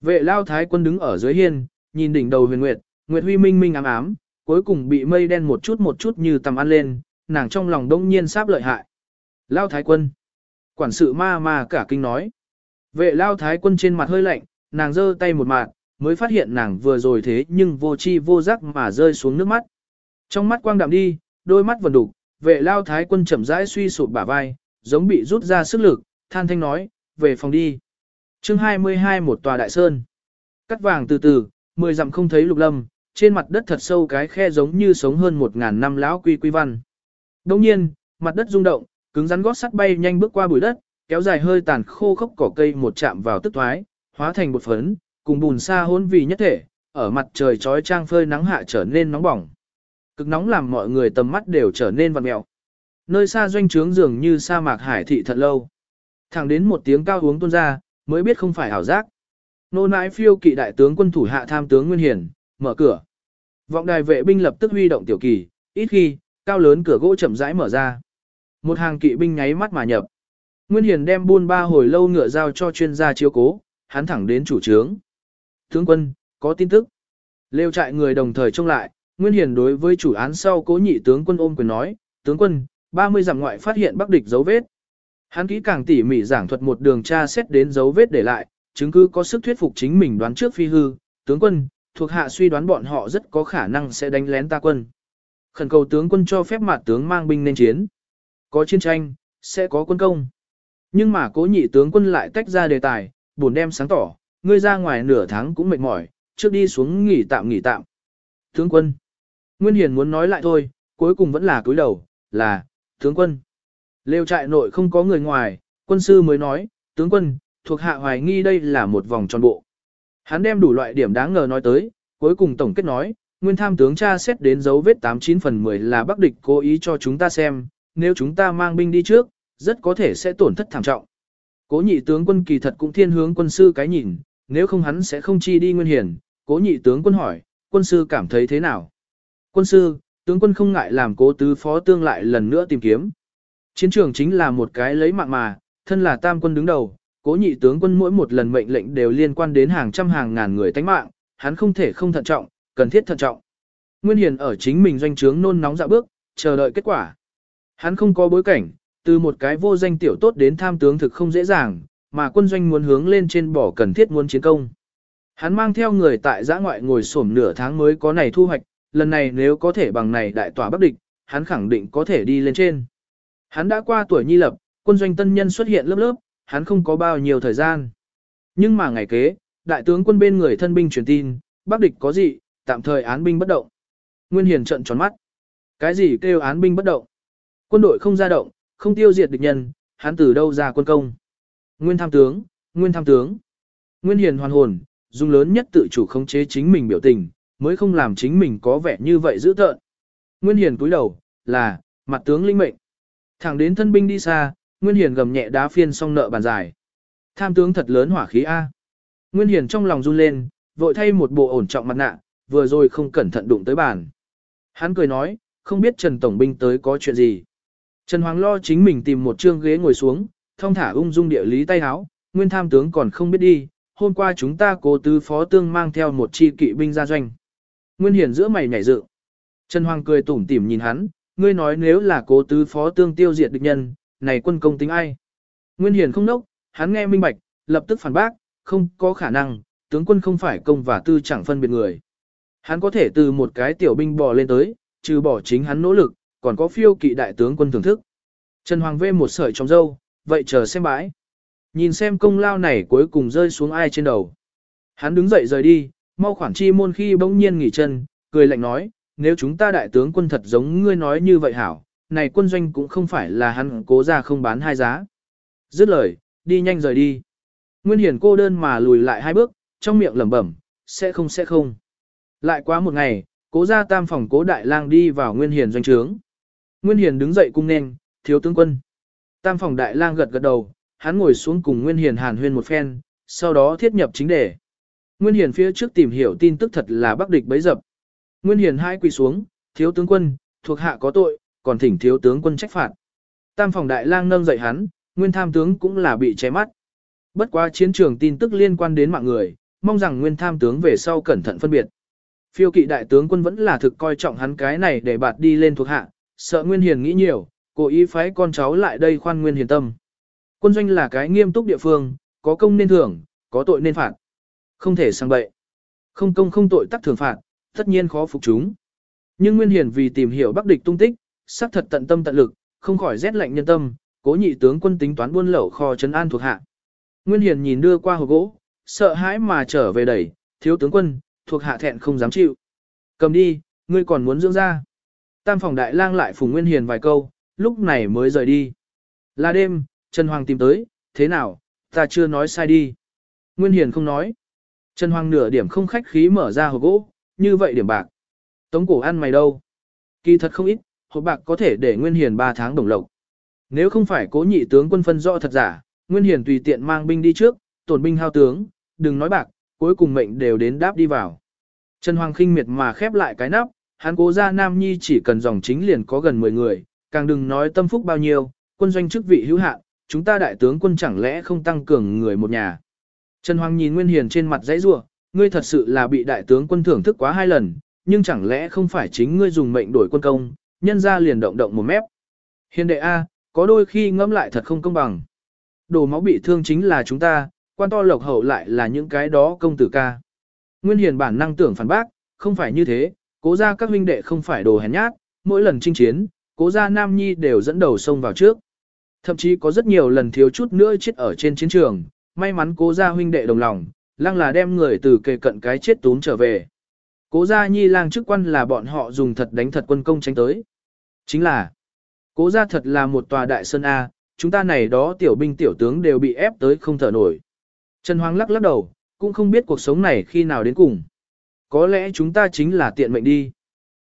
Vệ lao thái quân đứng ở dưới hiên, nhìn đỉnh đầu huyền nguyệt, nguyệt huy minh minh ám ám, cuối cùng bị mây đen một chút một chút như tầm ăn lên, nàng trong lòng đông nhiên sáp lợi hại. Lao thái quân. Quản sự ma ma cả kinh nói. Vệ lao thái quân trên mặt hơi lạnh, nàng giơ tay một mạng, mới phát hiện nàng vừa rồi thế nhưng vô chi vô giác mà rơi xuống nước mắt. Trong mắt quang đạm đi, đôi mắt vần đục, vệ lao thái quân chậm rãi suy sụp bả vai, giống bị rút ra sức lực, than thanh nói, về phòng đi. chương 22 một tòa đại sơn. Cắt vàng từ từ, mười dặm không thấy lục lâm, trên mặt đất thật sâu cái khe giống như sống hơn một ngàn năm lão quy quy văn. Đồng nhiên, mặt đất rung động, cứng rắn gót sắt bay nhanh bước qua bụi đất, kéo dài hơi tàn khô khốc cỏ cây một chạm vào tức thoái, hóa thành một phấn, cùng bùn xa hôn vì nhất thể, ở mặt trời trói trang phơi nắng hạ trở nên nóng bỏng. Cực nóng làm mọi người tầm mắt đều trở nên vằn mẹo. Nơi xa doanh trướng dường như sa mạc hải thị thật lâu. Thẳng đến một tiếng cao uống tuôn ra, mới biết không phải ảo giác. Nô nãi phiêu kỵ đại tướng quân thủ hạ tham tướng Nguyên Hiển, mở cửa. Vọng đài vệ binh lập tức huy động tiểu kỳ, ít khi, cao lớn cửa gỗ chậm rãi mở ra. Một hàng kỵ binh nháy mắt mà nhập. Nguyên Hiền đem buôn ba hồi lâu ngựa giao cho chuyên gia chiếu cố, hắn thẳng đến chủ trướng. Tướng quân, có tin tức. Lêu trại người đồng thời trông lại, Nguyên Hiền đối với chủ án sau cố nhị tướng quân ôm quyền nói, tướng quân, 30 dặm ngoại phát hiện bắc địch dấu vết. Hắn kỹ càng tỉ mỉ giảng thuật một đường tra xét đến dấu vết để lại, chứng cứ có sức thuyết phục chính mình đoán trước phi hư, tướng quân, thuộc hạ suy đoán bọn họ rất có khả năng sẽ đánh lén ta quân. Khẩn cầu tướng quân cho phép mặt tướng mang binh lên chiến. Có chiến tranh, sẽ có quân công. Nhưng mà cố nhị tướng quân lại tách ra đề tài, buồn đem sáng tỏ, ngươi ra ngoài nửa tháng cũng mệt mỏi, trước đi xuống nghỉ tạm nghỉ tạm. Tướng quân. Nguyên Hiền muốn nói lại thôi, cuối cùng vẫn là cúi đầu, là, tướng quân. Lêu trại nội không có người ngoài, quân sư mới nói, tướng quân, thuộc hạ hoài nghi đây là một vòng tròn bộ. Hắn đem đủ loại điểm đáng ngờ nói tới, cuối cùng tổng kết nói, nguyên tham tướng cha xét đến dấu vết 89 phần 10 là bắc địch cố ý cho chúng ta xem, nếu chúng ta mang binh đi trước, rất có thể sẽ tổn thất thảm trọng. Cố nhị tướng quân kỳ thật cũng thiên hướng quân sư cái nhìn, nếu không hắn sẽ không chi đi nguyên hiển. Cố nhị tướng quân hỏi, quân sư cảm thấy thế nào? Quân sư, tướng quân không ngại làm cố tứ phó tương lại lần nữa tìm kiếm. Chiến trường chính là một cái lấy mạng mà, thân là tam quân đứng đầu, cố nhị tướng quân mỗi một lần mệnh lệnh đều liên quan đến hàng trăm hàng ngàn người tánh mạng, hắn không thể không thận trọng, cần thiết thận trọng. Nguyên Hiền ở chính mình doanh trướng nôn nóng dạ bước, chờ đợi kết quả. Hắn không có bối cảnh, từ một cái vô danh tiểu tốt đến tham tướng thực không dễ dàng, mà quân doanh muốn hướng lên trên bỏ cần thiết muốn chiến công. Hắn mang theo người tại giã ngoại ngồi xổm nửa tháng mới có này thu hoạch, lần này nếu có thể bằng này đại tỏa bắc địch, hắn khẳng định có thể đi lên trên. Hắn đã qua tuổi nhi lập, quân doanh tân nhân xuất hiện lớp lớp, hắn không có bao nhiêu thời gian. Nhưng mà ngày kế, đại tướng quân bên người thân binh truyền tin, bắc địch có gì, tạm thời án binh bất động. Nguyên Hiền trận tròn mắt. Cái gì kêu án binh bất động? Quân đội không ra động, không tiêu diệt địch nhân, hắn từ đâu ra quân công? Nguyên tham tướng, nguyên tham tướng. Nguyên Hiền hoàn hồn, dùng lớn nhất tự chủ khống chế chính mình biểu tình, mới không làm chính mình có vẻ như vậy dữ tợn. Nguyên Hiền cúi đầu, là, mặt tướng linh mệnh. Thẳng đến thân binh đi xa, Nguyên Hiền gầm nhẹ đá phiên xong nợ bàn dài. Tham tướng thật lớn hỏa khí A. Nguyên Hiền trong lòng run lên, vội thay một bộ ổn trọng mặt nạ, vừa rồi không cẩn thận đụng tới bàn. Hắn cười nói, không biết Trần Tổng binh tới có chuyện gì. Trần Hoàng lo chính mình tìm một trương ghế ngồi xuống, thông thả ung dung địa lý tay háo, nguyên tham tướng còn không biết đi, hôm qua chúng ta cố tứ phó tương mang theo một chi kỵ binh ra doanh. Nguyên Hiển giữa mày nhảy dựng, Trần Hoàng cười tủm tỉm nhìn hắn, ngươi nói nếu là cố tứ phó tương tiêu diệt địch nhân, này quân công tính ai? Nguyên Hiển không nốc, hắn nghe minh bạch, lập tức phản bác, không có khả năng, tướng quân không phải công và tư chẳng phân biệt người. Hắn có thể từ một cái tiểu binh bò lên tới, trừ bỏ chính hắn nỗ lực, còn có phiêu kỵ đại tướng quân thưởng thức. Trần Hoàng vê một sợi trong dâu, vậy chờ xem bãi. Nhìn xem công lao này cuối cùng rơi xuống ai trên đầu. Hắn đứng dậy rời đi, mau khoản chi môn khi bỗng nhiên nghỉ chân, cười lạnh nói, nếu chúng ta đại tướng quân thật giống ngươi nói như vậy hảo, này quân doanh cũng không phải là hắn cố ra không bán hai giá. Dứt lời, đi nhanh rời đi. Nguyên hiển cô đơn mà lùi lại hai bước, trong miệng lẩm bẩm, sẽ không sẽ không. Lại quá một ngày, cố ra tam phòng cố đại lang đi vào nguyên hiển doanh trướng. Nguyên hiển đứng dậy cung nên, thiếu tướng quân. Tam phòng đại lang gật gật đầu, hắn ngồi xuống cùng Nguyên Hiền hàn huyên một phen, sau đó thiết nhập chính đề. Nguyên Hiền phía trước tìm hiểu tin tức thật là bắc địch bấy dập. Nguyên Hiền hai quỳ xuống, thiếu tướng quân, thuộc hạ có tội, còn thỉnh thiếu tướng quân trách phạt. Tam phòng đại lang nâng dậy hắn, Nguyên tham tướng cũng là bị che mắt. Bất quá chiến trường tin tức liên quan đến mạng người, mong rằng Nguyên tham tướng về sau cẩn thận phân biệt. Phiêu kỵ đại tướng quân vẫn là thực coi trọng hắn cái này để bạt đi lên thuộc hạ, sợ Nguyên Hiền nghĩ nhiều, cố ý phái con cháu lại đây khoan Nguyên Hiền tâm. Quân doanh là cái nghiêm túc địa phương, có công nên thưởng, có tội nên phạt. Không thể sang bậy. Không công không tội tắc thường phạt, tất nhiên khó phục chúng. Nhưng Nguyên Hiền vì tìm hiểu Bắc địch tung tích, xác thật tận tâm tận lực, không khỏi rét lạnh nhân tâm, cố nhị tướng quân tính toán buôn lậu kho trấn an thuộc hạ. Nguyên Hiền nhìn đưa qua hồ gỗ, sợ hãi mà trở về đẩy, thiếu tướng quân, thuộc hạ thẹn không dám chịu. Cầm đi, ngươi còn muốn dưỡng ra. Tam phòng đại lang lại phùng Nguyên Hiền vài câu, lúc này mới rời đi. Là đêm, Trần Hoàng tìm tới, thế nào, ta chưa nói sai đi. Nguyên Hiền không nói. Trần Hoàng nửa điểm không khách khí mở ra hộp gỗ, như vậy điểm bạc. Tống cổ ăn mày đâu? Kỳ thật không ít, hộp bạc có thể để Nguyên Hiền 3 tháng đồng lộc. Nếu không phải cố nhị tướng quân phân rõ thật giả, Nguyên Hiền tùy tiện mang binh đi trước, tổn binh hao tướng, đừng nói bạc, cuối cùng mệnh đều đến đáp đi vào. Trần Hoàng khinh miệt mà khép lại cái nắp, hắn cố ra Nam Nhi chỉ cần dòng chính liền có gần 10 người, càng đừng nói tâm phúc bao nhiêu, quân doanh chức vị hữu hạn, chúng ta đại tướng quân chẳng lẽ không tăng cường người một nhà. Trần Hoàng nhìn Nguyên Hiền trên mặt dãy rủa, ngươi thật sự là bị đại tướng quân thưởng thức quá hai lần, nhưng chẳng lẽ không phải chính ngươi dùng mệnh đổi quân công, nhân ra liền động động một mép. Hiền đệ A, có đôi khi ngẫm lại thật không công bằng. Đồ máu bị thương chính là chúng ta, quan to lộc hậu lại là những cái đó công tử ca. Nguyên Hiền bản năng tưởng phản bác, không phải như thế, cố ra các huynh đệ không phải đồ hèn nhát, mỗi lần chinh chiến, cố ra Nam Nhi đều dẫn đầu sông vào trước. Thậm chí có rất nhiều lần thiếu chút nữa chết ở trên chiến trường, may mắn cố gia huynh đệ đồng lòng, lăng là đem người từ kề cận cái chết tốn trở về. Cố gia nhi lang chức quan là bọn họ dùng thật đánh thật quân công tránh tới. Chính là, cố gia thật là một tòa đại sơn A, chúng ta này đó tiểu binh tiểu tướng đều bị ép tới không thở nổi. Trần Hoàng lắc lắc đầu, cũng không biết cuộc sống này khi nào đến cùng. Có lẽ chúng ta chính là tiện mệnh đi.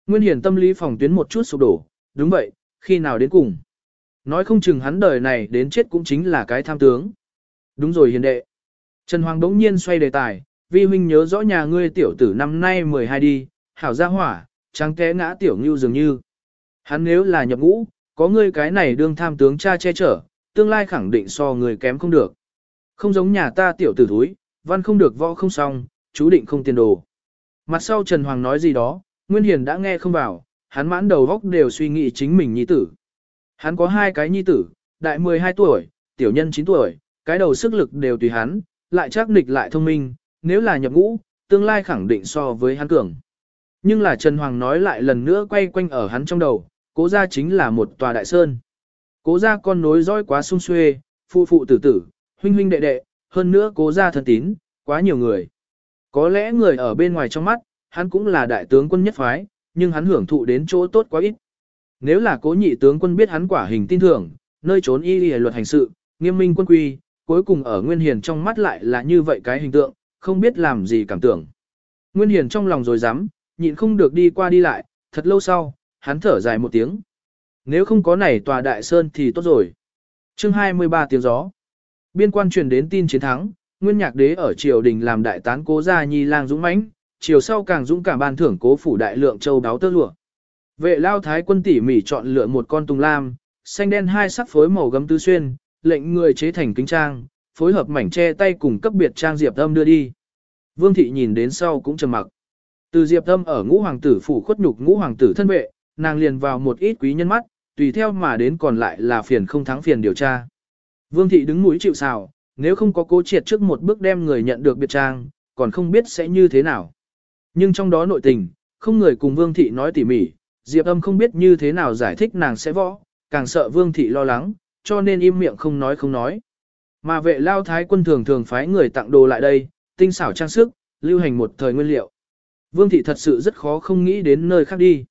Nguyên hiển tâm lý phòng tuyến một chút sụp đổ, đúng vậy, khi nào đến cùng. Nói không chừng hắn đời này đến chết cũng chính là cái tham tướng. Đúng rồi hiền đệ. Trần Hoàng đống nhiên xoay đề tài, vi huynh nhớ rõ nhà ngươi tiểu tử năm nay 12 đi, hảo gia hỏa, trắng té ngã tiểu ngưu dường như. Hắn nếu là nhập ngũ, có ngươi cái này đương tham tướng cha che chở, tương lai khẳng định so người kém không được. Không giống nhà ta tiểu tử thúi, văn không được võ không xong, chú định không tiền đồ. Mặt sau Trần Hoàng nói gì đó, Nguyên Hiền đã nghe không vào, hắn mãn đầu góc đều suy nghĩ chính mình nhi tử. Hắn có hai cái nhi tử, đại 12 tuổi, tiểu nhân 9 tuổi, cái đầu sức lực đều tùy hắn, lại chắc nịch lại thông minh, nếu là nhập ngũ, tương lai khẳng định so với hắn cường. Nhưng là Trần Hoàng nói lại lần nữa quay quanh ở hắn trong đầu, cố gia chính là một tòa đại sơn. Cố gia con nối dõi quá sung xuê, phụ phụ tử tử, huynh huynh đệ đệ, hơn nữa cố gia thân tín, quá nhiều người. Có lẽ người ở bên ngoài trong mắt, hắn cũng là đại tướng quân nhất phái, nhưng hắn hưởng thụ đến chỗ tốt quá ít. Nếu là cố nhị tướng quân biết hắn quả hình tin thưởng, nơi trốn y y luật hành sự, nghiêm minh quân quy, cuối cùng ở Nguyên Hiền trong mắt lại là như vậy cái hình tượng, không biết làm gì cảm tưởng. Nguyên Hiền trong lòng rồi dám, nhịn không được đi qua đi lại, thật lâu sau, hắn thở dài một tiếng. Nếu không có này tòa đại sơn thì tốt rồi. chương 23 tiếng gió. Biên quan truyền đến tin chiến thắng, Nguyên Nhạc Đế ở triều đình làm đại tán cố gia nhi lang dũng mãnh, chiều sau càng dũng cảm ban thưởng cố phủ đại lượng châu đáo tơ lụa. Vệ lao thái quân tỉ mỉ chọn lựa một con tùng lam, xanh đen hai sắc phối màu gấm tứ xuyên, lệnh người chế thành kính trang, phối hợp mảnh che tay cùng cấp biệt trang diệp âm đưa đi. Vương thị nhìn đến sau cũng trầm mặc. Từ diệp âm ở ngũ hoàng tử phủ khuất nhục ngũ hoàng tử thân vệ, nàng liền vào một ít quý nhân mắt, tùy theo mà đến còn lại là phiền không thắng phiền điều tra. Vương thị đứng mũi chịu sào, nếu không có cố triệt trước một bước đem người nhận được biệt trang, còn không biết sẽ như thế nào. Nhưng trong đó nội tình, không người cùng Vương thị nói tỉ mỉ, Diệp âm không biết như thế nào giải thích nàng sẽ võ, càng sợ Vương thị lo lắng, cho nên im miệng không nói không nói. Mà vệ lao thái quân thường thường phái người tặng đồ lại đây, tinh xảo trang sức, lưu hành một thời nguyên liệu. Vương thị thật sự rất khó không nghĩ đến nơi khác đi.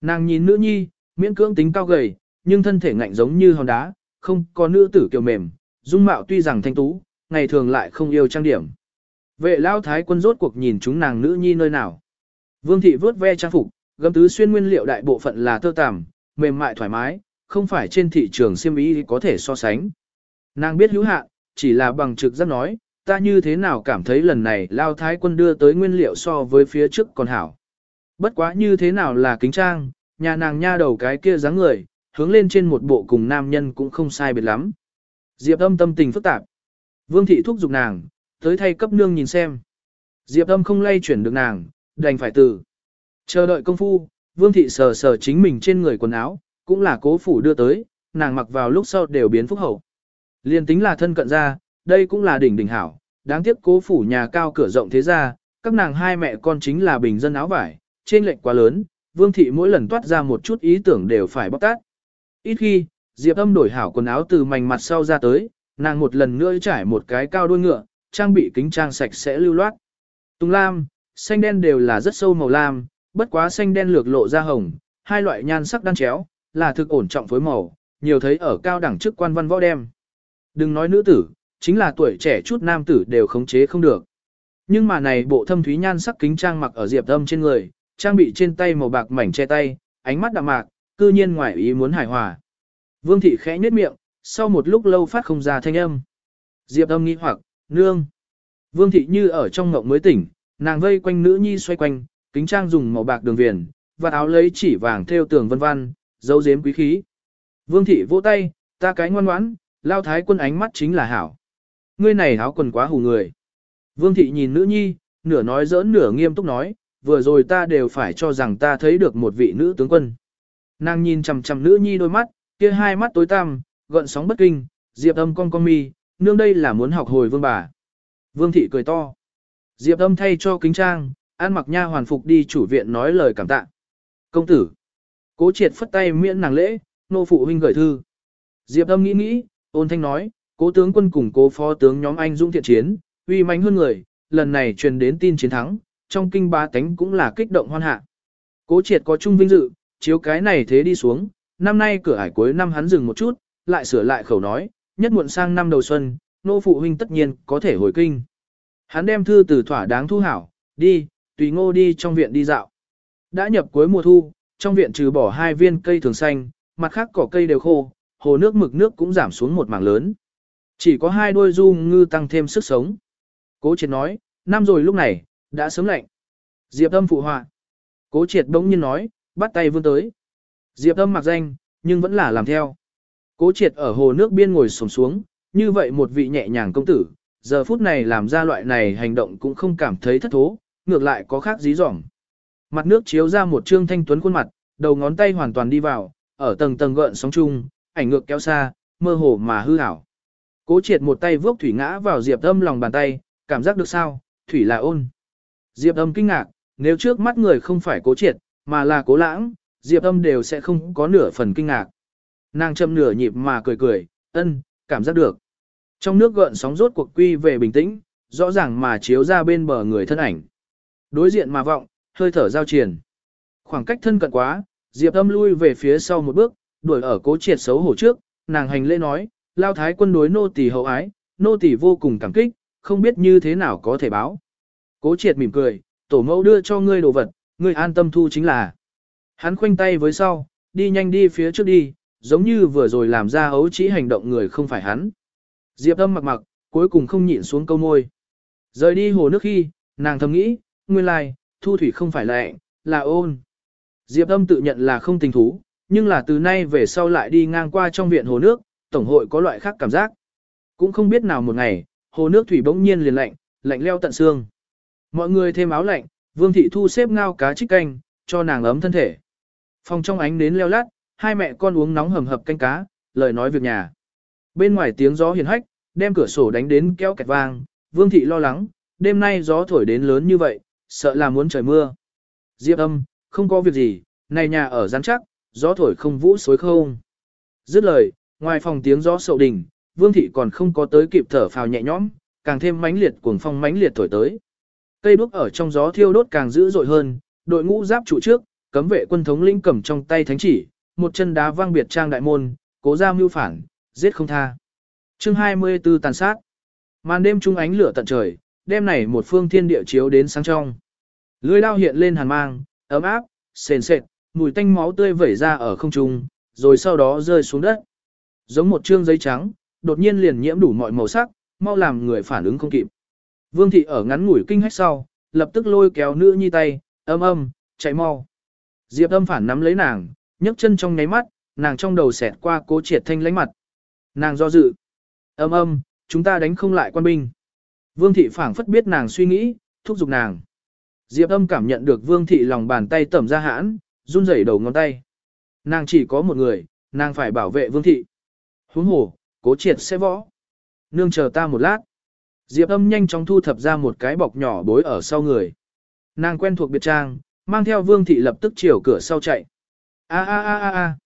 Nàng nhìn nữ nhi, miễn cưỡng tính cao gầy, nhưng thân thể ngạnh giống như hòn đá, không có nữ tử kiều mềm, dung mạo tuy rằng thanh tú, ngày thường lại không yêu trang điểm. Vệ lao thái quân rốt cuộc nhìn chúng nàng nữ nhi nơi nào. Vương thị vớt ve trang phục, gấm tứ xuyên nguyên liệu đại bộ phận là tơ tằm, mềm mại thoải mái, không phải trên thị trường xiêm y có thể so sánh. Nàng biết hữu hạn, chỉ là bằng trực giác nói, ta như thế nào cảm thấy lần này lao thái quân đưa tới nguyên liệu so với phía trước còn hảo. Bất quá như thế nào là kính trang, nhà nàng nha đầu cái kia dáng người, hướng lên trên một bộ cùng nam nhân cũng không sai biệt lắm. Diệp âm tâm tình phức tạp. Vương thị thúc giục nàng, tới thay cấp nương nhìn xem. Diệp âm không lay chuyển được nàng, đành phải từ. Chờ đợi công phu, vương thị sờ sờ chính mình trên người quần áo, cũng là cố phủ đưa tới, nàng mặc vào lúc sau đều biến phúc hậu. Liên tính là thân cận ra, đây cũng là đỉnh đỉnh hảo, đáng tiếc cố phủ nhà cao cửa rộng thế ra, các nàng hai mẹ con chính là bình dân áo vải, trên lệnh quá lớn, vương thị mỗi lần toát ra một chút ý tưởng đều phải bóc tát. Ít khi, Diệp âm đổi hảo quần áo từ mảnh mặt sau ra tới, nàng một lần nữa trải một cái cao đuôi ngựa, trang bị kính trang sạch sẽ lưu loát. Tùng lam, xanh đen đều là rất sâu màu lam, bất quá xanh đen lược lộ ra hồng, hai loại nhan sắc đan chéo, là thực ổn trọng phối màu, nhiều thấy ở cao đẳng chức quan văn võ đem. Đừng nói nữ tử, chính là tuổi trẻ chút nam tử đều khống chế không được. Nhưng mà này bộ thâm thúy nhan sắc kính trang mặc ở diệp âm trên người, trang bị trên tay màu bạc mảnh che tay, ánh mắt đạm mạc, cư nhiên ngoài ý muốn hài hòa. Vương thị khẽ nhếch miệng, sau một lúc lâu phát không ra thanh âm. Diệp âm nghĩ hoặc, nương. Vương thị như ở trong ngộng mới tỉnh, nàng vây quanh nữ nhi xoay quanh, kính trang dùng màu bạc đường viền, và áo lấy chỉ vàng theo tường vân vân, dấu dếm quý khí. Vương thị vỗ tay, ta cái ngoan ngoãn, lao thái quân ánh mắt chính là hảo. Ngươi này áo quần quá hù người. Vương thị nhìn nữ nhi, nửa nói giỡn nửa nghiêm túc nói, vừa rồi ta đều phải cho rằng ta thấy được một vị nữ tướng quân. Nàng nhìn chằm chằm nữ nhi đôi mắt, kia hai mắt tối tăm, gợn sóng bất kinh, diệp âm con con mi, nương đây là muốn học hồi vương bà. Vương thị cười to. Diệp âm thay cho kính trang, an mặc nha hoàn phục đi chủ viện nói lời cảm tạ. Công tử. Cố triệt phất tay miễn nàng lễ, nô phụ huynh gửi thư. Diệp âm nghĩ nghĩ, ôn thanh nói, cố tướng quân cùng cố phó tướng nhóm anh dũng thiện chiến, uy mạnh hơn người, lần này truyền đến tin chiến thắng, trong kinh ba tánh cũng là kích động hoan hạ. Cố triệt có chung vinh dự, chiếu cái này thế đi xuống, năm nay cửa ải cuối năm hắn dừng một chút, lại sửa lại khẩu nói, nhất muộn sang năm đầu xuân, nô phụ huynh tất nhiên có thể hồi kinh. Hắn đem thư từ thỏa đáng thu hảo, đi, tùy ngô đi trong viện đi dạo. Đã nhập cuối mùa thu, trong viện trừ bỏ hai viên cây thường xanh, mặt khác cỏ cây đều khô, hồ nước mực nước cũng giảm xuống một mảng lớn. Chỉ có hai đôi du ngư tăng thêm sức sống. Cố triệt nói, năm rồi lúc này, đã sớm lạnh. Diệp âm phụ họa. Cố triệt bỗng nhiên nói, bắt tay vươn tới. Diệp âm mặc danh, nhưng vẫn là làm theo. Cố triệt ở hồ nước biên ngồi sổng xuống, như vậy một vị nhẹ nhàng công tử, giờ phút này làm ra loại này hành động cũng không cảm thấy thất thố, ngược lại có khác dí dỏng. Mặt nước chiếu ra một trương thanh tuấn khuôn mặt, đầu ngón tay hoàn toàn đi vào, ở tầng tầng gợn sóng chung, ảnh ngược kéo xa, mơ hồ mà hư ảo. Cố triệt một tay vốc thủy ngã vào Diệp Âm lòng bàn tay, cảm giác được sao, thủy là ôn. Diệp Âm kinh ngạc, nếu trước mắt người không phải cố triệt, mà là cố lãng, Diệp Âm đều sẽ không có nửa phần kinh ngạc. Nàng châm nửa nhịp mà cười cười, ân, cảm giác được. Trong nước gợn sóng rốt cuộc quy về bình tĩnh, rõ ràng mà chiếu ra bên bờ người thân ảnh. Đối diện mà vọng, hơi thở giao triển. Khoảng cách thân cận quá, Diệp Âm lui về phía sau một bước, đuổi ở cố triệt xấu hổ trước, nàng hành lễ nói, lao thái quân đối nô tỳ hậu ái, nô tỳ vô cùng cảm kích, không biết như thế nào có thể báo. Cố triệt mỉm cười, tổ mẫu đưa cho ngươi đồ vật, ngươi an tâm thu chính là. Hắn khoanh tay với sau, đi nhanh đi phía trước đi, giống như vừa rồi làm ra ấu chỉ hành động người không phải hắn. Diệp âm mặc mặc, cuối cùng không nhịn xuống câu môi. Rời đi hồ nước khi, nàng thầm nghĩ, nguyên lai, thu thủy không phải lệ, là ôn. Diệp âm tự nhận là không tình thú, nhưng là từ nay về sau lại đi ngang qua trong viện hồ nước, tổng hội có loại khác cảm giác. Cũng không biết nào một ngày, hồ nước thủy bỗng nhiên liền lạnh, lạnh leo tận xương. Mọi người thêm áo lạnh, Vương thị thu xếp ngao cá trích canh, cho nàng ấm thân thể. Phòng trong ánh nến leo lát, hai mẹ con uống nóng hầm hập canh cá, lời nói việc nhà. Bên ngoài tiếng gió hiền hách, đem cửa sổ đánh đến kéo kẹt vang, Vương thị lo lắng, đêm nay gió thổi đến lớn như vậy, sợ là muốn trời mưa. Diệp âm, không có việc gì, này nhà ở rắn chắc, gió thổi không vũ xối không. Dứt lời, ngoài phòng tiếng gió sậu đình, Vương thị còn không có tới kịp thở phào nhẹ nhõm, càng thêm mãnh liệt cuồng phong mãnh liệt thổi tới. Cây đuốc ở trong gió thiêu đốt càng dữ dội hơn, đội ngũ giáp trụ trước, cấm vệ quân thống lĩnh cầm trong tay thánh chỉ, một chân đá vang biệt trang đại môn, cố ra mưu phản, giết không tha. Chương 24 tàn sát. Màn đêm trung ánh lửa tận trời, đêm này một phương thiên địa chiếu đến sáng trong. Lưỡi lao hiện lên hàn mang, ấm áp, sền sệt, mùi tanh máu tươi vẩy ra ở không trung, rồi sau đó rơi xuống đất. Giống một trương giấy trắng, đột nhiên liền nhiễm đủ mọi màu sắc, mau làm người phản ứng không kịp. Vương thị ở ngắn ngủi kinh hách sau, lập tức lôi kéo nữ nhi tay, âm âm, chạy mau. Diệp âm phản nắm lấy nàng, nhấc chân trong nháy mắt, nàng trong đầu xẹt qua cố triệt thanh lánh mặt. Nàng do dự. Âm âm, chúng ta đánh không lại quan binh. Vương thị phảng phất biết nàng suy nghĩ, thúc giục nàng. Diệp âm cảm nhận được vương thị lòng bàn tay tẩm ra hãn, run rẩy đầu ngón tay. Nàng chỉ có một người, nàng phải bảo vệ vương thị. Huống hồ, cố triệt sẽ võ. nương chờ ta một lát. Diệp âm nhanh chóng thu thập ra một cái bọc nhỏ bối ở sau người. Nàng quen thuộc biệt trang, mang theo vương thị lập tức chiều cửa sau chạy. A a a a a.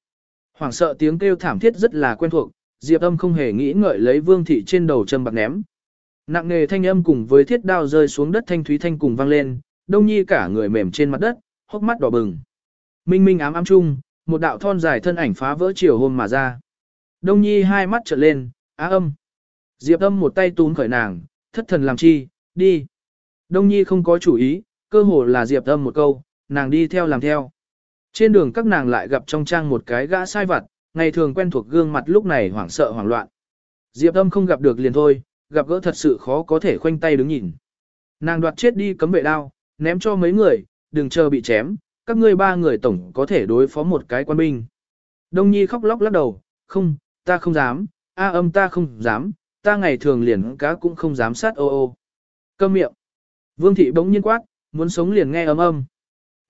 Hoảng sợ tiếng kêu thảm thiết rất là quen thuộc, Diệp âm không hề nghĩ ngợi lấy vương thị trên đầu châm bạc ném. Nặng nề thanh âm cùng với thiết đao rơi xuống đất thanh thúy thanh cùng vang lên, đông nhi cả người mềm trên mặt đất, hốc mắt đỏ bừng. Minh minh ám ám chung, một đạo thon dài thân ảnh phá vỡ chiều hôm mà ra. Đông nhi hai mắt trợn lên, á âm. Diệp âm một tay túm khởi nàng, thất thần làm chi, đi. Đông nhi không có chủ ý, cơ hồ là diệp âm một câu, nàng đi theo làm theo. Trên đường các nàng lại gặp trong trang một cái gã sai vặt, ngày thường quen thuộc gương mặt lúc này hoảng sợ hoảng loạn. Diệp âm không gặp được liền thôi, gặp gỡ thật sự khó có thể khoanh tay đứng nhìn. Nàng đoạt chết đi cấm vệ đao, ném cho mấy người, đừng chờ bị chém, các ngươi ba người tổng có thể đối phó một cái quan binh. Đông Nhi khóc lóc lắc đầu, không, ta không dám, a âm ta không dám, ta ngày thường liền cá cũng không dám sát ô ô. Câm miệng. Vương thị bỗng nhiên quát, muốn sống liền nghe âm âm.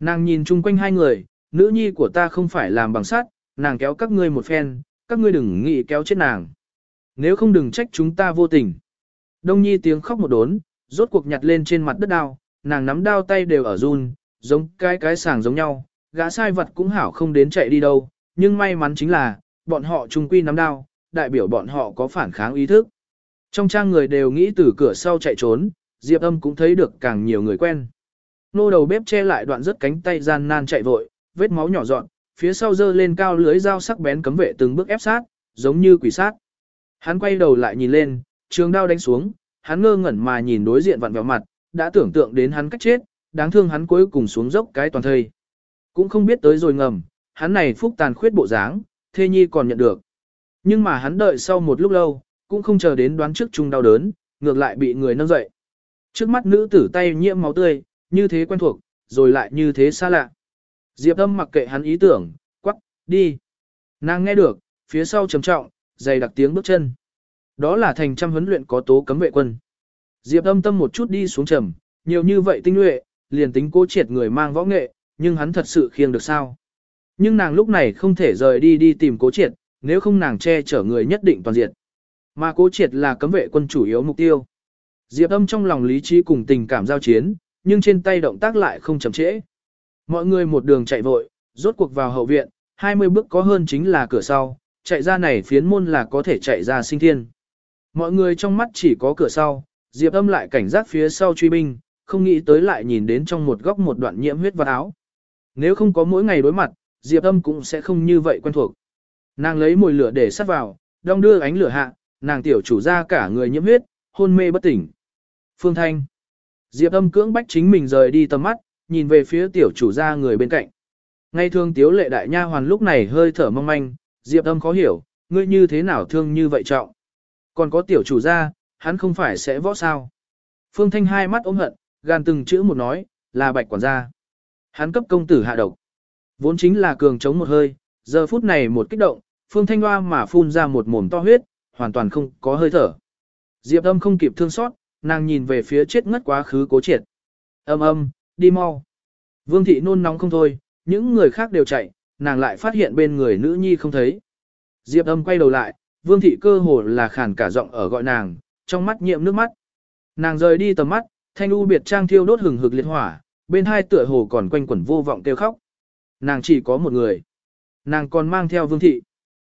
Nàng nhìn chung quanh hai người, nữ nhi của ta không phải làm bằng sát, nàng kéo các ngươi một phen, các ngươi đừng nghĩ kéo chết nàng. Nếu không đừng trách chúng ta vô tình. Đông nhi tiếng khóc một đốn, rốt cuộc nhặt lên trên mặt đất đao, nàng nắm đao tay đều ở run, giống cái cái sàng giống nhau, gã sai vật cũng hảo không đến chạy đi đâu, nhưng may mắn chính là, bọn họ trung quy nắm đao, đại biểu bọn họ có phản kháng ý thức. Trong trang người đều nghĩ từ cửa sau chạy trốn, Diệp âm cũng thấy được càng nhiều người quen. Nô đầu bếp che lại đoạn rất cánh tay gian nan chạy vội, vết máu nhỏ dọn, phía sau dơ lên cao lưới dao sắc bén cấm vệ từng bước ép sát, giống như quỷ sát. Hắn quay đầu lại nhìn lên, trường đao đánh xuống, hắn ngơ ngẩn mà nhìn đối diện vặn vẹo mặt, đã tưởng tượng đến hắn cách chết, đáng thương hắn cuối cùng xuống dốc cái toàn thây. Cũng không biết tới rồi ngầm, hắn này phúc tàn khuyết bộ dáng, thê nhi còn nhận được. Nhưng mà hắn đợi sau một lúc lâu, cũng không chờ đến đoán trước chung đau đớn, ngược lại bị người nâng dậy. Trước mắt nữ tử tay nhiễm máu tươi, như thế quen thuộc, rồi lại như thế xa lạ. Diệp âm mặc kệ hắn ý tưởng, quắc, đi. Nàng nghe được, phía sau trầm trọng, dày đặc tiếng bước chân. Đó là thành trăm huấn luyện có tố cấm vệ quân. Diệp âm tâm một chút đi xuống trầm, nhiều như vậy tinh nhuệ, liền tính cố triệt người mang võ nghệ, nhưng hắn thật sự khiêng được sao. Nhưng nàng lúc này không thể rời đi đi tìm cố triệt, nếu không nàng che chở người nhất định toàn diện. Mà cố triệt là cấm vệ quân chủ yếu mục tiêu. Diệp âm trong lòng lý trí cùng tình cảm giao chiến, nhưng trên tay động tác lại không chậm trễ. Mọi người một đường chạy vội, rốt cuộc vào hậu viện, 20 bước có hơn chính là cửa sau, chạy ra này phiến môn là có thể chạy ra sinh thiên. Mọi người trong mắt chỉ có cửa sau, Diệp âm lại cảnh giác phía sau truy binh, không nghĩ tới lại nhìn đến trong một góc một đoạn nhiễm huyết vật áo. Nếu không có mỗi ngày đối mặt, Diệp âm cũng sẽ không như vậy quen thuộc. Nàng lấy mùi lửa để sắt vào, đong đưa ánh lửa hạ, nàng tiểu chủ ra cả người nhiễm huyết, hôn mê bất tỉnh. Phương Thanh. Diệp âm cưỡng bách chính mình rời đi tầm mắt, nhìn về phía tiểu chủ ra người bên cạnh. Ngay thương tiếu lệ đại nha hoàn lúc này hơi thở mong manh, Diệp âm khó hiểu, ngươi như thế nào thương như vậy trọng. Còn có tiểu chủ gia, hắn không phải sẽ võ sao. Phương Thanh hai mắt ôm hận, gan từng chữ một nói, là bạch quản gia. Hắn cấp công tử hạ độc. Vốn chính là cường chống một hơi, giờ phút này một kích động, Phương Thanh Hoa mà phun ra một mồm to huyết, hoàn toàn không có hơi thở. Diệp âm không kịp thương xót, nàng nhìn về phía chết ngất quá khứ cố triệt. Âm âm, đi mau. Vương thị nôn nóng không thôi, những người khác đều chạy, nàng lại phát hiện bên người nữ nhi không thấy. Diệp âm quay đầu lại, vương thị cơ hồ là khản cả giọng ở gọi nàng, trong mắt nhiệm nước mắt. Nàng rời đi tầm mắt, thanh u biệt trang thiêu đốt hừng hực liệt hỏa, bên hai tựa hồ còn quanh quẩn vô vọng kêu khóc. Nàng chỉ có một người. Nàng còn mang theo vương thị.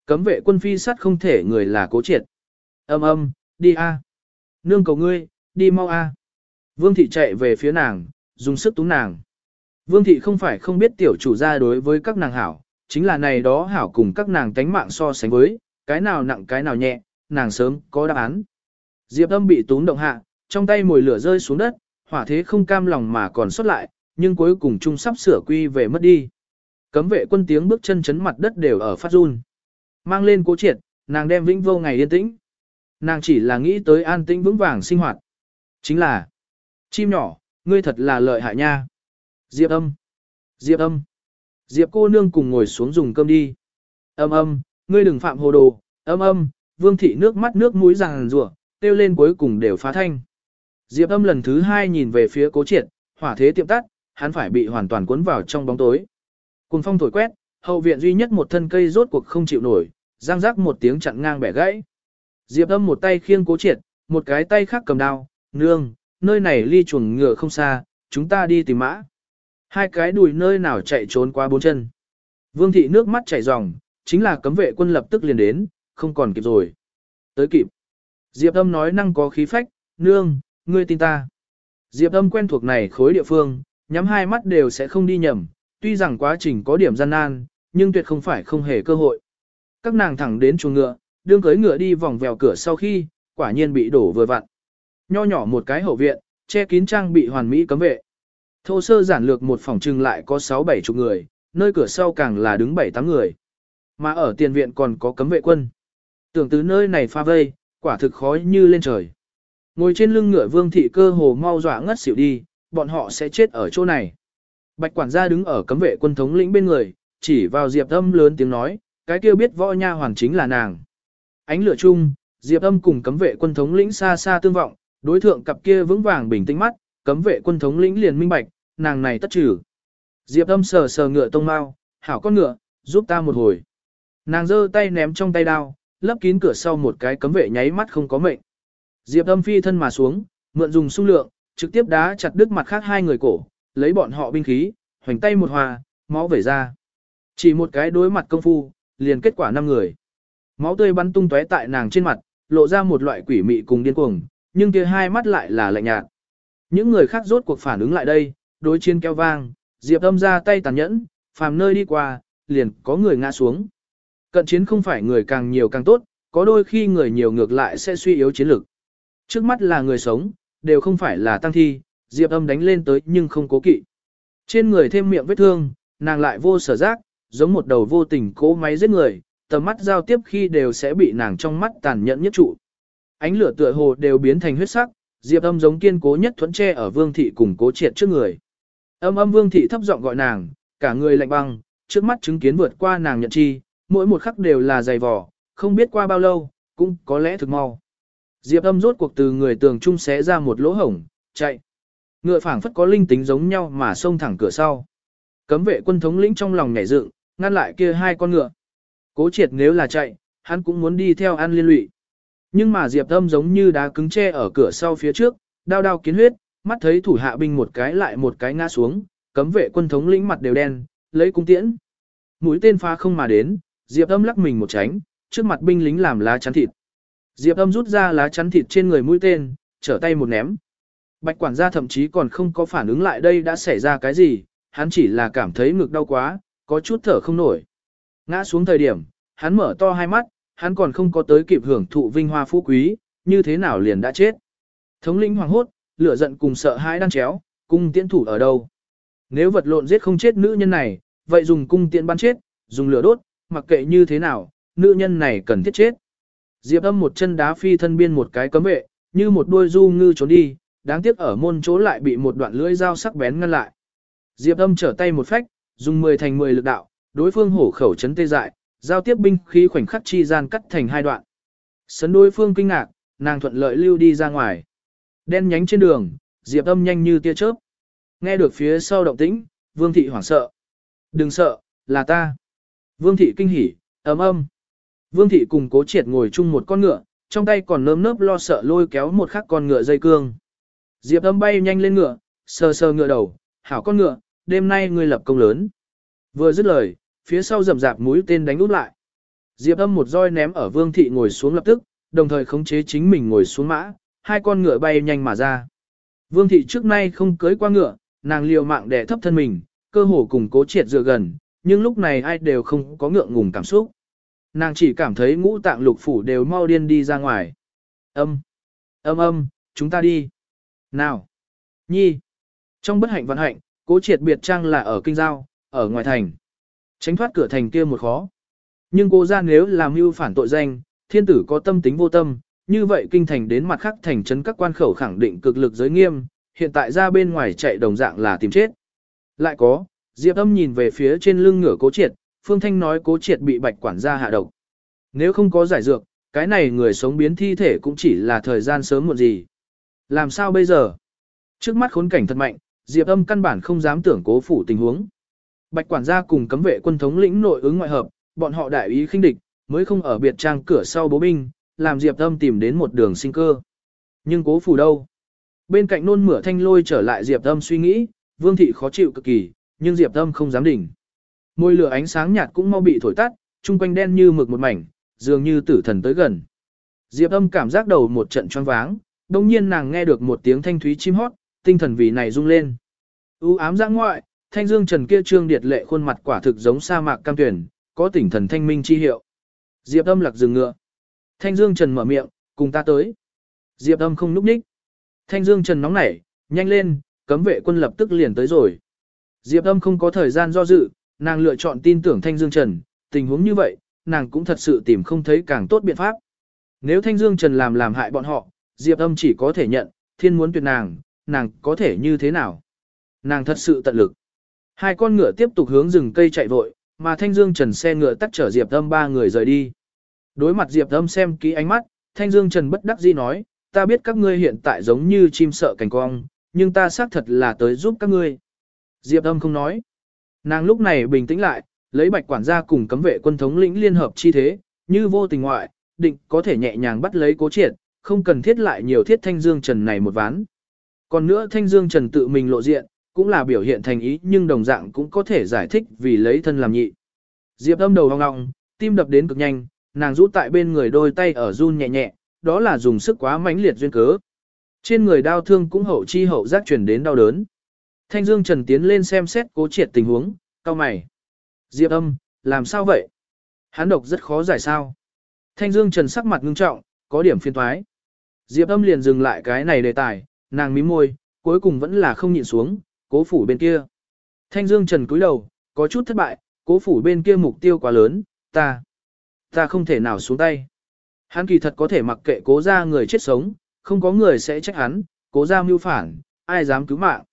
Cấm vệ quân phi sắt không thể người là cố triệt. Âm âm, đi a. Nương cầu ngươi, đi mau a. Vương thị chạy về phía nàng, dùng sức túng nàng. Vương thị không phải không biết tiểu chủ gia đối với các nàng hảo, chính là này đó hảo cùng các nàng tánh mạng so sánh với, cái nào nặng cái nào nhẹ, nàng sớm có đáp án. Diệp âm bị túng động hạ, trong tay mồi lửa rơi xuống đất, hỏa thế không cam lòng mà còn xuất lại, nhưng cuối cùng chung sắp sửa quy về mất đi. Cấm vệ quân tiếng bước chân chấn mặt đất đều ở phát run. Mang lên cố triệt, nàng đem vĩnh vô ngày yên tĩnh. Nàng chỉ là nghĩ tới an tĩnh vững vàng sinh hoạt. Chính là, chim nhỏ, ngươi thật là lợi hại nha. Diệp âm, Diệp âm, Diệp cô nương cùng ngồi xuống dùng cơm đi. Âm âm, ngươi đừng phạm hồ đồ, âm âm, vương thị nước mắt nước mũi ràng rủa tiêu lên cuối cùng đều phá thanh. Diệp âm lần thứ hai nhìn về phía cố triệt, hỏa thế tiệm tắt, hắn phải bị hoàn toàn cuốn vào trong bóng tối. Cùng phong thổi quét, hậu viện duy nhất một thân cây rốt cuộc không chịu nổi, răng rác một tiếng chặn ngang bẻ gãy. Diệp âm một tay khiêng cố triệt, một cái tay khác cầm đao, nương, nơi này ly chuồng ngựa không xa, chúng ta đi tìm mã. Hai cái đùi nơi nào chạy trốn qua bốn chân. Vương thị nước mắt chảy ròng, chính là cấm vệ quân lập tức liền đến, không còn kịp rồi. Tới kịp. Diệp âm nói năng có khí phách, nương, ngươi tin ta. Diệp âm quen thuộc này khối địa phương, nhắm hai mắt đều sẽ không đi nhầm, tuy rằng quá trình có điểm gian nan, nhưng tuyệt không phải không hề cơ hội. Các nàng thẳng đến chuồng ngựa, đương cưới ngựa đi vòng vèo cửa sau khi, quả nhiên bị đổ vừa vặn. Nho nhỏ một cái hậu viện, che kín trang bị hoàn mỹ cấm vệ. Thô sơ giản lược một phòng trừng lại có 6-7 chục người, nơi cửa sau càng là đứng 7-8 người. Mà ở tiền viện còn có cấm vệ quân. Tưởng từ nơi này pha vây, quả thực khói như lên trời. Ngồi trên lưng ngựa vương thị cơ hồ mau dọa ngất xỉu đi, bọn họ sẽ chết ở chỗ này. Bạch quản gia đứng ở cấm vệ quân thống lĩnh bên người, chỉ vào Diệp Âm lớn tiếng nói, cái kia biết võ nha hoàn chính là nàng. Ánh lửa chung, Diệp Âm cùng cấm vệ quân thống lĩnh xa xa tương vọng, đối thượng cặp kia vững vàng bình tĩnh mắt, cấm vệ quân thống lĩnh liền minh bạch, nàng này tất trừ. Diệp Âm sờ sờ ngựa tông mau, hảo con ngựa, giúp ta một hồi. Nàng giơ tay ném trong tay đao, lấp kín cửa sau một cái cấm vệ nháy mắt không có mệnh. Diệp Âm phi thân mà xuống, mượn dùng xung lượng, trực tiếp đá chặt đứt mặt khác hai người cổ, lấy bọn họ binh khí, hoành tay một hòa, máu vẩy ra. Chỉ một cái đối mặt công phu, liền kết quả năm người. Máu tươi bắn tung tóe tại nàng trên mặt, lộ ra một loại quỷ mị cùng điên cuồng, nhưng kia hai mắt lại là lạnh nhạt. Những người khác rốt cuộc phản ứng lại đây, đối chiến keo vang, Diệp Âm ra tay tàn nhẫn, phàm nơi đi qua, liền có người ngã xuống. Cận chiến không phải người càng nhiều càng tốt, có đôi khi người nhiều ngược lại sẽ suy yếu chiến lực. Trước mắt là người sống, đều không phải là tăng thi, Diệp Âm đánh lên tới nhưng không cố kỵ. Trên người thêm miệng vết thương, nàng lại vô sở giác, giống một đầu vô tình cố máy giết người, tầm mắt giao tiếp khi đều sẽ bị nàng trong mắt tàn nhẫn nhất trụ. Ánh lửa tựa hồ đều biến thành huyết sắc, Diệp Âm giống kiên cố nhất thuẫn tre ở Vương thị cùng Cố Triệt trước người. Âm Âm Vương thị thấp giọng gọi nàng, cả người lạnh băng, trước mắt chứng kiến vượt qua nàng nhận chi, mỗi một khắc đều là dày vò, không biết qua bao lâu, cũng có lẽ thực mau. Diệp Âm rốt cuộc từ người tường trung xé ra một lỗ hổng, chạy. Ngựa phảng phất có linh tính giống nhau mà xông thẳng cửa sau. Cấm vệ quân thống lĩnh trong lòng nhảy dựng, ngăn lại kia hai con ngựa. Cố triệt nếu là chạy, hắn cũng muốn đi theo ăn liên lụy. Nhưng mà Diệp Âm giống như đá cứng tre ở cửa sau phía trước, đao đao kiến huyết, mắt thấy thủ hạ binh một cái lại một cái ngã xuống, cấm vệ quân thống lĩnh mặt đều đen, lấy cung tiễn. Mũi tên pha không mà đến, Diệp Âm lắc mình một tránh, trước mặt binh lính làm lá chắn thịt. Diệp Âm rút ra lá chắn thịt trên người mũi tên, trở tay một ném. Bạch quản gia thậm chí còn không có phản ứng lại đây đã xảy ra cái gì, hắn chỉ là cảm thấy ngực đau quá, có chút thở không nổi. Ngã xuống thời điểm, hắn mở to hai mắt, hắn còn không có tới kịp hưởng thụ vinh hoa phú quý, như thế nào liền đã chết. Thống lĩnh hoàng hốt, lửa giận cùng sợ hãi đang chéo, cung tiễn thủ ở đâu. Nếu vật lộn giết không chết nữ nhân này, vậy dùng cung tiễn bắn chết, dùng lửa đốt, mặc kệ như thế nào, nữ nhân này cần thiết chết. Diệp âm một chân đá phi thân biên một cái cấm vệ, như một đuôi du ngư trốn đi, đáng tiếc ở môn chỗ lại bị một đoạn lưỡi dao sắc bén ngăn lại. Diệp âm trở tay một phách, dùng 10 thành 10 lực đạo, đối phương hổ khẩu chấn tê dại, giao tiếp binh khí khoảnh khắc chi gian cắt thành hai đoạn. Sấn đối phương kinh ngạc, nàng thuận lợi lưu đi ra ngoài. Đen nhánh trên đường, Diệp âm nhanh như tia chớp. Nghe được phía sau động tĩnh, Vương thị hoảng sợ. Đừng sợ, là ta. Vương thị kinh hỉ, ấm âm. Vương thị cùng cố triệt ngồi chung một con ngựa, trong tay còn nơm nớp lo sợ lôi kéo một khắc con ngựa dây cương. Diệp âm bay nhanh lên ngựa, sờ sờ ngựa đầu, hảo con ngựa, đêm nay ngươi lập công lớn. Vừa dứt lời, phía sau rầm rạp mũi tên đánh út lại. Diệp âm một roi ném ở vương thị ngồi xuống lập tức, đồng thời khống chế chính mình ngồi xuống mã, hai con ngựa bay nhanh mà ra. Vương thị trước nay không cưới qua ngựa, nàng liều mạng để thấp thân mình, cơ hồ cùng cố triệt dựa gần, nhưng lúc này ai đều không có ngượng ngùng cảm xúc. Nàng chỉ cảm thấy ngũ tạng lục phủ đều mau điên đi ra ngoài. Âm, âm âm, chúng ta đi. Nào, nhi. Trong bất hạnh vận hạnh, cố triệt biệt trang là ở kinh giao, ở ngoài thành. Tránh thoát cửa thành kia một khó. Nhưng cô ra nếu làm mưu phản tội danh, thiên tử có tâm tính vô tâm, như vậy kinh thành đến mặt khác thành trấn các quan khẩu khẳng định cực lực giới nghiêm, hiện tại ra bên ngoài chạy đồng dạng là tìm chết. Lại có, Diệp âm nhìn về phía trên lưng ngựa cố triệt, Phương Thanh nói cố triệt bị bạch quản gia hạ độc. Nếu không có giải dược, cái này người sống biến thi thể cũng chỉ là thời gian sớm muộn gì. Làm sao bây giờ? Trước mắt khốn cảnh thật mạnh, Diệp âm căn bản không dám tưởng cố phủ tình huống. Bạch quản gia cùng cấm vệ quân thống lĩnh nội ứng ngoại hợp, bọn họ đại ý khinh địch, mới không ở biệt trang cửa sau bố binh, làm Diệp Âm tìm đến một đường sinh cơ. Nhưng cố phủ đâu? Bên cạnh nôn mửa thanh lôi trở lại Diệp Âm suy nghĩ, Vương thị khó chịu cực kỳ, nhưng Diệp Âm không dám đỉnh. Môi lửa ánh sáng nhạt cũng mau bị thổi tắt, trung quanh đen như mực một mảnh, dường như tử thần tới gần. Diệp Âm cảm giác đầu một trận choáng váng, đồng nhiên nàng nghe được một tiếng thanh thúy chim hót, tinh thần vì này rung lên. U ám giã ngoại, thanh dương trần kia trương điệt lệ khuôn mặt quả thực giống sa mạc cam tuyển, có tỉnh thần thanh minh chi hiệu. Diệp âm lạc dừng ngựa. Thanh dương trần mở miệng, cùng ta tới. Diệp âm không núp ních. Thanh dương trần nóng nảy, nhanh lên, cấm vệ quân lập tức liền tới rồi. Diệp âm không có thời gian do dự, nàng lựa chọn tin tưởng thanh dương trần, tình huống như vậy, nàng cũng thật sự tìm không thấy càng tốt biện pháp. Nếu thanh dương trần làm làm hại bọn họ, Diệp âm chỉ có thể nhận, thiên muốn tuyệt nàng, nàng có thể như thế nào? Nàng thật sự tận lực. Hai con ngựa tiếp tục hướng rừng cây chạy vội, mà Thanh Dương Trần xe ngựa tắt chở Diệp Âm ba người rời đi. Đối mặt Diệp Âm xem kỹ ánh mắt, Thanh Dương Trần bất đắc dĩ nói, ta biết các ngươi hiện tại giống như chim sợ cảnh cong, nhưng ta xác thật là tới giúp các ngươi. Diệp Âm không nói. Nàng lúc này bình tĩnh lại, lấy bạch quản gia cùng cấm vệ quân thống lĩnh liên hợp chi thế, như vô tình ngoại, định có thể nhẹ nhàng bắt lấy cố triệt, không cần thiết lại nhiều thiết Thanh Dương Trần này một ván. Còn nữa Thanh Dương Trần tự mình lộ diện, cũng là biểu hiện thành ý nhưng đồng dạng cũng có thể giải thích vì lấy thân làm nhị. Diệp âm đầu hoang ngọng, tim đập đến cực nhanh, nàng rũ tại bên người đôi tay ở run nhẹ nhẹ, đó là dùng sức quá mãnh liệt duyên cớ. Trên người đau thương cũng hậu chi hậu giác truyền đến đau đớn. Thanh Dương Trần tiến lên xem xét cố triệt tình huống, cao mày. Diệp âm, làm sao vậy? Hán độc rất khó giải sao. Thanh Dương Trần sắc mặt ngưng trọng, có điểm phiên thoái. Diệp âm liền dừng lại cái này đề tài, nàng mím môi, cuối cùng vẫn là không nhịn xuống, cố phủ bên kia. Thanh Dương Trần cúi đầu, có chút thất bại, cố phủ bên kia mục tiêu quá lớn, ta, ta không thể nào xuống tay. Hắn kỳ thật có thể mặc kệ cố ra người chết sống, không có người sẽ trách hắn, cố ra mưu phản, ai dám cứu mạng.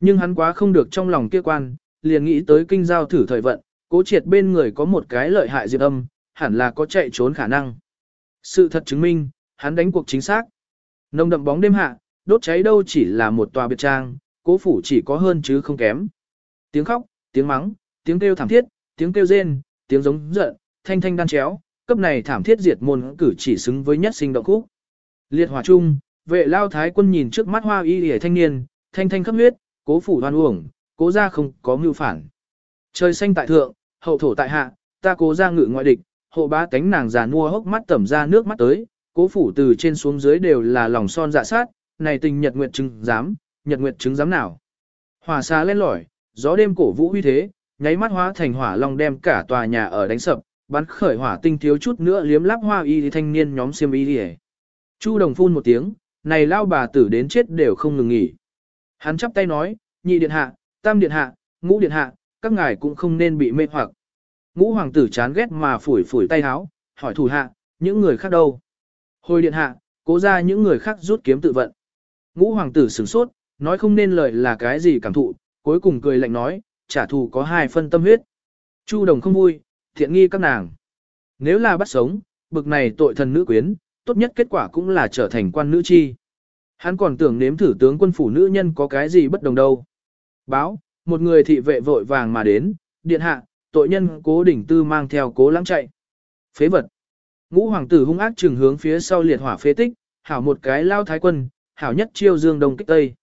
Nhưng hắn quá không được trong lòng kia quan, liền nghĩ tới kinh giao thử thời vận, cố triệt bên người có một cái lợi hại diệp âm, hẳn là có chạy trốn khả năng. Sự thật chứng minh, hắn đánh cuộc chính xác. Nông đậm bóng đêm hạ, đốt cháy đâu chỉ là một tòa biệt trang, cố phủ chỉ có hơn chứ không kém. Tiếng khóc, tiếng mắng, tiếng kêu thảm thiết, tiếng kêu rên, tiếng giống giận, thanh thanh đan chéo, cấp này thảm thiết diệt môn cử chỉ xứng với nhất sinh động khúc. Liệt hỏa chung, vệ lao thái quân nhìn trước mắt hoa y hề thanh niên, thanh thanh khắp huyết, cố phủ hoan uổng, cố ra không có mưu phản. Trời xanh tại thượng, hậu thổ tại hạ, ta cố ra ngự ngoại địch, hộ bá cánh nàng già mua hốc mắt tẩm ra nước mắt tới, cố phủ từ trên xuống dưới đều là lòng son dạ sát, này tình nhật nguyệt chứng dám, nhật nguyệt chứng dám nào. Hỏa xa lên lỏi, gió đêm cổ vũ huy thế, nháy mắt hóa thành hỏa long đem cả tòa nhà ở đánh sập, bắn khởi hỏa tinh thiếu chút nữa liếm láp hoa y thanh niên nhóm xiêm y đi Chu đồng phun một tiếng, này lao bà tử đến chết đều không ngừng nghỉ. Hắn chắp tay nói, nhị điện hạ, tam điện hạ, ngũ điện hạ, các ngài cũng không nên bị mê hoặc. Ngũ hoàng tử chán ghét mà phủi phủi tay háo, hỏi thủ hạ, những người khác đâu? Hồi điện hạ, cố ra những người khác rút kiếm tự vận. Ngũ hoàng tử sửng sốt, nói không nên lời là cái gì cảm thụ, cuối cùng cười lạnh nói, trả thù có hai phân tâm huyết. Chu đồng không vui, thiện nghi các nàng. Nếu là bắt sống, bực này tội thần nữ quyến, tốt nhất kết quả cũng là trở thành quan nữ chi. Hắn còn tưởng nếm thử tướng quân phủ nữ nhân có cái gì bất đồng đâu. Báo, một người thị vệ vội vàng mà đến, điện hạ, tội nhân cố đỉnh tư mang theo cố lãng chạy. Phế vật. Ngũ hoàng tử hung ác trừng hướng phía sau liệt hỏa phế tích, hảo một cái lao thái quân, hảo nhất chiêu dương đông kích tây.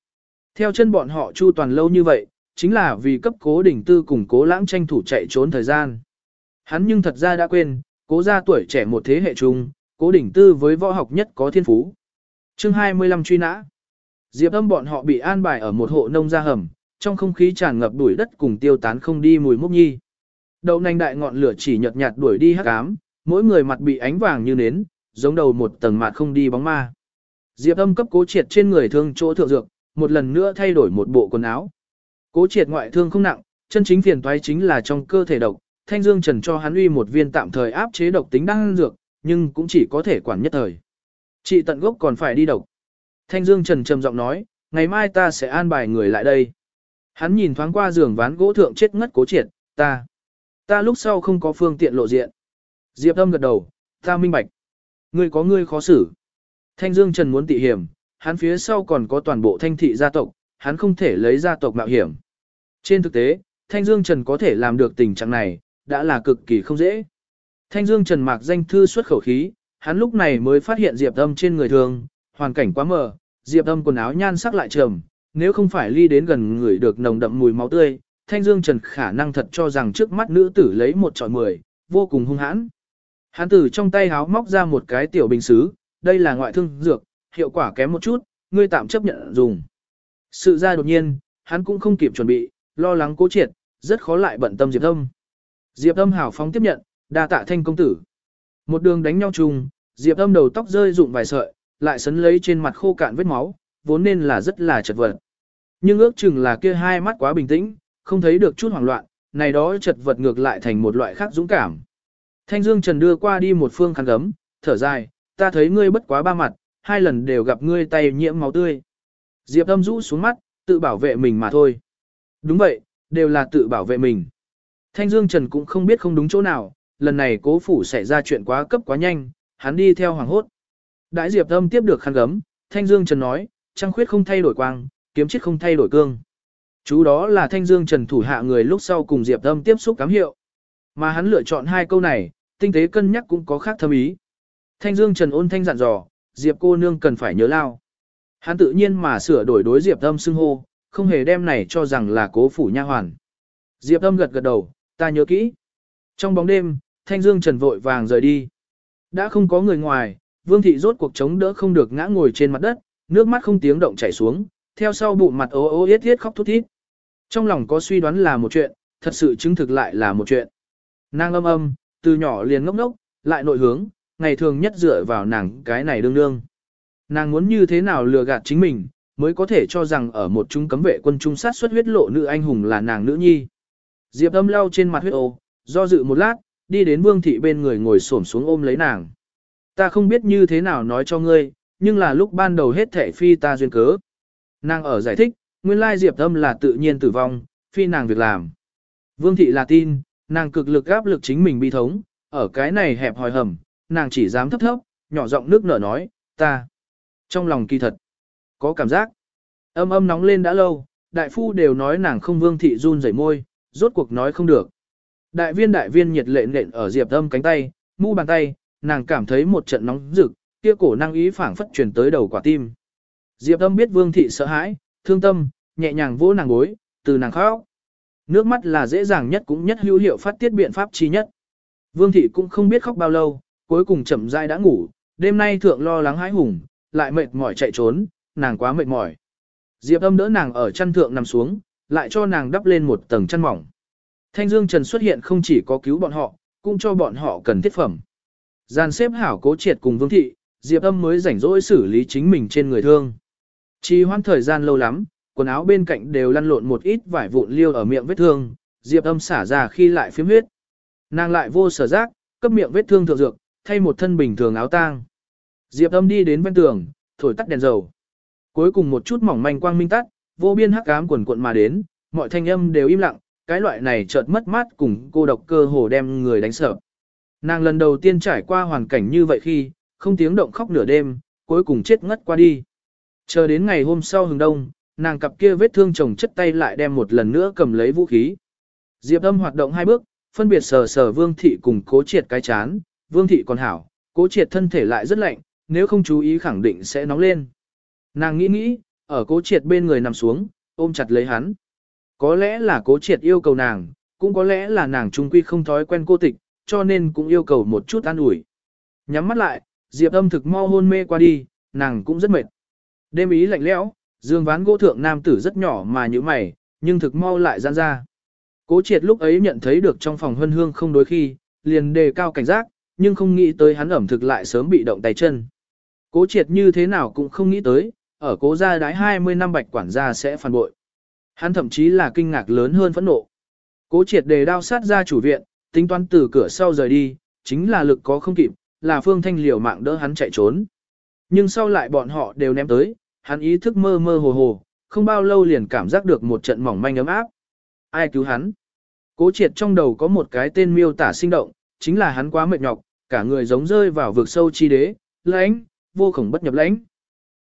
Theo chân bọn họ chu toàn lâu như vậy, chính là vì cấp cố đỉnh tư cùng cố lãng tranh thủ chạy trốn thời gian. Hắn nhưng thật ra đã quên, cố gia tuổi trẻ một thế hệ chung, cố đỉnh tư với võ học nhất có thiên phú chương 25 truy nã. Diệp âm bọn họ bị an bài ở một hộ nông gia hầm, trong không khí tràn ngập đuổi đất cùng tiêu tán không đi mùi mốc nhi. Đậu nành đại ngọn lửa chỉ nhợt nhạt đuổi đi hắc ám, mỗi người mặt bị ánh vàng như nến, giống đầu một tầng mặt không đi bóng ma. Diệp âm cấp cố triệt trên người thương chỗ thượng dược, một lần nữa thay đổi một bộ quần áo. Cố triệt ngoại thương không nặng, chân chính phiền toái chính là trong cơ thể độc, Thanh Dương Trần cho hắn uy một viên tạm thời áp chế độc tính đang dược, nhưng cũng chỉ có thể quản nhất thời chị tận gốc còn phải đi độc. Thanh Dương Trần trầm giọng nói, ngày mai ta sẽ an bài người lại đây. Hắn nhìn thoáng qua giường ván gỗ thượng chết ngất cố triệt, ta. Ta lúc sau không có phương tiện lộ diện. Diệp âm gật đầu, ta minh bạch. Ngươi có ngươi khó xử. Thanh Dương Trần muốn tị hiểm, hắn phía sau còn có toàn bộ thanh thị gia tộc, hắn không thể lấy gia tộc mạo hiểm. Trên thực tế, Thanh Dương Trần có thể làm được tình trạng này, đã là cực kỳ không dễ. Thanh Dương Trần mạc danh thư xuất khẩu khí, Hắn lúc này mới phát hiện Diệp Âm trên người thường, hoàn cảnh quá mờ, Diệp Âm quần áo nhan sắc lại trầm, nếu không phải ly đến gần người được nồng đậm mùi máu tươi, Thanh Dương Trần khả năng thật cho rằng trước mắt nữ tử lấy một trọi mười, vô cùng hung hãn. Hắn từ trong tay háo móc ra một cái tiểu bình xứ, đây là ngoại thương dược, hiệu quả kém một chút, ngươi tạm chấp nhận dùng. Sự ra đột nhiên, hắn cũng không kịp chuẩn bị, lo lắng cố triệt, rất khó lại bận tâm Diệp Âm. Diệp Âm hảo phóng tiếp nhận, đa tạ thanh công tử. Một đường đánh nhau chung, Diệp Âm đầu tóc rơi rụng vài sợi, lại sấn lấy trên mặt khô cạn vết máu, vốn nên là rất là chật vật. Nhưng ước chừng là kia hai mắt quá bình tĩnh, không thấy được chút hoảng loạn, này đó chật vật ngược lại thành một loại khác dũng cảm. Thanh Dương Trần đưa qua đi một phương khăn gấm, thở dài, ta thấy ngươi bất quá ba mặt, hai lần đều gặp ngươi tay nhiễm máu tươi. Diệp âm rũ xuống mắt, tự bảo vệ mình mà thôi. Đúng vậy, đều là tự bảo vệ mình. Thanh Dương Trần cũng không biết không đúng chỗ nào, lần này cố phủ xảy ra chuyện quá cấp quá nhanh, hắn đi theo hoàng hốt. Đại Diệp âm tiếp được khăn gấm, Thanh Dương Trần nói, trăng khuyết không thay đổi quang, kiếm chết không thay đổi cương. Chú đó là Thanh Dương Trần thủ hạ người lúc sau cùng Diệp âm tiếp xúc cám hiệu. Mà hắn lựa chọn hai câu này, tinh tế cân nhắc cũng có khác thâm ý. Thanh Dương Trần ôn thanh dặn dò, Diệp cô nương cần phải nhớ lao. Hắn tự nhiên mà sửa đổi đối Diệp Âm xưng hô, không hề đem này cho rằng là cố phủ nha hoàn. Diệp Âm gật gật đầu, ta nhớ kỹ. Trong bóng đêm, Thanh Dương Trần vội vàng rời đi. Đã không có người ngoài, Vương thị rốt cuộc chống đỡ không được ngã ngồi trên mặt đất, nước mắt không tiếng động chảy xuống, theo sau bụng mặt ố ô yết yết khóc thút thít. Trong lòng có suy đoán là một chuyện, thật sự chứng thực lại là một chuyện. Nàng âm âm, từ nhỏ liền ngốc ngốc, lại nội hướng, ngày thường nhất dựa vào nàng cái này đương đương. Nàng muốn như thế nào lừa gạt chính mình, mới có thể cho rằng ở một trung cấm vệ quân trung sát xuất huyết lộ nữ anh hùng là nàng nữ nhi. Diệp âm lau trên mặt huyết ô, do dự một lát, đi đến vương thị bên người ngồi xổm xuống ôm lấy nàng. Ta không biết như thế nào nói cho ngươi, nhưng là lúc ban đầu hết thể phi ta duyên cớ. Nàng ở giải thích, nguyên lai diệp âm là tự nhiên tử vong, phi nàng việc làm. Vương thị là tin, nàng cực lực áp lực chính mình bi thống, ở cái này hẹp hòi hầm, nàng chỉ dám thấp thấp, nhỏ giọng nước nở nói, ta. Trong lòng kỳ thật, có cảm giác. Âm âm nóng lên đã lâu, đại phu đều nói nàng không vương thị run rẩy môi, rốt cuộc nói không được. Đại viên đại viên nhiệt lệ nện ở diệp âm cánh tay, mu bàn tay, nàng cảm thấy một trận nóng rực, kia cổ năng ý phảng phất truyền tới đầu quả tim. Diệp âm biết vương thị sợ hãi, thương tâm, nhẹ nhàng vỗ nàng gối, từ nàng khóc. Nước mắt là dễ dàng nhất cũng nhất hữu hiệu phát tiết biện pháp chi nhất. Vương thị cũng không biết khóc bao lâu, cuối cùng chậm rãi đã ngủ, đêm nay thượng lo lắng hãi hùng, lại mệt mỏi chạy trốn, nàng quá mệt mỏi. Diệp âm đỡ nàng ở chăn thượng nằm xuống, lại cho nàng đắp lên một tầng chăn mỏng. Thanh Dương Trần xuất hiện không chỉ có cứu bọn họ, cũng cho bọn họ cần thiết phẩm. Gian xếp hảo cố triệt cùng Vương Thị, Diệp âm mới rảnh rỗi xử lý chính mình trên người thương. Chỉ hoãn thời gian lâu lắm, quần áo bên cạnh đều lăn lộn một ít vải vụn liêu ở miệng vết thương, Diệp âm xả ra khi lại phiếm huyết. Nàng lại vô sở giác, cấp miệng vết thương thượng dược, thay một thân bình thường áo tang. Diệp âm đi đến bên tường, thổi tắt đèn dầu. Cuối cùng một chút mỏng manh quang minh tắt, vô biên hắc ám quần cuộn mà đến, mọi thanh âm đều im lặng, cái loại này chợt mất mát cùng cô độc cơ hồ đem người đánh sợ. Nàng lần đầu tiên trải qua hoàn cảnh như vậy khi, không tiếng động khóc nửa đêm, cuối cùng chết ngất qua đi. Chờ đến ngày hôm sau hừng đông, nàng cặp kia vết thương chồng chất tay lại đem một lần nữa cầm lấy vũ khí. Diệp âm hoạt động hai bước, phân biệt sờ sờ vương thị cùng cố triệt cái chán, vương thị còn hảo, cố triệt thân thể lại rất lạnh, nếu không chú ý khẳng định sẽ nóng lên. Nàng nghĩ nghĩ, ở cố triệt bên người nằm xuống, ôm chặt lấy hắn. Có lẽ là cố triệt yêu cầu nàng, cũng có lẽ là nàng trung quy không thói quen cô tịch, cho nên cũng yêu cầu một chút an ủi. Nhắm mắt lại, Diệp âm thực mau hôn mê qua đi, nàng cũng rất mệt. Đêm ý lạnh lẽo, dương ván gỗ thượng nam tử rất nhỏ mà như mày, nhưng thực mau lại giãn ra. Cố triệt lúc ấy nhận thấy được trong phòng hân hương không đối khi, liền đề cao cảnh giác, nhưng không nghĩ tới hắn ẩm thực lại sớm bị động tay chân. Cố triệt như thế nào cũng không nghĩ tới, ở cố gia đái 20 năm bạch quản gia sẽ phản bội. Hắn thậm chí là kinh ngạc lớn hơn phẫn nộ. Cố triệt đề đao sát ra chủ viện, tính toán từ cửa sau rời đi, chính là lực có không kịp, là phương thanh liều mạng đỡ hắn chạy trốn. Nhưng sau lại bọn họ đều ném tới, hắn ý thức mơ mơ hồ hồ, không bao lâu liền cảm giác được một trận mỏng manh ấm áp. Ai cứu hắn? Cố triệt trong đầu có một cái tên miêu tả sinh động, chính là hắn quá mệt nhọc, cả người giống rơi vào vực sâu chi đế, lãnh, vô khổng bất nhập lãnh.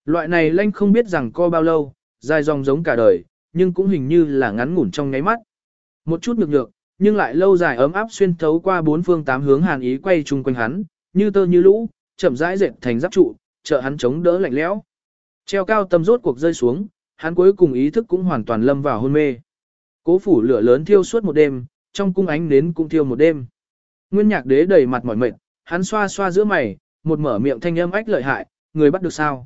Loại này lãnh không biết rằng co bao lâu, dài dòng giống cả đời, nhưng cũng hình như là ngắn ngủn trong nháy mắt. Một chút nhược nhược, nhưng lại lâu dài ấm áp xuyên thấu qua bốn phương tám hướng hàn ý quay chung quanh hắn, như tơ như lũ, chậm rãi dệt thành giáp trụ, trợ hắn chống đỡ lạnh lẽo. Treo cao tâm rốt cuộc rơi xuống, hắn cuối cùng ý thức cũng hoàn toàn lâm vào hôn mê. Cố phủ lửa lớn thiêu suốt một đêm, trong cung ánh nến cũng thiêu một đêm. Nguyên nhạc đế đầy mặt mỏi mệt, hắn xoa xoa giữa mày, một mở miệng thanh âm ách lợi hại, người bắt được sao.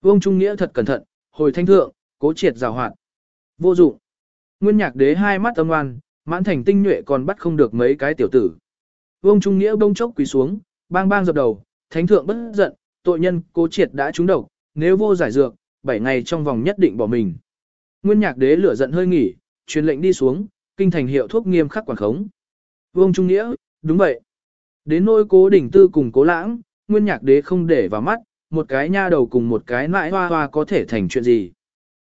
Vương Trung Nghĩa thật cẩn thận, hồi thanh thượng, cố triệt rào hoạt. Vô dụng. Nguyên nhạc đế hai mắt âm oan, mãn thành tinh nhuệ còn bắt không được mấy cái tiểu tử. Vương Trung Nghĩa bông chốc quỳ xuống, bang bang dập đầu, thánh thượng bất giận, tội nhân cố triệt đã trúng độc, nếu vô giải dược, 7 ngày trong vòng nhất định bỏ mình. Nguyên nhạc đế lửa giận hơi nghỉ, truyền lệnh đi xuống, kinh thành hiệu thuốc nghiêm khắc quản khống. Vương Trung Nghĩa, đúng vậy. Đến nỗi cố đỉnh tư cùng cố lãng, nguyên nhạc đế không để vào mắt, một cái nha đầu cùng một cái nãi hoa hoa có thể thành chuyện gì.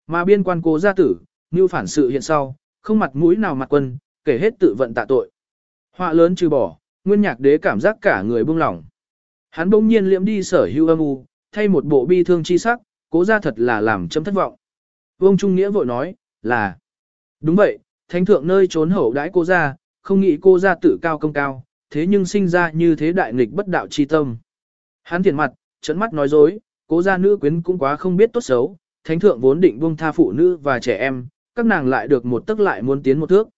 Mà biên quan cố gia tử, như phản sự hiện sau, không mặt mũi nào mặt quân, kể hết tự vận tạ tội. Họa lớn trừ bỏ, nguyên nhạc đế cảm giác cả người buông lỏng. Hắn bỗng nhiên liễm đi sở hưu âm u, thay một bộ bi thương chi sắc, cố ra thật là làm chấm thất vọng. Vương Trung Nghĩa vội nói, là, đúng vậy, thánh thượng nơi trốn hậu đãi cô ra, không nghĩ cô ra tự cao công cao, thế nhưng sinh ra như thế đại nghịch bất đạo chi tâm. Hắn thiền mặt, trấn mắt nói dối, cố gia nữ quyến cũng quá không biết tốt xấu, thánh thượng vốn định buông tha phụ nữ và trẻ em, các nàng lại được một tức lại muốn tiến một thước.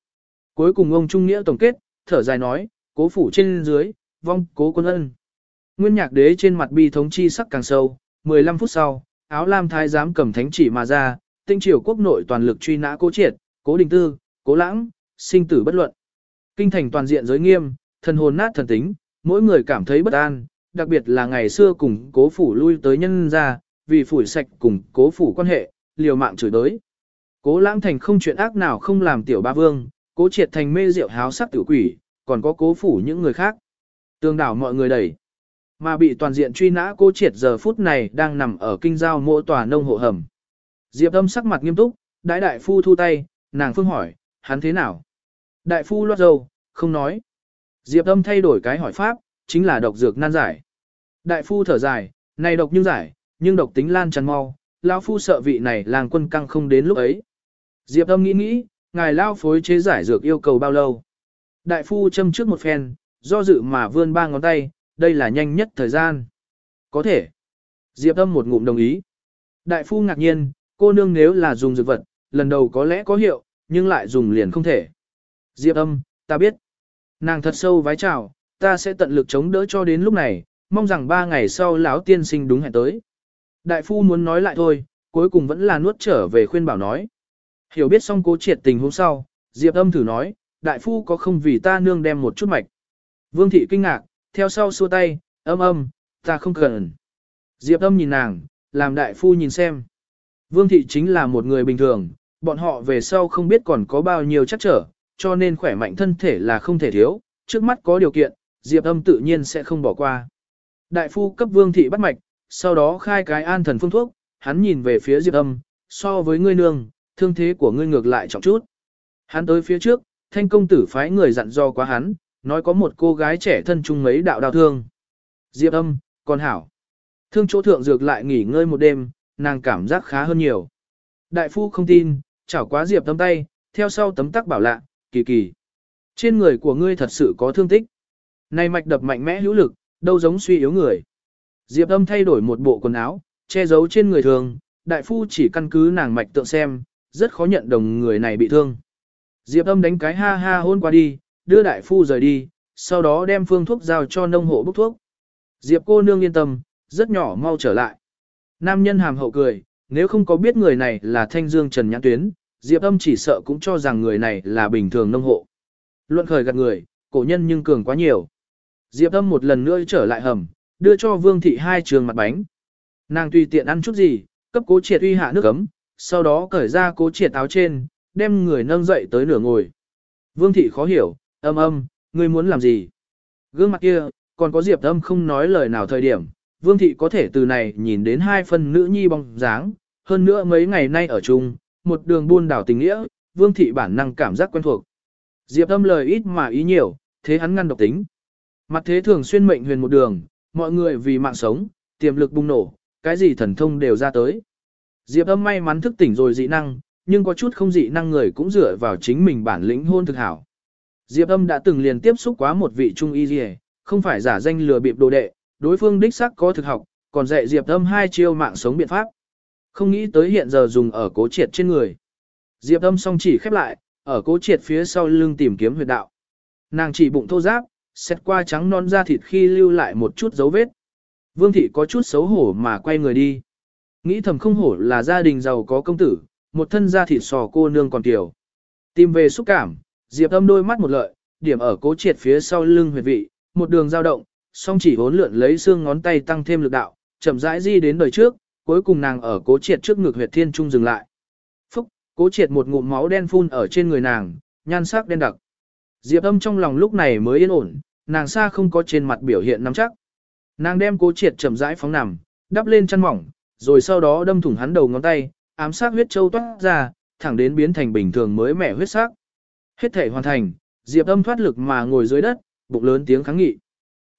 Cuối cùng ông Trung Nghĩa tổng kết, thở dài nói, cố phủ trên dưới, vong cố quân ân. Nguyên nhạc đế trên mặt bi thống chi sắc càng sâu, 15 phút sau, áo lam thái giám cầm thánh chỉ mà ra, tinh triều quốc nội toàn lực truy nã cố triệt, cố đình tư, cố lãng, sinh tử bất luận. Kinh thành toàn diện giới nghiêm, thần hồn nát thần tính, mỗi người cảm thấy bất an, đặc biệt là ngày xưa cùng cố phủ lui tới nhân ra, vì phủi sạch cùng cố phủ quan hệ, liều mạng chửi đới. Cố lãng thành không chuyện ác nào không làm tiểu ba vương, cố triệt thành mê rượu háo sắc tiểu quỷ, còn có cố phủ những người khác. Tương đảo mọi người đẩy. Mà bị toàn diện truy nã cố triệt giờ phút này đang nằm ở kinh giao mộ tòa nông hộ hầm. Diệp âm sắc mặt nghiêm túc, đại đại phu thu tay, nàng phương hỏi, hắn thế nào? Đại phu loát dầu, không nói. Diệp âm thay đổi cái hỏi pháp, chính là độc dược nan giải. Đại phu thở dài, này độc nhưng giải, nhưng độc tính lan tràn mau, lão phu sợ vị này làng quân căng không đến lúc ấy. Diệp âm nghĩ nghĩ, ngài lao phối chế giải dược yêu cầu bao lâu? Đại phu châm trước một phen, do dự mà vươn ba ngón tay, đây là nhanh nhất thời gian. Có thể. Diệp âm một ngụm đồng ý. Đại phu ngạc nhiên, cô nương nếu là dùng dược vật, lần đầu có lẽ có hiệu, nhưng lại dùng liền không thể. Diệp âm, ta biết. Nàng thật sâu vái chào, ta sẽ tận lực chống đỡ cho đến lúc này, mong rằng ba ngày sau lão tiên sinh đúng hẹn tới. Đại phu muốn nói lại thôi, cuối cùng vẫn là nuốt trở về khuyên bảo nói. Hiểu biết xong cố triệt tình hôm sau, Diệp âm thử nói, đại phu có không vì ta nương đem một chút mạch. Vương thị kinh ngạc, theo sau xua tay, âm âm, ta không cần. Diệp âm nhìn nàng, làm đại phu nhìn xem. Vương thị chính là một người bình thường, bọn họ về sau không biết còn có bao nhiêu chắc trở, cho nên khỏe mạnh thân thể là không thể thiếu, trước mắt có điều kiện, Diệp âm tự nhiên sẽ không bỏ qua. Đại phu cấp vương thị bắt mạch, sau đó khai cái an thần phương thuốc, hắn nhìn về phía Diệp âm, so với ngươi nương, thương thế của ngươi ngược lại trọng chút. Hắn tới phía trước, thanh công tử phái người dặn dò quá hắn, nói có một cô gái trẻ thân chung mấy đạo đau thương. Diệp âm, con hảo. Thương chỗ thượng dược lại nghỉ ngơi một đêm, nàng cảm giác khá hơn nhiều. Đại phu không tin, chảo quá Diệp tấm tay, theo sau tấm tắc bảo lạ, kỳ kỳ. Trên người của ngươi thật sự có thương tích. Này mạch đập mạnh mẽ hữu lực, đâu giống suy yếu người. Diệp âm thay đổi một bộ quần áo, che giấu trên người thường, đại phu chỉ căn cứ nàng mạch tượng xem, rất khó nhận đồng người này bị thương. Diệp âm đánh cái ha ha hôn qua đi, đưa đại phu rời đi, sau đó đem phương thuốc giao cho nông hộ bốc thuốc. Diệp cô nương yên tâm, rất nhỏ mau trở lại. Nam nhân hàm hậu cười, nếu không có biết người này là thanh dương trần nhãn tuyến, Diệp âm chỉ sợ cũng cho rằng người này là bình thường nông hộ. Luận khởi gạt người, cổ nhân nhưng cường quá nhiều. Diệp âm một lần nữa trở lại hầm, đưa cho vương thị hai trường mặt bánh. Nàng tùy tiện ăn chút gì, cấp cố triệt uy hạ nước ấm, sau đó cởi ra cố triệt áo trên, đem người nâng dậy tới nửa ngồi. Vương thị khó hiểu, âm âm, ngươi muốn làm gì? Gương mặt kia, còn có diệp âm không nói lời nào thời điểm, vương thị có thể từ này nhìn đến hai phần nữ nhi bóng dáng, hơn nữa mấy ngày nay ở chung, một đường buôn đảo tình nghĩa, vương thị bản năng cảm giác quen thuộc. Diệp âm lời ít mà ý nhiều, thế hắn ngăn độc tính. Mặt thế thường xuyên mệnh huyền một đường, mọi người vì mạng sống, tiềm lực bùng nổ, cái gì thần thông đều ra tới. Diệp âm may mắn thức tỉnh rồi dị năng, nhưng có chút không dị năng người cũng dựa vào chính mình bản lĩnh hôn thực hảo. Diệp âm đã từng liền tiếp xúc quá một vị trung y dì không phải giả danh lừa bịp đồ đệ, đối phương đích xác có thực học, còn dạy Diệp Âm hai chiêu mạng sống biện pháp. Không nghĩ tới hiện giờ dùng ở cố triệt trên người. Diệp Âm song chỉ khép lại, ở cố triệt phía sau lưng tìm kiếm huyệt đạo. Nàng chỉ bụng thô giáp, xét qua trắng non da thịt khi lưu lại một chút dấu vết. Vương thị có chút xấu hổ mà quay người đi. Nghĩ thầm không hổ là gia đình giàu có công tử, một thân da thịt sò cô nương còn tiểu. Tìm về xúc cảm, Diệp Âm đôi mắt một lợi, điểm ở cố triệt phía sau lưng huyệt vị, một đường dao động, song chỉ hốn lượn lấy xương ngón tay tăng thêm lực đạo, chậm rãi di đến đời trước, cuối cùng nàng ở cố triệt trước ngực huyệt thiên trung dừng lại. Phúc, cố triệt một ngụm máu đen phun ở trên người nàng, nhan sắc đen đặc. Diệp âm trong lòng lúc này mới yên ổn, nàng xa không có trên mặt biểu hiện nắm chắc. Nàng đem cố triệt chậm rãi phóng nằm, đắp lên chăn mỏng, rồi sau đó đâm thủng hắn đầu ngón tay, ám sát huyết châu toát ra, thẳng đến biến thành bình thường mới mẻ huyết sắc. Hết thể hoàn thành, Diệp âm thoát lực mà ngồi dưới đất, bụng lớn tiếng kháng nghị.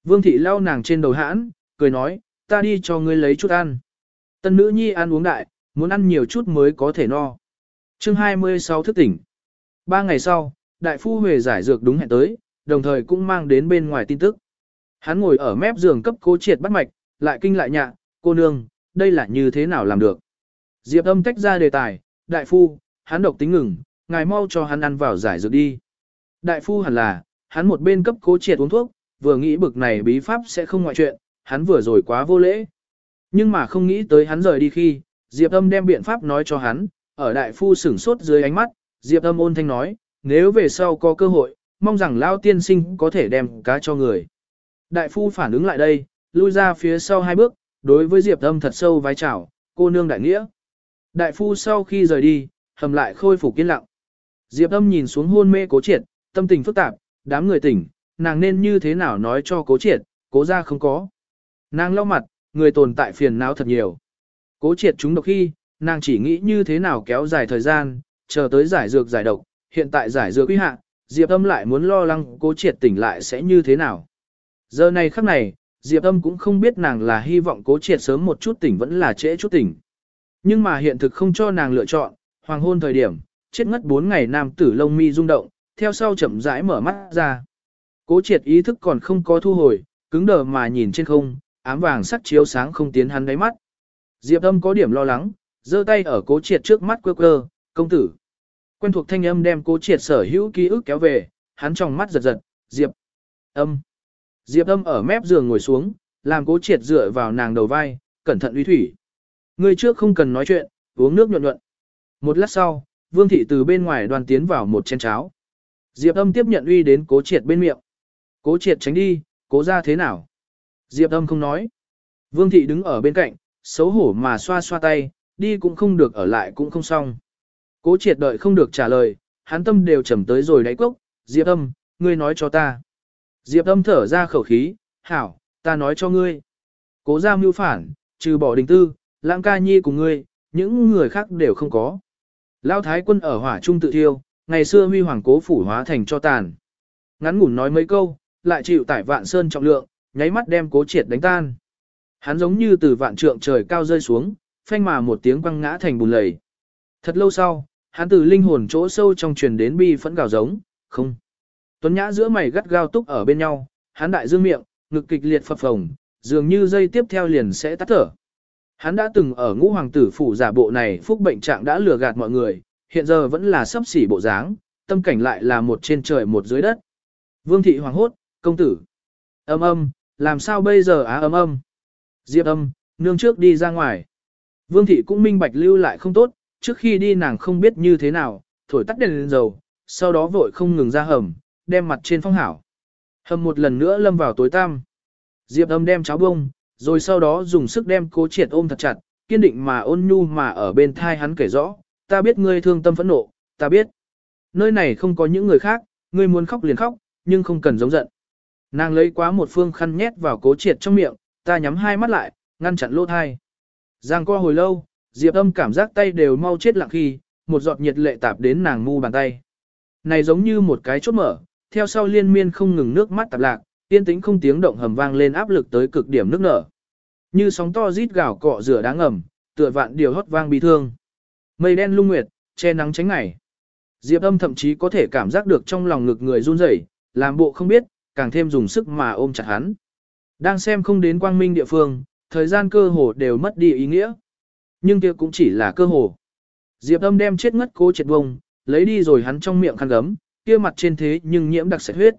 Vương thị lau nàng trên đầu hãn, cười nói, ta đi cho ngươi lấy chút ăn. Tân nữ nhi ăn uống đại, muốn ăn nhiều chút mới có thể no. chương 26 thức tỉnh. Ba ngày sau, đại phu Huệ giải dược đúng hẹn tới, đồng thời cũng mang đến bên ngoài tin tức. Hắn ngồi ở mép giường cấp cố triệt bắt mạch, lại kinh lại nhạ, cô nương, đây là như thế nào làm được. Diệp âm tách ra đề tài, đại phu, hắn độc tính ngừng, ngài mau cho hắn ăn vào giải dược đi. Đại phu hẳn là, hắn một bên cấp cố triệt uống thuốc, vừa nghĩ bực này bí pháp sẽ không ngoại chuyện, hắn vừa rồi quá vô lễ. Nhưng mà không nghĩ tới hắn rời đi khi, Diệp Âm đem biện pháp nói cho hắn, ở đại phu sửng sốt dưới ánh mắt, Diệp Âm ôn thanh nói, nếu về sau có cơ hội, mong rằng Lao tiên sinh có thể đem cá cho người. Đại phu phản ứng lại đây, lui ra phía sau hai bước, đối với Diệp Âm thật sâu vái chào, cô nương đại nghĩa. Đại phu sau khi rời đi, hầm lại khôi phục yên lặng. Diệp Âm nhìn xuống hôn mê cố triệt, tâm tình phức tạp, đám người tỉnh, nàng nên như thế nào nói cho cố triệt, cố ra không có. Nàng lau mặt, người tồn tại phiền não thật nhiều. Cố triệt chúng độc khi, nàng chỉ nghĩ như thế nào kéo dài thời gian, chờ tới giải dược giải độc, hiện tại giải dược quy hạ, Diệp Âm lại muốn lo lắng cố triệt tỉnh lại sẽ như thế nào. Giờ này khắc này, Diệp Âm cũng không biết nàng là hy vọng cố triệt sớm một chút tỉnh vẫn là trễ chút tỉnh. Nhưng mà hiện thực không cho nàng lựa chọn, hoàng hôn thời điểm, chết ngất 4 ngày nam tử lông mi rung động, theo sau chậm rãi mở mắt ra. Cố triệt ý thức còn không có thu hồi, cứng đờ mà nhìn trên không, ám vàng sắc chiếu sáng không tiến hắn đáy mắt. Diệp âm có điểm lo lắng, giơ tay ở cố triệt trước mắt quơ quơ, công tử. Quen thuộc thanh âm đem cố triệt sở hữu ký ức kéo về, hắn trong mắt giật giật, Diệp âm. Diệp âm ở mép giường ngồi xuống, làm cố triệt dựa vào nàng đầu vai, cẩn thận uy thủy. Người trước không cần nói chuyện, uống nước nhuận nhuận. Một lát sau, vương thị từ bên ngoài đoàn tiến vào một chén cháo. Diệp âm tiếp nhận uy đến cố triệt bên miệng. Cố triệt tránh đi, cố ra thế nào? Diệp âm không nói. Vương thị đứng ở bên cạnh, xấu hổ mà xoa xoa tay, đi cũng không được ở lại cũng không xong. Cố triệt đợi không được trả lời, hắn tâm đều trầm tới rồi đáy cốc, Diệp âm, ngươi nói cho ta. Diệp âm thở ra khẩu khí, hảo, ta nói cho ngươi. Cố ra mưu phản, trừ bỏ đình tư, lãng ca nhi cùng ngươi, những người khác đều không có. Lao thái quân ở hỏa trung tự thiêu, ngày xưa huy hoàng cố phủ hóa thành cho tàn. Ngắn ngủn nói mấy câu, lại chịu tải vạn sơn trọng lượng, nháy mắt đem cố triệt đánh tan. Hắn giống như từ vạn trượng trời cao rơi xuống, phanh mà một tiếng quăng ngã thành bùn lầy. Thật lâu sau, hắn từ linh hồn chỗ sâu trong truyền đến bi phẫn gào giống, không. Tuấn Nhã giữa mày gắt gao túc ở bên nhau, hắn đại dương miệng, ngực kịch liệt phập phồng, dường như dây tiếp theo liền sẽ tắt thở. Hắn đã từng ở ngũ hoàng tử phủ giả bộ này phúc bệnh trạng đã lừa gạt mọi người, hiện giờ vẫn là sắp xỉ bộ dáng, tâm cảnh lại là một trên trời một dưới đất. Vương thị hoàng hốt, công tử. Âm âm, làm sao bây giờ á âm âm? Diệp âm, nương trước đi ra ngoài. Vương thị cũng minh bạch lưu lại không tốt, trước khi đi nàng không biết như thế nào, thổi tắt đèn lên dầu, sau đó vội không ngừng ra hầm, đem mặt trên phong hảo. Hầm một lần nữa lâm vào tối tăm. Diệp âm đem cháo bông, rồi sau đó dùng sức đem cố triệt ôm thật chặt, kiên định mà ôn nhu mà ở bên thai hắn kể rõ, ta biết ngươi thương tâm phẫn nộ, ta biết. Nơi này không có những người khác, ngươi muốn khóc liền khóc, nhưng không cần giống giận. Nàng lấy quá một phương khăn nhét vào cố triệt trong miệng, ta nhắm hai mắt lại, ngăn chặn lỗ thai. Giang qua hồi lâu, Diệp âm cảm giác tay đều mau chết lặng khi, một giọt nhiệt lệ tạp đến nàng mu bàn tay. Này giống như một cái chốt mở, theo sau liên miên không ngừng nước mắt tạp lạc, tiên tĩnh không tiếng động hầm vang lên áp lực tới cực điểm nước nở. Như sóng to rít gào cọ rửa đáng ngầm, tựa vạn điều hót vang bi thương. Mây đen lung nguyệt, che nắng tránh ngày. Diệp âm thậm chí có thể cảm giác được trong lòng ngực người run rẩy, làm bộ không biết, càng thêm dùng sức mà ôm chặt hắn. Đang xem không đến quang minh địa phương, thời gian cơ hồ đều mất đi ý nghĩa. Nhưng kia cũng chỉ là cơ hồ. Diệp âm đem chết ngất cố triệt bông, lấy đi rồi hắn trong miệng khăn gấm, kia mặt trên thế nhưng nhiễm đặc sạch huyết.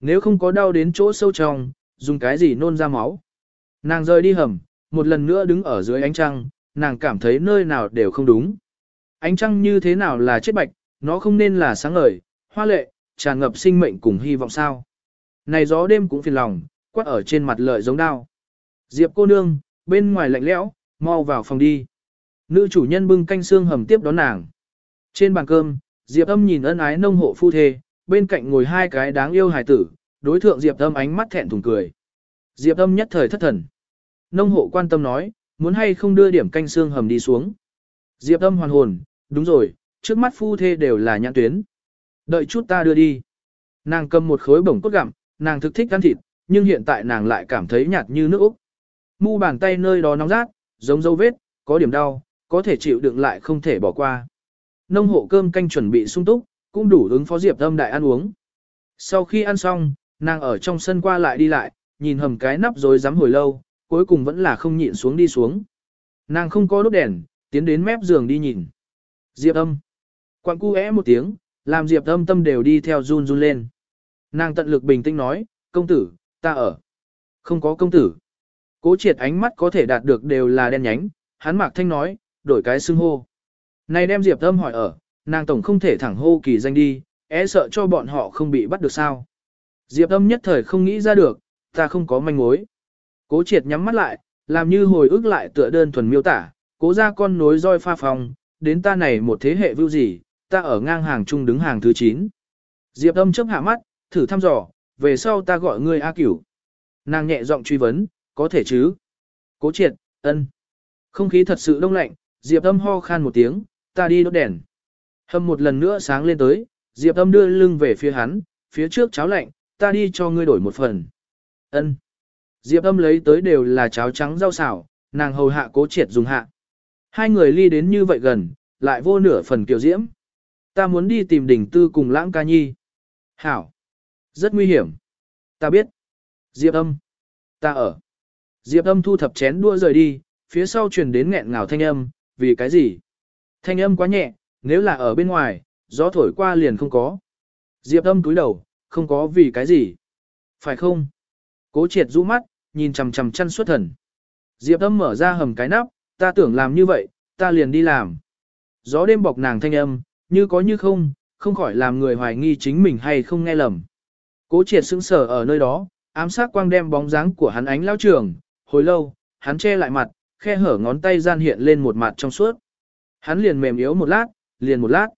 Nếu không có đau đến chỗ sâu trong, dùng cái gì nôn ra máu. Nàng rời đi hầm, một lần nữa đứng ở dưới ánh trăng, nàng cảm thấy nơi nào đều không đúng. Ánh trăng như thế nào là chết bạch, nó không nên là sáng ngời, hoa lệ, tràn ngập sinh mệnh cùng hy vọng sao. Này gió đêm cũng phiền lòng, quát ở trên mặt lợi giống đao. Diệp cô nương, bên ngoài lạnh lẽo, mau vào phòng đi. Nữ chủ nhân bưng canh xương hầm tiếp đón nàng. Trên bàn cơm, Diệp âm nhìn ân ái nông hộ phu thê, bên cạnh ngồi hai cái đáng yêu hài tử, đối thượng Diệp âm ánh mắt thẹn thùng cười. Diệp âm nhất thời thất thần. Nông hộ quan tâm nói, muốn hay không đưa điểm canh xương hầm đi xuống. Diệp âm hoàn hồn, đúng rồi, trước mắt phu thê đều là nhãn tuyến. Đợi chút ta đưa đi. Nàng cầm một khối bổng cốt gặm, nàng thực thích ăn thịt, nhưng hiện tại nàng lại cảm thấy nhạt như nước Úc. Mu bàn tay nơi đó nóng rát, giống dấu vết, có điểm đau, có thể chịu đựng lại không thể bỏ qua. Nông hộ cơm canh chuẩn bị sung túc, cũng đủ ứng phó Diệp Âm đại ăn uống. Sau khi ăn xong, nàng ở trong sân qua lại đi lại, nhìn hầm cái nắp rồi dám hồi lâu, cuối cùng vẫn là không nhịn xuống đi xuống. Nàng không có đốt đèn, tiến đến mép giường đi nhìn. Diệp Âm. Quặng cu é một tiếng, làm Diệp Âm tâm đều đi theo run run lên. Nàng tận lực bình tĩnh nói, công tử, ta ở. Không có công tử. Cố triệt ánh mắt có thể đạt được đều là đen nhánh, hắn mạc thanh nói, đổi cái xưng hô. Này đem Diệp Âm hỏi ở, nàng tổng không thể thẳng hô kỳ danh đi, é e sợ cho bọn họ không bị bắt được sao. Diệp Âm nhất thời không nghĩ ra được, ta không có manh mối. Cố triệt nhắm mắt lại, làm như hồi ức lại tựa đơn thuần miêu tả, cố ra con nối roi pha phòng, đến ta này một thế hệ vưu gì, ta ở ngang hàng chung đứng hàng thứ 9. Diệp Âm chớp hạ mắt, thử thăm dò, về sau ta gọi ngươi A Cửu. Nàng nhẹ giọng truy vấn, có thể chứ? Cố triệt, ân. Không khí thật sự đông lạnh, Diệp Âm ho khan một tiếng, ta đi đốt đèn. Hâm một lần nữa sáng lên tới, Diệp Âm đưa lưng về phía hắn, phía trước cháo lạnh, ta đi cho ngươi đổi một phần. Ân. Diệp Âm lấy tới đều là cháo trắng rau xào, nàng hầu hạ cố triệt dùng hạ. Hai người ly đến như vậy gần, lại vô nửa phần kiều diễm. Ta muốn đi tìm đỉnh tư cùng lãng ca nhi. Hảo. Rất nguy hiểm. Ta biết. Diệp Âm. Ta ở. Diệp Âm thu thập chén đua rời đi, phía sau truyền đến nghẹn ngào thanh âm, vì cái gì? Thanh âm quá nhẹ, nếu là ở bên ngoài, gió thổi qua liền không có. Diệp âm túi đầu, không có vì cái gì. Phải không? Cố triệt rũ mắt, nhìn chằm chằm chăn suốt thần. Diệp âm mở ra hầm cái nắp, ta tưởng làm như vậy, ta liền đi làm. Gió đêm bọc nàng thanh âm, như có như không, không khỏi làm người hoài nghi chính mình hay không nghe lầm. Cố triệt sững sờ ở nơi đó, ám sát quang đem bóng dáng của hắn ánh lao trường, hồi lâu, hắn che lại mặt, khe hở ngón tay gian hiện lên một mặt trong suốt. Hắn liền mềm yếu một lát, liền một lát.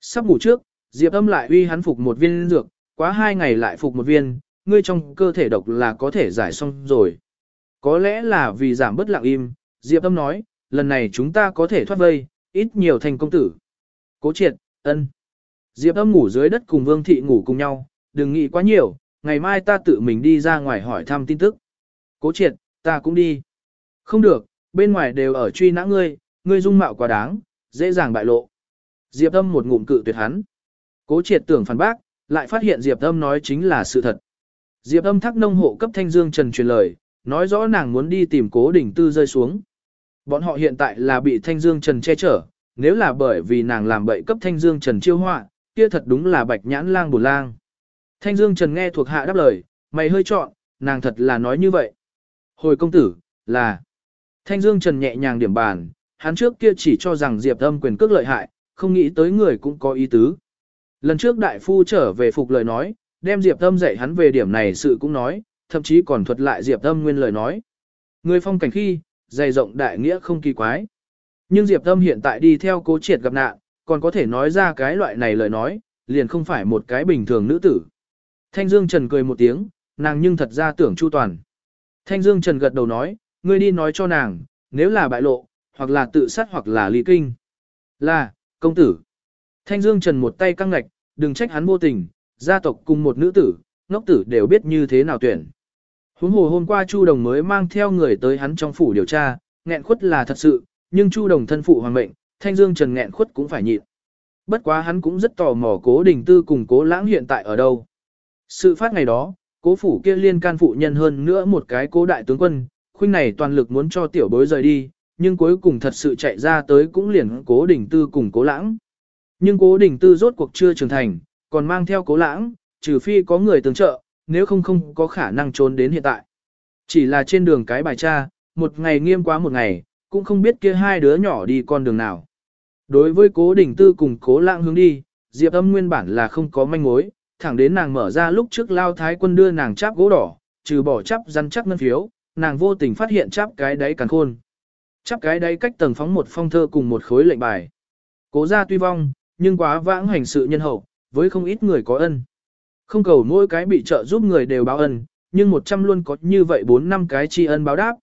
Sắp ngủ trước, Diệp âm lại uy hắn phục một viên dược, quá hai ngày lại phục một viên, ngươi trong cơ thể độc là có thể giải xong rồi. Có lẽ là vì giảm bất lặng im, Diệp âm nói, lần này chúng ta có thể thoát vây, ít nhiều thành công tử. Cố triệt, ân. Diệp âm ngủ dưới đất cùng Vương Thị ngủ cùng nhau, đừng nghĩ quá nhiều, ngày mai ta tự mình đi ra ngoài hỏi thăm tin tức. Cố triệt, ta cũng đi. Không được, bên ngoài đều ở truy nã ngươi, ngươi dung mạo quá đáng, dễ dàng bại lộ. Diệp Âm một ngụm cự tuyệt hắn. Cố triệt tưởng phản bác, lại phát hiện Diệp Âm nói chính là sự thật. Diệp Âm thắc nông hộ cấp Thanh Dương Trần truyền lời, nói rõ nàng muốn đi tìm cố đỉnh tư rơi xuống. Bọn họ hiện tại là bị Thanh Dương Trần che chở, nếu là bởi vì nàng làm bậy cấp Thanh Dương Trần chiêu họa, kia thật đúng là bạch nhãn lang bùn lang. Thanh Dương Trần nghe thuộc hạ đáp lời, mày hơi chọn, nàng thật là nói như vậy. Hồi công tử, là Thanh Dương Trần nhẹ nhàng điểm bàn, hắn trước kia chỉ cho rằng Diệp Âm quyền cước lợi hại, không nghĩ tới người cũng có ý tứ. Lần trước đại phu trở về phục lời nói, đem Diệp Âm dạy hắn về điểm này sự cũng nói, thậm chí còn thuật lại Diệp Âm nguyên lời nói. Người phong cảnh khi, dày rộng đại nghĩa không kỳ quái. Nhưng Diệp Âm hiện tại đi theo cố triệt gặp nạn, còn có thể nói ra cái loại này lời nói, liền không phải một cái bình thường nữ tử. Thanh Dương Trần cười một tiếng, nàng nhưng thật ra tưởng chu toàn. Thanh Dương Trần gật đầu nói, ngươi đi nói cho nàng, nếu là bại lộ, hoặc là tự sát hoặc là ly kinh. Là, công tử. Thanh Dương Trần một tay căng ngạch, đừng trách hắn vô tình, gia tộc cùng một nữ tử, ngốc tử đều biết như thế nào tuyển. Huống hồ hôm qua Chu Đồng mới mang theo người tới hắn trong phủ điều tra, nghẹn khuất là thật sự, nhưng Chu Đồng thân phụ hoàng mệnh, Thanh Dương Trần nghẹn khuất cũng phải nhịn. Bất quá hắn cũng rất tò mò cố đình tư cùng cố lãng hiện tại ở đâu. Sự phát ngày đó, Cố phủ kia liên can phụ nhân hơn nữa một cái cố đại tướng quân, khuynh này toàn lực muốn cho tiểu bối rời đi, nhưng cuối cùng thật sự chạy ra tới cũng liền cố đỉnh tư cùng cố lãng. Nhưng cố đỉnh tư rốt cuộc chưa trưởng thành, còn mang theo cố lãng, trừ phi có người tương trợ, nếu không không có khả năng trốn đến hiện tại. Chỉ là trên đường cái bài cha, một ngày nghiêm quá một ngày, cũng không biết kia hai đứa nhỏ đi con đường nào. Đối với cố đỉnh tư cùng cố lãng hướng đi, Diệp âm nguyên bản là không có manh mối, thẳng đến nàng mở ra lúc trước lao thái quân đưa nàng cháp gỗ đỏ, trừ bỏ chắp rắn chắc ngân phiếu, nàng vô tình phát hiện cháp cái đáy càng khôn. Chắp cái đáy cách tầng phóng một phong thơ cùng một khối lệnh bài. Cố ra tuy vong, nhưng quá vãng hành sự nhân hậu, với không ít người có ân. Không cầu mỗi cái bị trợ giúp người đều báo ân, nhưng một trăm luôn có như vậy bốn năm cái tri ân báo đáp.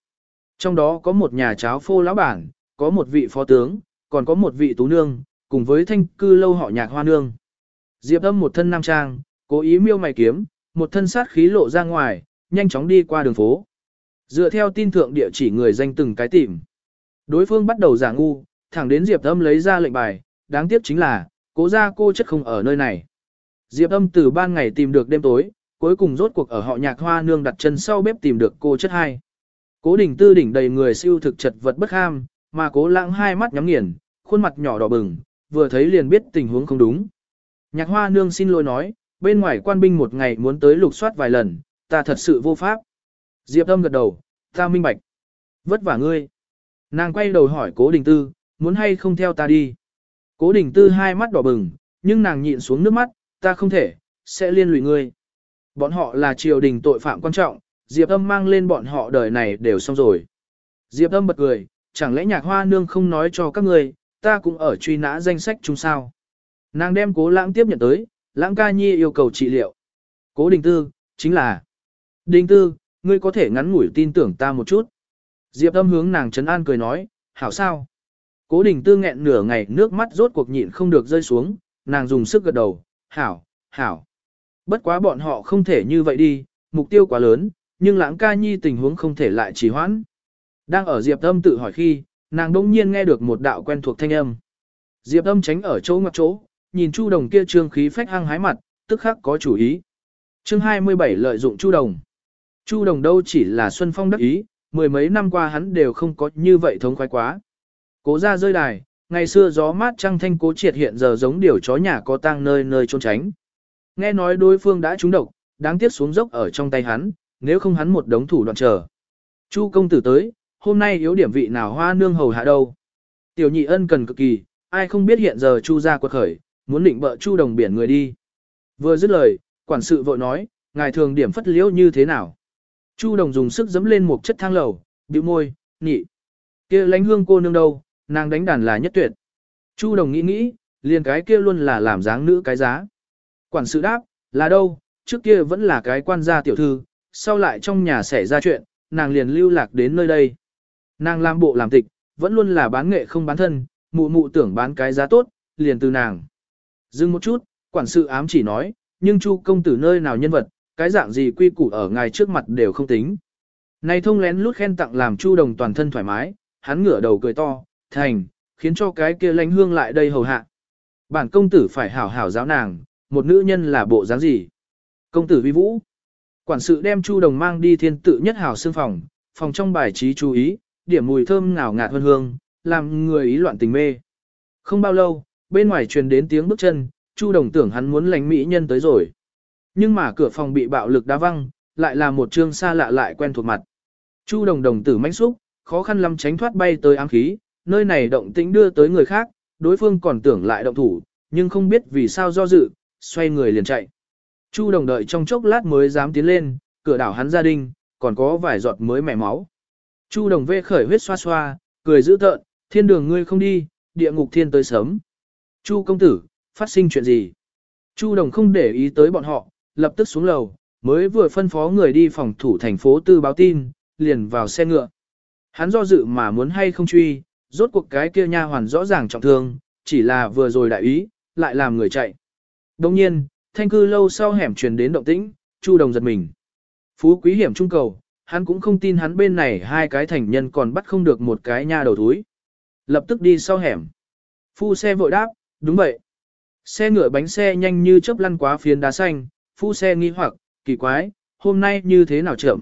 Trong đó có một nhà cháo phô lão bản, có một vị phó tướng, còn có một vị tú nương, cùng với thanh cư lâu họ nhạc hoa nương. Diệp âm một thân nam trang, cố ý miêu mày kiếm, một thân sát khí lộ ra ngoài, nhanh chóng đi qua đường phố. Dựa theo tin thượng địa chỉ người danh từng cái tìm. Đối phương bắt đầu giả ngu, thẳng đến Diệp âm lấy ra lệnh bài, đáng tiếc chính là, cố ra cô chất không ở nơi này. Diệp âm từ ban ngày tìm được đêm tối, cuối cùng rốt cuộc ở họ nhạc hoa nương đặt chân sau bếp tìm được cô chất hai. Cố đỉnh tư đỉnh đầy người siêu thực chật vật bất ham, mà cố lãng hai mắt nhắm nghiền, khuôn mặt nhỏ đỏ bừng, vừa thấy liền biết tình huống không đúng. Nhạc hoa nương xin lỗi nói, bên ngoài quan binh một ngày muốn tới lục soát vài lần, ta thật sự vô pháp. Diệp âm gật đầu, ta minh bạch. Vất vả ngươi. Nàng quay đầu hỏi cố đình tư, muốn hay không theo ta đi. Cố đình tư hai mắt đỏ bừng, nhưng nàng nhịn xuống nước mắt, ta không thể, sẽ liên lụy ngươi. Bọn họ là triều đình tội phạm quan trọng, Diệp âm mang lên bọn họ đời này đều xong rồi. Diệp âm bật cười, chẳng lẽ nhạc hoa nương không nói cho các ngươi, ta cũng ở truy nã danh sách chúng sao. Nàng đem cố lãng tiếp nhận tới, lãng ca nhi yêu cầu trị liệu. Cố đình tư, chính là. Đình tư, ngươi có thể ngắn ngủi tin tưởng ta một chút. Diệp âm hướng nàng trấn an cười nói, hảo sao. Cố đình tư nghẹn nửa ngày nước mắt rốt cuộc nhịn không được rơi xuống, nàng dùng sức gật đầu, hảo, hảo. Bất quá bọn họ không thể như vậy đi, mục tiêu quá lớn, nhưng lãng ca nhi tình huống không thể lại trì hoãn. Đang ở Diệp âm tự hỏi khi, nàng đông nhiên nghe được một đạo quen thuộc thanh âm. Diệp âm tránh ở chỗ ngoặc chỗ, nhìn Chu Đồng kia trương khí phách hăng hái mặt, tức khắc có chủ ý. Chương 27 lợi dụng Chu Đồng. Chu Đồng đâu chỉ là Xuân Phong đắc ý, mười mấy năm qua hắn đều không có như vậy thống khoái quá. Cố ra rơi đài, ngày xưa gió mát trăng thanh cố triệt hiện giờ giống điều chó nhà có tang nơi nơi trốn tránh. Nghe nói đối phương đã trúng độc, đáng tiếc xuống dốc ở trong tay hắn, nếu không hắn một đống thủ đoạn chờ. Chu công tử tới, hôm nay yếu điểm vị nào hoa nương hầu hạ đâu. Tiểu nhị ân cần cực kỳ, ai không biết hiện giờ Chu ra quật khởi, muốn định bợ Chu đồng biển người đi. Vừa dứt lời, quản sự vội nói, ngài thường điểm phất liễu như thế nào. Chu đồng dùng sức dẫm lên một chất thang lầu, bĩu môi, nhị. kia lánh hương cô nương đâu, nàng đánh đàn là nhất tuyệt. Chu đồng nghĩ nghĩ, liền cái kia luôn là làm dáng nữ cái giá. Quản sự đáp, là đâu, trước kia vẫn là cái quan gia tiểu thư, sau lại trong nhà xảy ra chuyện, nàng liền lưu lạc đến nơi đây. Nàng làm bộ làm tịch, vẫn luôn là bán nghệ không bán thân, mụ mụ tưởng bán cái giá tốt, liền từ nàng. Dừng một chút, quản sự ám chỉ nói, nhưng chu công tử nơi nào nhân vật, cái dạng gì quy củ ở ngài trước mặt đều không tính. Này thông lén lút khen tặng làm chu đồng toàn thân thoải mái, hắn ngửa đầu cười to, thành, khiến cho cái kia lánh hương lại đây hầu hạ. Bản công tử phải hảo hảo giáo nàng, một nữ nhân là bộ dáng gì. Công tử vi vũ. Quản sự đem chu đồng mang đi thiên tự nhất hảo xương phòng, phòng trong bài trí chú ý, điểm mùi thơm ngào ngạt hơn hương, làm người ý loạn tình mê. Không bao lâu, bên ngoài truyền đến tiếng bước chân, Chu Đồng tưởng hắn muốn lánh mỹ nhân tới rồi. Nhưng mà cửa phòng bị bạo lực đá văng, lại là một trương xa lạ lại quen thuộc mặt. Chu Đồng đồng tử mánh xúc, khó khăn lắm tránh thoát bay tới ám khí, nơi này động tĩnh đưa tới người khác, đối phương còn tưởng lại động thủ, nhưng không biết vì sao do dự, xoay người liền chạy. Chu Đồng đợi trong chốc lát mới dám tiến lên, cửa đảo hắn gia đình, còn có vài giọt mới mẻ máu. Chu Đồng vê khởi huyết xoa xoa, cười dữ tợn, thiên đường ngươi không đi, địa ngục thiên tới sớm. Chu công tử, phát sinh chuyện gì? Chu Đồng không để ý tới bọn họ, lập tức xuống lầu, mới vừa phân phó người đi phòng thủ thành phố tư báo tin, liền vào xe ngựa. Hắn do dự mà muốn hay không truy, rốt cuộc cái kia nha hoàn rõ ràng trọng thương, chỉ là vừa rồi đại ý, lại làm người chạy. Đồng nhiên, thanh cư lâu sau hẻm truyền đến động tĩnh, Chu Đồng giật mình. Phú quý hiểm trung cầu, hắn cũng không tin hắn bên này hai cái thành nhân còn bắt không được một cái nha đầu túi. Lập tức đi sau hẻm. Phu xe vội đáp, đúng vậy. Xe ngựa bánh xe nhanh như chớp lăn quá phiến đá xanh, phu xe nghi hoặc, kỳ quái, hôm nay như thế nào chậm.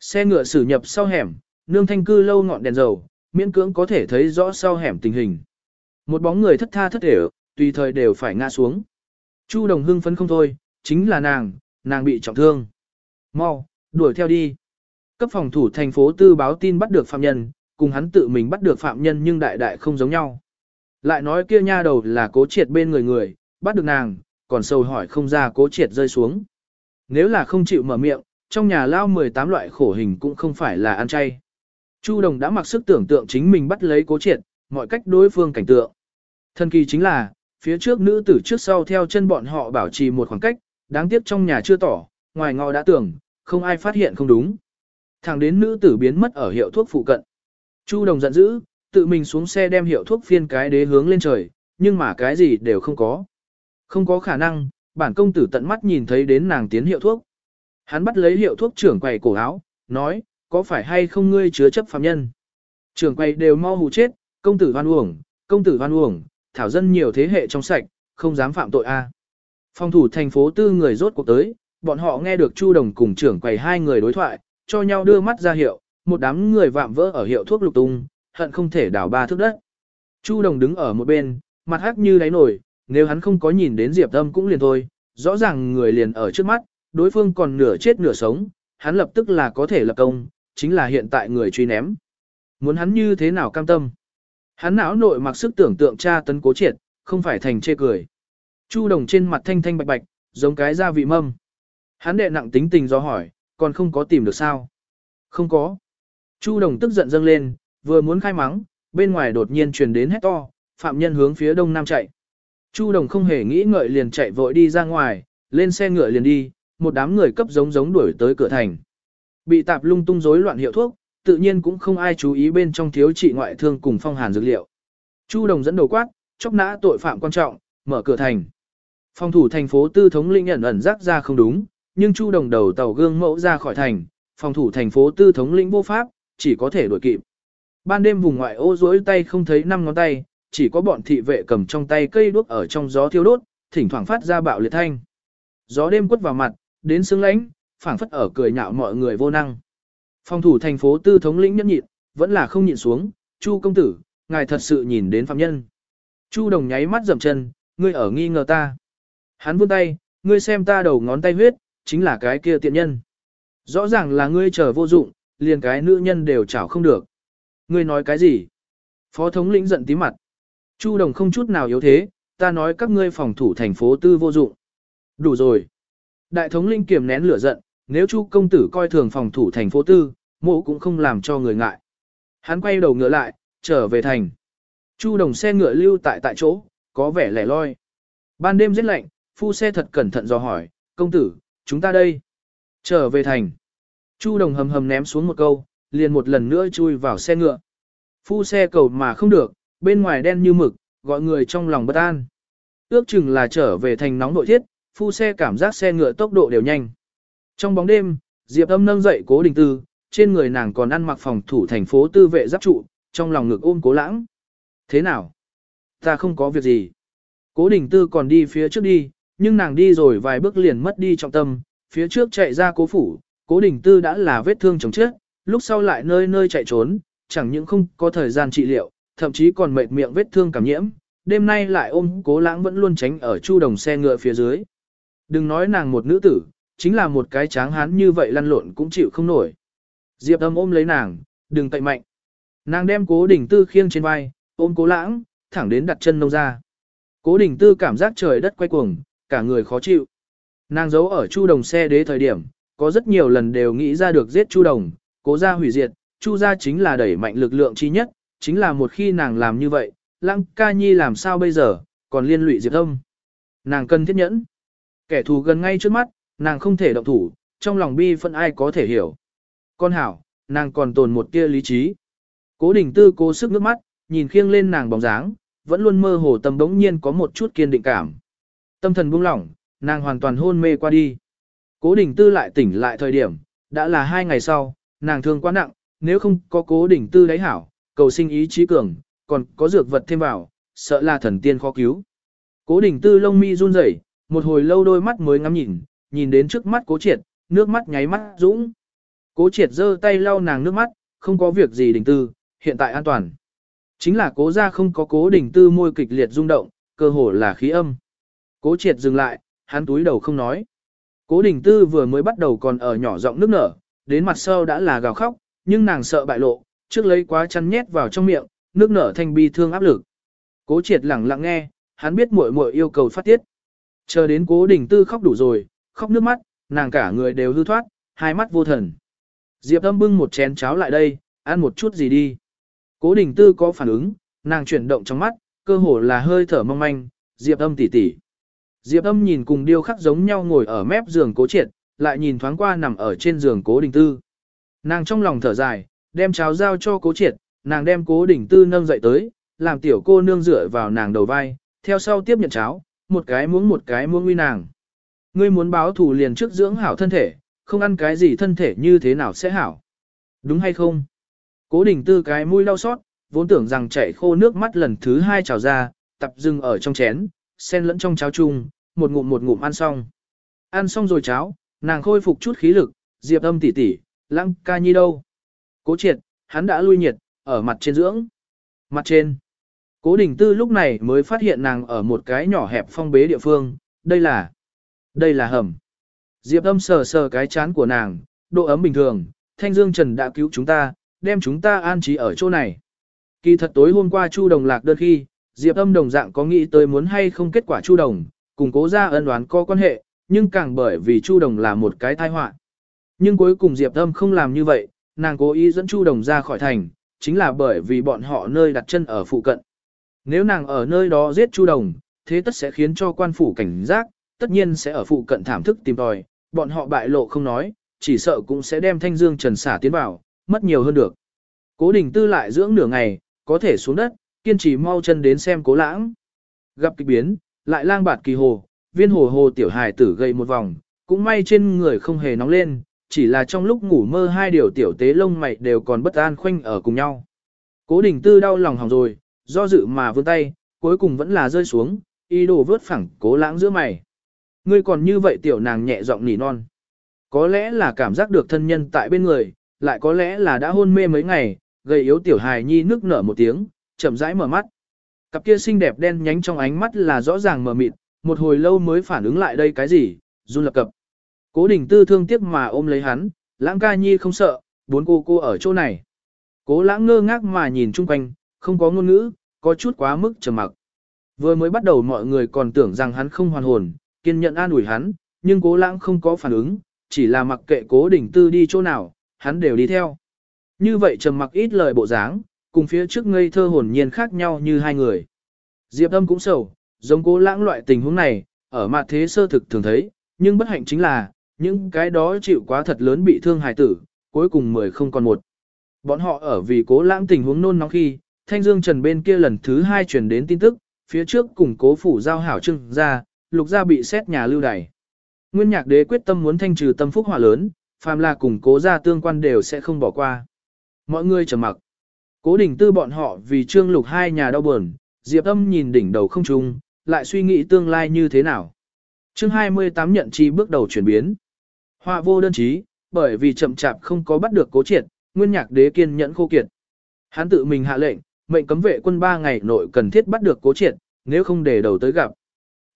Xe ngựa xử nhập sau hẻm, nương thanh cư lâu ngọn đèn dầu, miễn cưỡng có thể thấy rõ sau hẻm tình hình. Một bóng người thất tha thất để, tùy thời đều phải ngã xuống. Chu đồng hưng phấn không thôi, chính là nàng, nàng bị trọng thương. Mau, đuổi theo đi. Cấp phòng thủ thành phố tư báo tin bắt được phạm nhân, cùng hắn tự mình bắt được phạm nhân nhưng đại đại không giống nhau. Lại nói kia nha đầu là cố triệt bên người người, bắt được nàng, còn sâu hỏi không ra cố triệt rơi xuống. Nếu là không chịu mở miệng, trong nhà lao 18 loại khổ hình cũng không phải là ăn chay. Chu Đồng đã mặc sức tưởng tượng chính mình bắt lấy cố triệt, mọi cách đối phương cảnh tượng. Thần kỳ chính là, phía trước nữ tử trước sau theo chân bọn họ bảo trì một khoảng cách, đáng tiếc trong nhà chưa tỏ, ngoài ngò đã tưởng, không ai phát hiện không đúng. Thẳng đến nữ tử biến mất ở hiệu thuốc phụ cận. Chu Đồng giận dữ, tự mình xuống xe đem hiệu thuốc phiên cái đế hướng lên trời, nhưng mà cái gì đều không có. Không có khả năng, bản công tử tận mắt nhìn thấy đến nàng tiến hiệu thuốc. Hắn bắt lấy hiệu thuốc trưởng quầy cổ áo, nói, có phải hay không ngươi chứa chấp phạm nhân? Trưởng quầy đều mau hù chết, công tử hoan uổng, công tử hoan uổng, thảo dân nhiều thế hệ trong sạch, không dám phạm tội a. Phòng thủ thành phố tư người rốt cuộc tới, bọn họ nghe được Chu Đồng cùng trưởng quầy hai người đối thoại, cho nhau đưa mắt ra hiệu, một đám người vạm vỡ ở hiệu thuốc lục tung, hận không thể đảo ba thước đất. Chu Đồng đứng ở một bên, mặt hắc như đáy nổi, nếu hắn không có nhìn đến Diệp Âm cũng liền thôi, rõ ràng người liền ở trước mắt, đối phương còn nửa chết nửa sống, hắn lập tức là có thể lập công, chính là hiện tại người truy ném. Muốn hắn như thế nào cam tâm? Hắn não nội mặc sức tưởng tượng tra tấn cố triệt, không phải thành chê cười. Chu đồng trên mặt thanh thanh bạch bạch, giống cái gia vị mâm. Hắn đệ nặng tính tình do hỏi, còn không có tìm được sao? Không có. Chu đồng tức giận dâng lên, vừa muốn khai mắng, bên ngoài đột nhiên truyền đến hét to, phạm nhân hướng phía đông nam chạy. Chu đồng không hề nghĩ ngợi liền chạy vội đi ra ngoài, lên xe ngựa liền đi, một đám người cấp giống giống đuổi tới cửa thành. Bị tạp lung tung rối loạn hiệu thuốc, tự nhiên cũng không ai chú ý bên trong thiếu trị ngoại thương cùng phong hàn dược liệu. Chu đồng dẫn đầu quát, chóc nã tội phạm quan trọng, mở cửa thành. Phòng thủ thành phố tư thống lĩnh ẩn ẩn rắc ra không đúng, nhưng Chu đồng đầu tàu gương mẫu ra khỏi thành, phòng thủ thành phố tư thống lĩnh vô pháp, chỉ có thể đuổi kịp. Ban đêm vùng ngoại ô rối tay không thấy năm ngón tay, chỉ có bọn thị vệ cầm trong tay cây đuốc ở trong gió thiêu đốt, thỉnh thoảng phát ra bạo liệt thanh. Gió đêm quất vào mặt, đến sương lãnh, phảng phất ở cười nhạo mọi người vô năng. Phòng thủ thành phố tư thống lĩnh nhẫn nhịn, vẫn là không nhịn xuống, Chu công tử, ngài thật sự nhìn đến phạm nhân. Chu đồng nháy mắt dậm chân, ngươi ở nghi ngờ ta. Hắn vươn tay, ngươi xem ta đầu ngón tay huyết, chính là cái kia tiện nhân. Rõ ràng là ngươi chờ vô dụng, liền cái nữ nhân đều chảo không được. Ngươi nói cái gì? Phó thống lĩnh giận tí mặt. Chu đồng không chút nào yếu thế, ta nói các ngươi phòng thủ thành phố tư vô dụng. Đủ rồi. Đại thống linh kiềm nén lửa giận, nếu Chu công tử coi thường phòng thủ thành phố tư, mộ cũng không làm cho người ngại. Hắn quay đầu ngựa lại, trở về thành. Chu đồng xe ngựa lưu tại tại chỗ, có vẻ lẻ loi. Ban đêm rất lạnh, phu xe thật cẩn thận dò hỏi, công tử, chúng ta đây. Trở về thành. Chu đồng hầm hầm ném xuống một câu, liền một lần nữa chui vào xe ngựa. Phu xe cầu mà không được, bên ngoài đen như mực, gọi người trong lòng bất an. Ước chừng là trở về thành nóng nội thiết, phu xe cảm giác xe ngựa tốc độ đều nhanh. Trong bóng đêm, Diệp Âm nâng dậy Cố Đình Tư, trên người nàng còn ăn mặc phòng thủ thành phố tư vệ giáp trụ, trong lòng ngực ôm Cố Lãng. Thế nào? Ta không có việc gì. Cố Đình Tư còn đi phía trước đi, nhưng nàng đi rồi vài bước liền mất đi trọng tâm, phía trước chạy ra cố phủ, Cố Đình Tư đã là vết thương chồng chết, lúc sau lại nơi nơi chạy trốn, chẳng những không có thời gian trị liệu, thậm chí còn mệt miệng vết thương cảm nhiễm, đêm nay lại ôm Cố Lãng vẫn luôn tránh ở chu đồng xe ngựa phía dưới. Đừng nói nàng một nữ tử, chính là một cái tráng hán như vậy lăn lộn cũng chịu không nổi. Diệp âm ôm lấy nàng, đừng tậy mạnh. Nàng đem cố đỉnh tư khiêng trên vai, ôm cố lãng, thẳng đến đặt chân nông ra. Cố đỉnh tư cảm giác trời đất quay cuồng, cả người khó chịu. Nàng giấu ở chu đồng xe đế thời điểm, có rất nhiều lần đều nghĩ ra được giết chu đồng, cố ra hủy diệt, chu ra chính là đẩy mạnh lực lượng chi nhất, chính là một khi nàng làm như vậy, lăng ca nhi làm sao bây giờ, còn liên lụy diệp âm. Nàng cần thiết nhẫn. Kẻ thù gần ngay trước mắt, nàng không thể động thủ, trong lòng bi phân ai có thể hiểu. Con hảo, nàng còn tồn một tia lý trí. Cố đình tư cố sức nước mắt, nhìn khiêng lên nàng bóng dáng, vẫn luôn mơ hồ tâm đống nhiên có một chút kiên định cảm. Tâm thần buông lỏng, nàng hoàn toàn hôn mê qua đi. Cố đình tư lại tỉnh lại thời điểm, đã là hai ngày sau, nàng thương quá nặng, nếu không có cố đình tư đáy hảo, cầu sinh ý chí cường, còn có dược vật thêm vào, sợ là thần tiên khó cứu. Cố đình tư lông mi run rẩy, một hồi lâu đôi mắt mới ngắm nhìn, nhìn đến trước mắt cố triệt, nước mắt nháy mắt dũng. Cố triệt giơ tay lau nàng nước mắt, không có việc gì đình tư, hiện tại an toàn. Chính là cố ra không có cố đình tư môi kịch liệt rung động, cơ hồ là khí âm. Cố triệt dừng lại, hắn túi đầu không nói. Cố đình tư vừa mới bắt đầu còn ở nhỏ giọng nước nở, đến mặt sau đã là gào khóc, nhưng nàng sợ bại lộ, trước lấy quá chăn nhét vào trong miệng, nước nở thanh bi thương áp lực. Cố triệt lẳng lặng nghe, hắn biết muội muội yêu cầu phát tiết. Chờ đến cố đình tư khóc đủ rồi, khóc nước mắt, nàng cả người đều hư thoát, hai mắt vô thần. Diệp âm bưng một chén cháo lại đây, ăn một chút gì đi. Cố đình tư có phản ứng, nàng chuyển động trong mắt, cơ hồ là hơi thở mong manh, Diệp âm tỉ tỉ. Diệp âm nhìn cùng điêu khắc giống nhau ngồi ở mép giường cố triệt, lại nhìn thoáng qua nằm ở trên giường cố đình tư. Nàng trong lòng thở dài, đem cháo giao cho cố triệt, nàng đem cố đỉnh tư nâng dậy tới, làm tiểu cô nương dựa vào nàng đầu vai, theo sau tiếp nhận cháo, một cái muỗng một cái muỗng uy nàng. Ngươi muốn báo thù liền trước dưỡng hảo thân thể, không ăn cái gì thân thể như thế nào sẽ hảo. Đúng hay không? Cố đỉnh tư cái mũi đau xót, vốn tưởng rằng chảy khô nước mắt lần thứ hai trào ra, tập dừng ở trong chén, xen lẫn trong cháo chung, một ngụm một ngụm ăn xong. Ăn xong rồi cháo, nàng khôi phục chút khí lực, diệp âm tỉ tỉ, lăng ca nhi đâu. Cố triệt, hắn đã lui nhiệt, ở mặt trên dưỡng. Mặt trên. Cố đình tư lúc này mới phát hiện nàng ở một cái nhỏ hẹp phong bế địa phương, đây là, đây là hầm. Diệp âm sờ sờ cái chán của nàng, độ ấm bình thường, thanh dương trần đã cứu chúng ta, đem chúng ta an trí ở chỗ này. Kỳ thật tối hôm qua Chu Đồng lạc đơn khi, Diệp âm đồng dạng có nghĩ tới muốn hay không kết quả Chu Đồng, cùng cố ra ân đoán có quan hệ, nhưng càng bởi vì Chu Đồng là một cái tai họa. Nhưng cuối cùng Diệp âm không làm như vậy, nàng cố ý dẫn Chu Đồng ra khỏi thành, chính là bởi vì bọn họ nơi đặt chân ở phụ cận. Nếu nàng ở nơi đó giết Chu Đồng, thế tất sẽ khiến cho quan phủ cảnh giác, tất nhiên sẽ ở phụ cận thảm thức tìm tòi, bọn họ bại lộ không nói, chỉ sợ cũng sẽ đem thanh dương trần xả tiến vào, mất nhiều hơn được. Cố đình tư lại dưỡng nửa ngày, có thể xuống đất, kiên trì mau chân đến xem cố lãng. Gặp kịch biến, lại lang bạt kỳ hồ, viên hồ hồ tiểu hài tử gây một vòng, cũng may trên người không hề nóng lên, chỉ là trong lúc ngủ mơ hai điều tiểu tế lông mày đều còn bất an khoanh ở cùng nhau. Cố đình tư đau lòng hỏng rồi, do dự mà vươn tay, cuối cùng vẫn là rơi xuống, y đồ vớt phẳng cố lãng giữa mày. Ngươi còn như vậy tiểu nàng nhẹ giọng nỉ non. Có lẽ là cảm giác được thân nhân tại bên người, lại có lẽ là đã hôn mê mấy ngày, gây yếu tiểu hài nhi nước nở một tiếng, chậm rãi mở mắt. Cặp kia xinh đẹp đen nhánh trong ánh mắt là rõ ràng mờ mịt, một hồi lâu mới phản ứng lại đây cái gì, run lập cập. Cố đình tư thương tiếc mà ôm lấy hắn, lãng ca nhi không sợ, bốn cô cô ở chỗ này. Cố lãng ngơ ngác mà nhìn chung quanh, không có ngôn ngữ, có chút quá mức trầm mặc. Vừa mới bắt đầu mọi người còn tưởng rằng hắn không hoàn hồn, kiên nhẫn an ủi hắn, nhưng cố lãng không có phản ứng, chỉ là mặc kệ cố đình tư đi chỗ nào, hắn đều đi theo. Như vậy trầm mặc ít lời bộ dáng, cùng phía trước ngây thơ hồn nhiên khác nhau như hai người. Diệp âm cũng sầu, giống cố lãng loại tình huống này, ở mặt thế sơ thực thường thấy, nhưng bất hạnh chính là, những cái đó chịu quá thật lớn bị thương hài tử, cuối cùng mười không còn một. Bọn họ ở vì cố lãng tình huống nôn nóng khi, Thanh Dương Trần bên kia lần thứ hai truyền đến tin tức, phía trước cùng cố phủ giao hảo trưng ra, lục gia bị xét nhà lưu đày. Nguyên nhạc đế quyết tâm muốn thanh trừ tâm phúc hỏa lớn, phàm là cùng cố gia tương quan đều sẽ không bỏ qua. Mọi người trầm mặc. Cố đỉnh tư bọn họ vì trương lục hai nhà đau buồn, diệp âm nhìn đỉnh đầu không trung, lại suy nghĩ tương lai như thế nào. Chương 28 nhận chi bước đầu chuyển biến. Họa vô đơn chí, bởi vì chậm chạp không có bắt được cố triệt, nguyên nhạc đế kiên nhẫn khô kiệt. Hắn tự mình hạ lệnh, mệnh cấm vệ quân 3 ngày nội cần thiết bắt được cố triệt, nếu không để đầu tới gặp.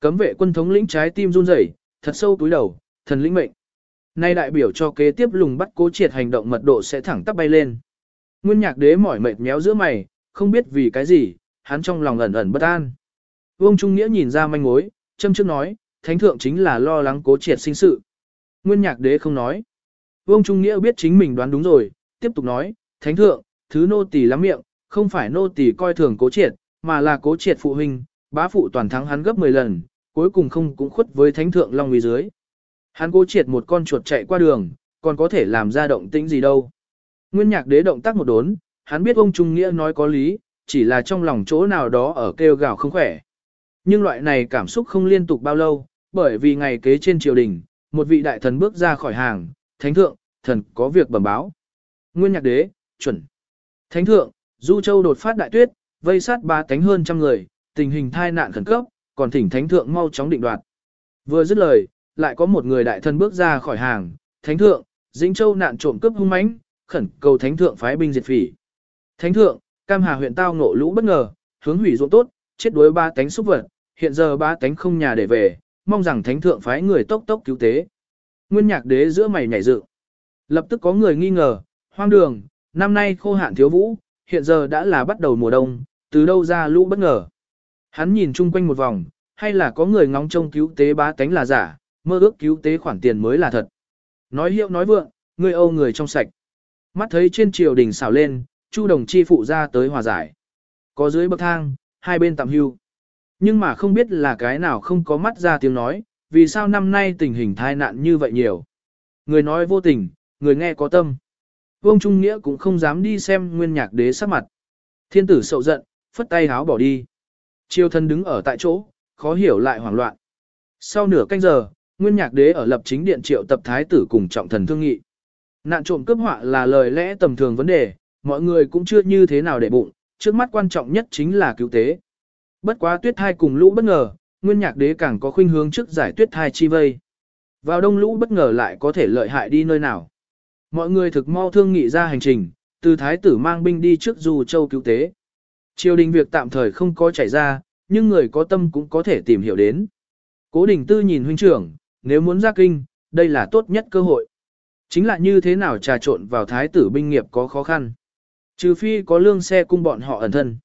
Cấm vệ quân thống lĩnh trái tim run rẩy, thật sâu túi đầu, thần lĩnh mệnh. Nay đại biểu cho kế tiếp lùng bắt cố triệt hành động mật độ sẽ thẳng tắp bay lên. Nguyên nhạc đế mỏi mệt méo giữa mày, không biết vì cái gì, hắn trong lòng ẩn ẩn bất an. Vương Trung Nghĩa nhìn ra manh mối, châm trước nói, thánh thượng chính là lo lắng cố triệt sinh sự. Nguyên nhạc đế không nói. Vương Trung Nghĩa biết chính mình đoán đúng rồi, tiếp tục nói, thánh thượng, thứ nô tỳ lắm miệng, không phải nô tỳ coi thường cố triệt, mà là cố triệt phụ huynh, bá phụ toàn thắng hắn gấp 10 lần, cuối cùng không cũng khuất với thánh thượng long uy dưới. Hắn cố triệt một con chuột chạy qua đường, còn có thể làm ra động tĩnh gì đâu. Nguyên nhạc đế động tác một đốn, hắn biết ông Trung Nghĩa nói có lý, chỉ là trong lòng chỗ nào đó ở kêu gào không khỏe. Nhưng loại này cảm xúc không liên tục bao lâu, bởi vì ngày kế trên triều đình, một vị đại thần bước ra khỏi hàng, thánh thượng, thần có việc bẩm báo. Nguyên nhạc đế, chuẩn. Thánh thượng, Du Châu đột phát đại tuyết, vây sát ba cánh hơn trăm người, tình hình thai nạn khẩn cấp, còn thỉnh thánh thượng mau chóng định đoạt. Vừa dứt lời, lại có một người đại thần bước ra khỏi hàng, thánh thượng, Dĩnh Châu nạn trộm cướp hung mãnh, khẩn cầu thánh thượng phái binh diệt phỉ. Thánh thượng, Cam Hà huyện tao ngộ lũ bất ngờ, hướng hủy ruộng tốt, chết đuối ba tánh xúc vật, hiện giờ ba tánh không nhà để về, mong rằng thánh thượng phái người tốc tốc cứu tế. Nguyên nhạc đế giữa mày nhảy dựng. Lập tức có người nghi ngờ, hoang đường, năm nay khô hạn thiếu vũ, hiện giờ đã là bắt đầu mùa đông, từ đâu ra lũ bất ngờ. Hắn nhìn chung quanh một vòng, hay là có người ngóng trông cứu tế bá tánh là giả, mơ ước cứu tế khoản tiền mới là thật. Nói hiệu nói vượng, người âu người trong sạch. Mắt thấy trên triều đình xào lên, Chu đồng chi phụ ra tới hòa giải. Có dưới bậc thang, hai bên tạm hưu. Nhưng mà không biết là cái nào không có mắt ra tiếng nói, vì sao năm nay tình hình thai nạn như vậy nhiều. Người nói vô tình, người nghe có tâm. Vương Trung Nghĩa cũng không dám đi xem nguyên nhạc đế sắc mặt. Thiên tử sậu giận, phất tay háo bỏ đi. Triều thân đứng ở tại chỗ, khó hiểu lại hoảng loạn. Sau nửa canh giờ, nguyên nhạc đế ở lập chính điện triệu tập thái tử cùng trọng thần thương nghị. Nạn trộm cướp họa là lời lẽ tầm thường vấn đề, mọi người cũng chưa như thế nào để bụng, trước mắt quan trọng nhất chính là cứu tế. Bất quá tuyết thai cùng lũ bất ngờ, nguyên nhạc đế càng có khuynh hướng trước giải tuyết thai chi vây. Vào đông lũ bất ngờ lại có thể lợi hại đi nơi nào. Mọi người thực mau thương nghị ra hành trình, từ thái tử mang binh đi trước dù châu cứu tế. Triều đình việc tạm thời không có chảy ra, nhưng người có tâm cũng có thể tìm hiểu đến. Cố đình tư nhìn huynh trưởng, nếu muốn ra kinh, đây là tốt nhất cơ hội. Chính là như thế nào trà trộn vào thái tử binh nghiệp có khó khăn. Trừ phi có lương xe cung bọn họ ẩn thân.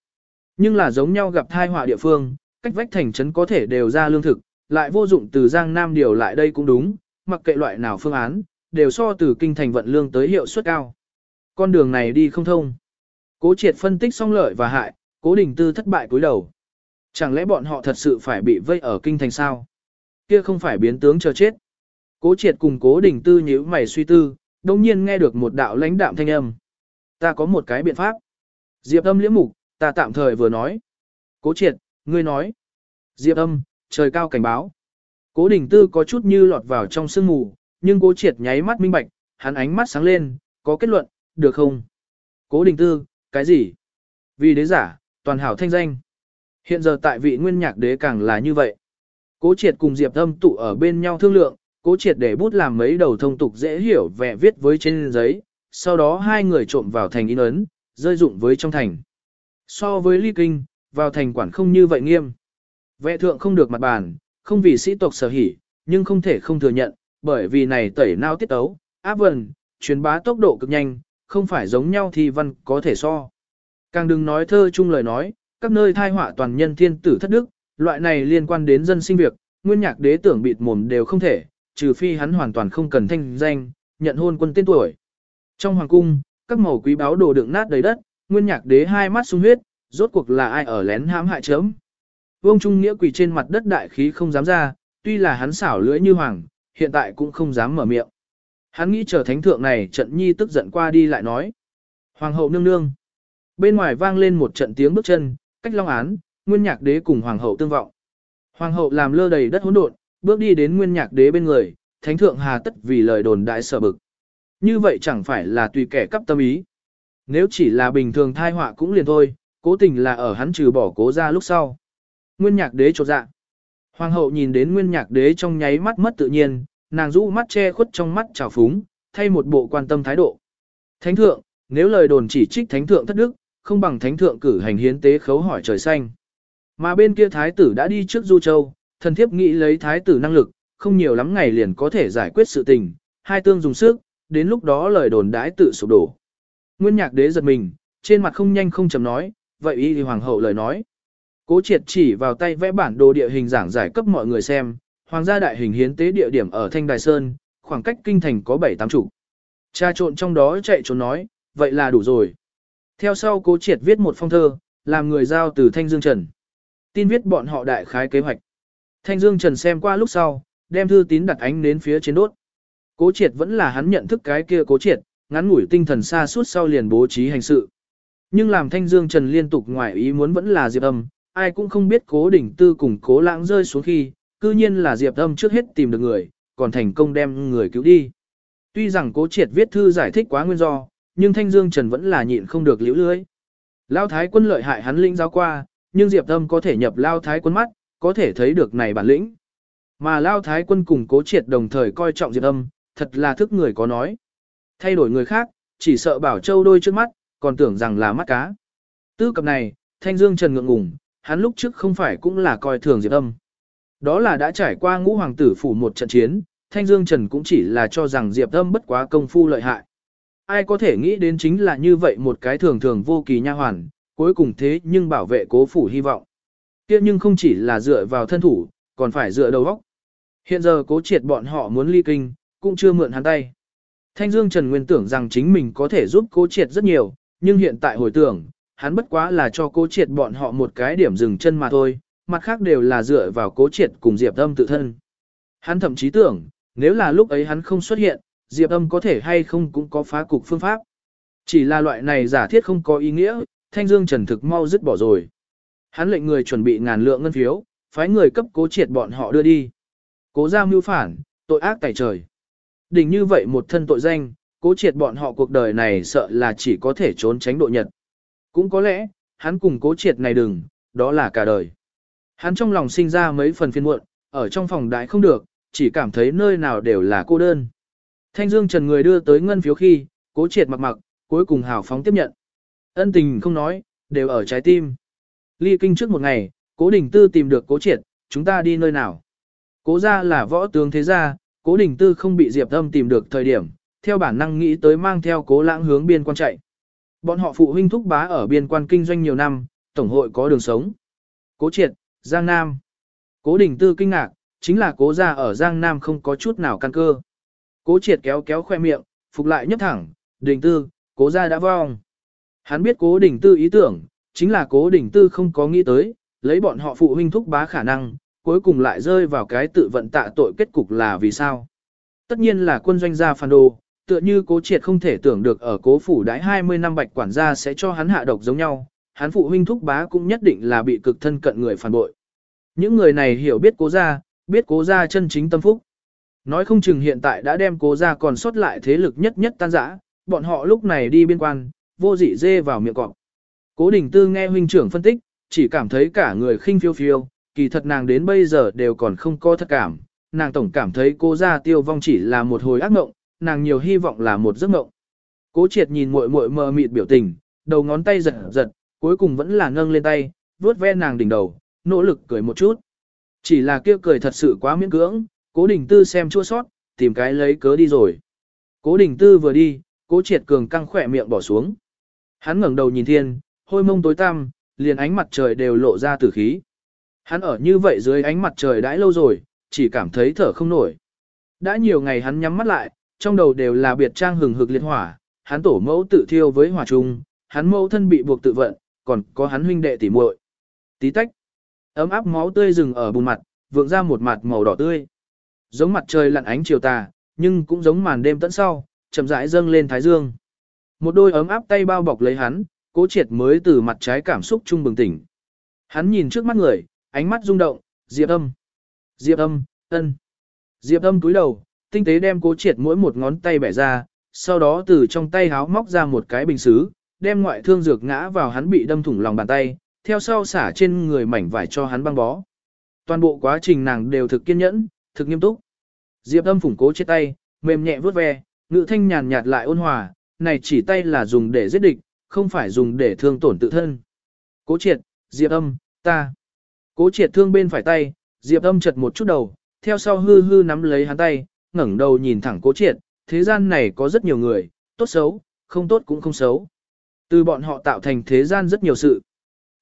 Nhưng là giống nhau gặp thai họa địa phương, cách vách thành trấn có thể đều ra lương thực, lại vô dụng từ Giang Nam điều lại đây cũng đúng, mặc kệ loại nào phương án, đều so từ kinh thành vận lương tới hiệu suất cao. Con đường này đi không thông. Cố triệt phân tích xong lợi và hại, cố đình tư thất bại cúi đầu. Chẳng lẽ bọn họ thật sự phải bị vây ở kinh thành sao? Kia không phải biến tướng chờ chết. Cố triệt cùng cố đình tư nhíu mày suy tư, đồng nhiên nghe được một đạo lãnh đạm thanh âm. Ta có một cái biện pháp. Diệp âm liễm mục, ta tạm thời vừa nói. Cố triệt, ngươi nói. Diệp âm, trời cao cảnh báo. Cố đình tư có chút như lọt vào trong sương mù, nhưng cố triệt nháy mắt minh bạch, hắn ánh mắt sáng lên, có kết luận, được không? Cố đình tư, cái gì? Vì đế giả, toàn hảo thanh danh. Hiện giờ tại vị nguyên nhạc đế càng là như vậy. Cố triệt cùng Diệp âm tụ ở bên nhau thương lượng, cố triệt để bút làm mấy đầu thông tục dễ hiểu vẽ viết với trên giấy, sau đó hai người trộm vào thành in ấn, rơi dụng với trong thành. So với ly kinh, vào thành quản không như vậy nghiêm. Vệ thượng không được mặt bàn, không vì sĩ tộc sở hỉ, nhưng không thể không thừa nhận, bởi vì này tẩy nao tiết ấu, áp vần, truyền bá tốc độ cực nhanh, không phải giống nhau thì văn có thể so. Càng đừng nói thơ chung lời nói, các nơi thai họa toàn nhân thiên tử thất đức, loại này liên quan đến dân sinh việc, nguyên nhạc đế tưởng bịt mồm đều không thể, trừ phi hắn hoàn toàn không cần thanh danh, nhận hôn quân tên tuổi. Trong hoàng cung, các màu quý báo đồ đựng nát đầy đất, nguyên nhạc đế hai mắt sung huyết, rốt cuộc là ai ở lén hãm hại chớm. Vương Trung Nghĩa quỳ trên mặt đất đại khí không dám ra, tuy là hắn xảo lưỡi như hoàng, hiện tại cũng không dám mở miệng. Hắn nghĩ chờ thánh thượng này trận nhi tức giận qua đi lại nói. Hoàng hậu nương nương. Bên ngoài vang lên một trận tiếng bước chân, cách long án, nguyên nhạc đế cùng hoàng hậu tương vọng. Hoàng hậu làm lơ đầy đất hỗn độn, bước đi đến nguyên nhạc đế bên người, thánh thượng hà tất vì lời đồn đại sở bực. Như vậy chẳng phải là tùy kẻ cấp tâm ý. Nếu chỉ là bình thường thai họa cũng liền thôi, cố tình là ở hắn trừ bỏ cố ra lúc sau. Nguyên nhạc đế trột dạ. Hoàng hậu nhìn đến nguyên nhạc đế trong nháy mắt mất tự nhiên, nàng rũ mắt che khuất trong mắt trào phúng, thay một bộ quan tâm thái độ. Thánh thượng, nếu lời đồn chỉ trích thánh thượng thất đức, không bằng thánh thượng cử hành hiến tế khấu hỏi trời xanh. Mà bên kia thái tử đã đi trước Du Châu, thần thiếp nghĩ lấy thái tử năng lực, không nhiều lắm ngày liền có thể giải quyết sự tình, hai tương dùng sức, đến lúc đó lời đồn đãi tự sụp đổ. Nguyên nhạc đế giật mình, trên mặt không nhanh không chậm nói, vậy y thì hoàng hậu lời nói. Cố triệt chỉ vào tay vẽ bản đồ địa hình giảng giải cấp mọi người xem, hoàng gia đại hình hiến tế địa điểm ở Thanh Đài Sơn, khoảng cách kinh thành có 7 tám chục. Cha trộn trong đó chạy trốn nói, vậy là đủ rồi. Theo sau cố triệt viết một phong thơ, làm người giao từ Thanh Dương Trần. Tin viết bọn họ đại khái kế hoạch. Thanh Dương Trần xem qua lúc sau, đem thư tín đặt ánh đến phía trên đốt. Cố triệt vẫn là hắn nhận thức cái kia cố triệt, ngắn ngủi tinh thần xa suốt sau liền bố trí hành sự. Nhưng làm Thanh Dương Trần liên tục ngoại ý muốn vẫn là Diệp Âm, ai cũng không biết cố đỉnh tư cùng cố lãng rơi xuống khi, cư nhiên là Diệp Âm trước hết tìm được người, còn thành công đem người cứu đi. Tuy rằng cố triệt viết thư giải thích quá nguyên do, nhưng Thanh Dương Trần vẫn là nhịn không được liễu lưới. Lao Thái quân lợi hại hắn linh giáo qua, nhưng Diệp Âm có thể nhập Lao Thái quân mắt, có thể thấy được này bản lĩnh. Mà Lao Thái quân cùng cố triệt đồng thời coi trọng Diệp Âm, thật là thức người có nói. Thay đổi người khác, chỉ sợ bảo châu đôi trước mắt, còn tưởng rằng là mắt cá. Tư cập này, Thanh Dương Trần ngượng ngùng, hắn lúc trước không phải cũng là coi thường Diệp Âm. Đó là đã trải qua ngũ hoàng tử phủ một trận chiến, Thanh Dương Trần cũng chỉ là cho rằng Diệp Âm bất quá công phu lợi hại. Ai có thể nghĩ đến chính là như vậy một cái thường thường vô kỳ nha hoàn, cuối cùng thế nhưng bảo vệ cố phủ hy vọng. kia nhưng không chỉ là dựa vào thân thủ, còn phải dựa đầu óc. Hiện giờ cố triệt bọn họ muốn ly kinh, cũng chưa mượn hắn tay. Thanh Dương Trần Nguyên tưởng rằng chính mình có thể giúp cố triệt rất nhiều, nhưng hiện tại hồi tưởng, hắn bất quá là cho cố triệt bọn họ một cái điểm dừng chân mà thôi, mặt khác đều là dựa vào cố triệt cùng Diệp Âm tự thân. Hắn thậm chí tưởng, nếu là lúc ấy hắn không xuất hiện, Diệp Âm có thể hay không cũng có phá cục phương pháp. Chỉ là loại này giả thiết không có ý nghĩa, Thanh Dương Trần thực mau dứt bỏ rồi. Hắn lệnh người chuẩn bị ngàn lượng ngân phiếu, phái người cấp cố triệt bọn họ đưa đi. Cố ra mưu phản, tội ác tày trời. Đỉnh như vậy một thân tội danh, cố triệt bọn họ cuộc đời này sợ là chỉ có thể trốn tránh độ nhật. Cũng có lẽ, hắn cùng cố triệt này đừng, đó là cả đời. Hắn trong lòng sinh ra mấy phần phiên muộn, ở trong phòng đại không được, chỉ cảm thấy nơi nào đều là cô đơn. Thanh Dương Trần người đưa tới ngân phiếu khi, cố triệt mặc mặc, cuối cùng hào phóng tiếp nhận. Ân tình không nói, đều ở trái tim. Ly kinh trước một ngày, cố đình tư tìm được cố triệt, chúng ta đi nơi nào. Cố ra là võ tướng thế gia, cố đình tư không bị diệp âm tìm được thời điểm, theo bản năng nghĩ tới mang theo cố lãng hướng biên quan chạy. Bọn họ phụ huynh thúc bá ở biên quan kinh doanh nhiều năm, tổng hội có đường sống. Cố triệt, Giang Nam. Cố đình tư kinh ngạc, chính là cố gia ở Giang Nam không có chút nào căn cơ. Cố triệt kéo kéo khoe miệng, phục lại nhấp thẳng, đình tư, cố gia đã vong. Hắn biết cố đình tư ý tưởng, chính là cố đình tư không có nghĩ tới, lấy bọn họ phụ huynh thúc bá khả năng, cuối cùng lại rơi vào cái tự vận tạ tội kết cục là vì sao. Tất nhiên là quân doanh gia phản đồ, tựa như cố triệt không thể tưởng được ở cố phủ đãi 20 năm bạch quản gia sẽ cho hắn hạ độc giống nhau, hắn phụ huynh thúc bá cũng nhất định là bị cực thân cận người phản bội. Những người này hiểu biết cố gia, biết cố gia chân chính tâm phúc. Nói không chừng hiện tại đã đem cố gia còn sót lại thế lực nhất nhất tan rã, bọn họ lúc này đi biên quan, vô dị dê vào miệng cọp. Cố đình tư nghe huynh trưởng phân tích, chỉ cảm thấy cả người khinh phiêu phiêu, kỳ thật nàng đến bây giờ đều còn không có thất cảm, nàng tổng cảm thấy cô gia tiêu vong chỉ là một hồi ác mộng, nàng nhiều hy vọng là một giấc mộng. Cố triệt nhìn muội muội mờ mịt biểu tình, đầu ngón tay giật giật, cuối cùng vẫn là nâng lên tay, vuốt ve nàng đỉnh đầu, nỗ lực cười một chút. Chỉ là kia cười thật sự quá miễn cưỡng, cố đình tư xem chua sót, tìm cái lấy cớ đi rồi. Cố đình tư vừa đi, cố triệt cường căng khỏe miệng bỏ xuống. Hắn ngẩng đầu nhìn thiên, hôi mông tối tăm, liền ánh mặt trời đều lộ ra tử khí. Hắn ở như vậy dưới ánh mặt trời đãi lâu rồi, chỉ cảm thấy thở không nổi. Đã nhiều ngày hắn nhắm mắt lại, trong đầu đều là biệt trang hừng hực liệt hỏa, hắn tổ mẫu tự thiêu với hỏa trung, hắn mẫu thân bị buộc tự vận, còn có hắn huynh đệ tỉ muội. Tí tách. Ấm áp máu tươi rừng ở bùn mặt, vượng ra một mặt màu đỏ tươi. Giống mặt trời lặn ánh chiều tà, nhưng cũng giống màn đêm tận sau, chậm rãi dâng lên thái dương. Một đôi ấm áp tay bao bọc lấy hắn, cố triệt mới từ mặt trái cảm xúc trung bừng tỉnh. Hắn nhìn trước mắt người, ánh mắt rung động, Diệp âm. Diệp âm, ân. Diệp âm túi đầu, tinh tế đem cố triệt mỗi một ngón tay bẻ ra, sau đó từ trong tay háo móc ra một cái bình xứ, đem ngoại thương dược ngã vào hắn bị đâm thủng lòng bàn tay, theo sau xả trên người mảnh vải cho hắn băng bó. Toàn bộ quá trình nàng đều thực kiên nhẫn, thực nghiêm túc. Diệp âm phủng cố chết tay, mềm nhẹ vuốt ve, ngữ thanh nhàn nhạt lại ôn hòa, này chỉ tay là dùng để giết địch, không phải dùng để thương tổn tự thân. Cố triệt, Diệp âm, ta. Cố triệt thương bên phải tay, Diệp âm chật một chút đầu, theo sau hư hư nắm lấy hắn tay, ngẩng đầu nhìn thẳng cố triệt, thế gian này có rất nhiều người, tốt xấu, không tốt cũng không xấu. Từ bọn họ tạo thành thế gian rất nhiều sự.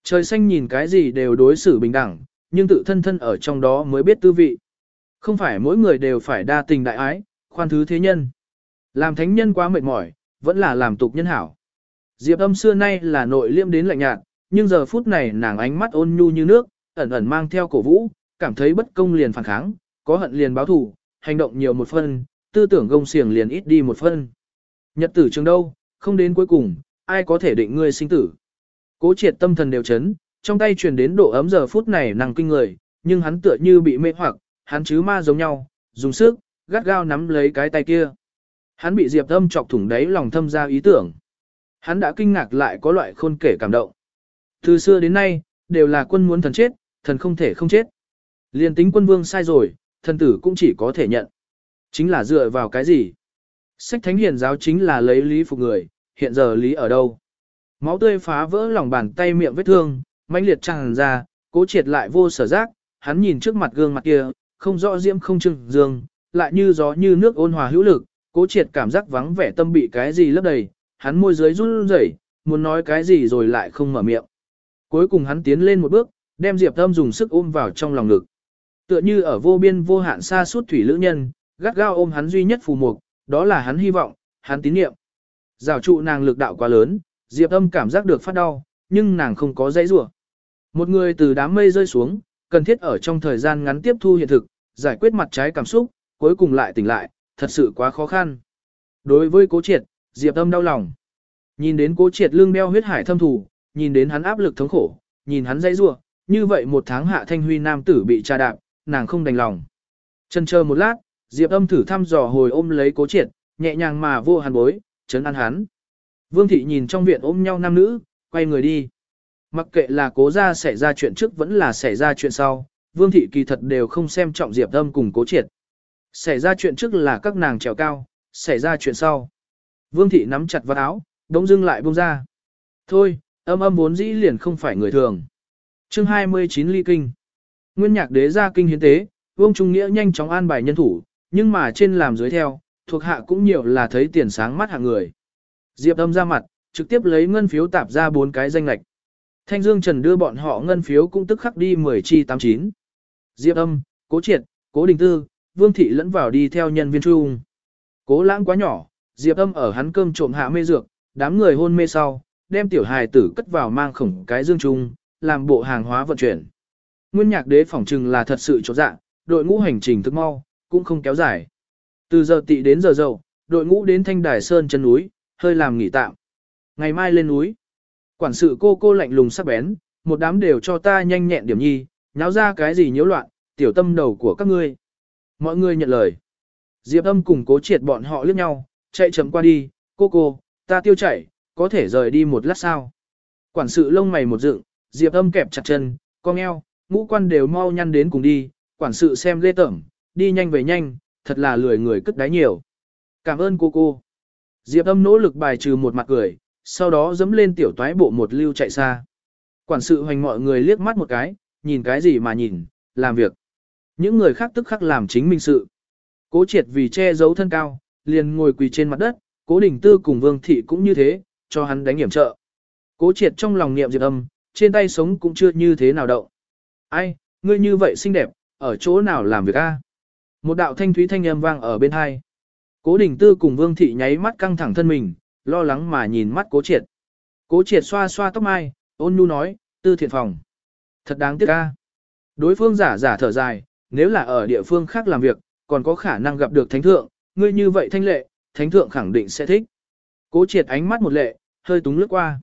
Trời xanh nhìn cái gì đều đối xử bình đẳng, nhưng tự thân thân ở trong đó mới biết tư vị. Không phải mỗi người đều phải đa tình đại ái, khoan thứ thế nhân. Làm thánh nhân quá mệt mỏi, vẫn là làm tục nhân hảo. Diệp âm xưa nay là nội liêm đến lạnh nhạt, nhưng giờ phút này nàng ánh mắt ôn nhu như nước, ẩn ẩn mang theo cổ vũ, cảm thấy bất công liền phản kháng, có hận liền báo thù, hành động nhiều một phân, tư tưởng gông xiềng liền ít đi một phân. Nhật tử trường đâu, không đến cuối cùng, ai có thể định ngươi sinh tử. Cố triệt tâm thần đều chấn, trong tay truyền đến độ ấm giờ phút này nàng kinh người, nhưng hắn tựa như bị mê hoặc, hắn chứ ma giống nhau, dùng sức, gắt gao nắm lấy cái tay kia. Hắn bị Diệp Âm chọc thủng đáy lòng thâm ra ý tưởng. Hắn đã kinh ngạc lại có loại khôn kể cảm động. Từ xưa đến nay, đều là quân muốn thần chết, thần không thể không chết. Liên tính quân vương sai rồi, thần tử cũng chỉ có thể nhận. Chính là dựa vào cái gì? Sách thánh hiền giáo chính là lấy lý phục người, hiện giờ lý ở đâu? Máu tươi phá vỡ lòng bàn tay miệng vết thương, mãnh liệt tràn ra, cố triệt lại vô sở giác, hắn nhìn trước mặt gương mặt kia, không rõ diễm không trưng dương, lại như gió như nước ôn hòa hữu lực, cố triệt cảm giác vắng vẻ tâm bị cái gì lấp đầy, hắn môi dưới run rẩy, muốn nói cái gì rồi lại không mở miệng. Cuối cùng hắn tiến lên một bước, đem Diệp Âm dùng sức ôm vào trong lòng ngực. Tựa như ở vô biên vô hạn xa suốt thủy lữ nhân, gắt gao ôm hắn duy nhất phù mục, đó là hắn hy vọng, hắn tín niệm. Giảo trụ nàng lực đạo quá lớn, Diệp Âm cảm giác được phát đau, nhưng nàng không có dãy rủa. Một người từ đám mây rơi xuống, cần thiết ở trong thời gian ngắn tiếp thu hiện thực, giải quyết mặt trái cảm xúc, cuối cùng lại tỉnh lại, thật sự quá khó khăn. Đối với cố triệt, Diệp Âm đau lòng. Nhìn đến cố triệt lưng đeo huyết hải thâm thủ, nhìn đến hắn áp lực thống khổ, nhìn hắn dãy rủa, như vậy một tháng hạ thanh huy nam tử bị tra đạp, nàng không đành lòng. chần chờ một lát, Diệp âm thử thăm dò hồi ôm lấy cố triệt, nhẹ nhàng mà vô hàn bối, chấn an hắn. Vương thị nhìn trong viện ôm nhau nam nữ, quay người đi. Mặc kệ là cố ra xảy ra chuyện trước vẫn là xảy ra chuyện sau, vương thị kỳ thật đều không xem trọng Diệp âm cùng cố triệt. Xảy ra chuyện trước là các nàng trèo cao, xảy ra chuyện sau. Vương thị nắm chặt vào áo, đống dưng lại buông ra. Thôi, âm âm vốn dĩ liền không phải người thường. chương 29 ly kinh. Nguyên nhạc đế ra kinh hiến tế, vương trung nghĩa nhanh chóng an bài nhân thủ, nhưng mà trên làm dưới theo, thuộc hạ cũng nhiều là thấy tiền sáng mắt hạng người. Diệp âm ra mặt, trực tiếp lấy ngân phiếu tạp ra bốn cái danh lạch. Thanh Dương Trần đưa bọn họ ngân phiếu cũng tức khắc đi 10 chi 89. Diệp âm, cố triệt, cố đình tư, vương thị lẫn vào đi theo nhân viên trung. Cố lãng quá nhỏ, Diệp âm ở hắn cơm trộm hạ mê dược, đám người hôn mê sau, đem tiểu hài tử cất vào mang khổng cái dương trung, làm bộ hàng hóa vận chuyển. Nguyên nhạc đế phỏng trừng là thật sự chỗ dạ, đội ngũ hành trình thức mau, cũng không kéo dài. Từ giờ tị đến giờ dậu, đội ngũ đến thanh đài sơn chân núi, hơi làm nghỉ tạm. Ngày mai lên núi. Quản sự cô cô lạnh lùng sắc bén, một đám đều cho ta nhanh nhẹn điểm nhi, nháo ra cái gì nhiễu loạn, tiểu tâm đầu của các ngươi. Mọi người nhận lời. Diệp âm cùng cố triệt bọn họ liếc nhau, chạy chậm qua đi, cô cô, ta tiêu chảy, có thể rời đi một lát sao. Quản sự lông mày một dựng, Diệp âm kẹp chặt chân, cong eo, ngũ quan đều mau nhăn đến cùng đi, quản sự xem lê tẩm, đi nhanh về nhanh, thật là lười người cất đáy nhiều. Cảm ơn cô cô. Diệp âm nỗ lực bài trừ một mặt cười, sau đó dẫm lên tiểu toái bộ một lưu chạy xa. Quản sự hoành mọi người liếc mắt một cái, nhìn cái gì mà nhìn, làm việc. Những người khác tức khắc làm chính mình sự. Cố triệt vì che giấu thân cao, liền ngồi quỳ trên mặt đất, cố đình tư cùng vương thị cũng như thế, cho hắn đánh hiểm trợ. Cố triệt trong lòng niệm diệp âm, trên tay sống cũng chưa như thế nào động. Ai, ngươi như vậy xinh đẹp, ở chỗ nào làm việc a? Một đạo thanh thúy thanh âm vang ở bên hai. Cố đình tư cùng vương thị nháy mắt căng thẳng thân mình, lo lắng mà nhìn mắt cố triệt. Cố triệt xoa xoa tóc mai, ôn nhu nói, tư thiện phòng. Thật đáng tiếc a. Đối phương giả giả thở dài, nếu là ở địa phương khác làm việc, còn có khả năng gặp được thánh thượng, ngươi như vậy thanh lệ, thánh thượng khẳng định sẽ thích. Cố triệt ánh mắt một lệ, hơi túng lướt qua.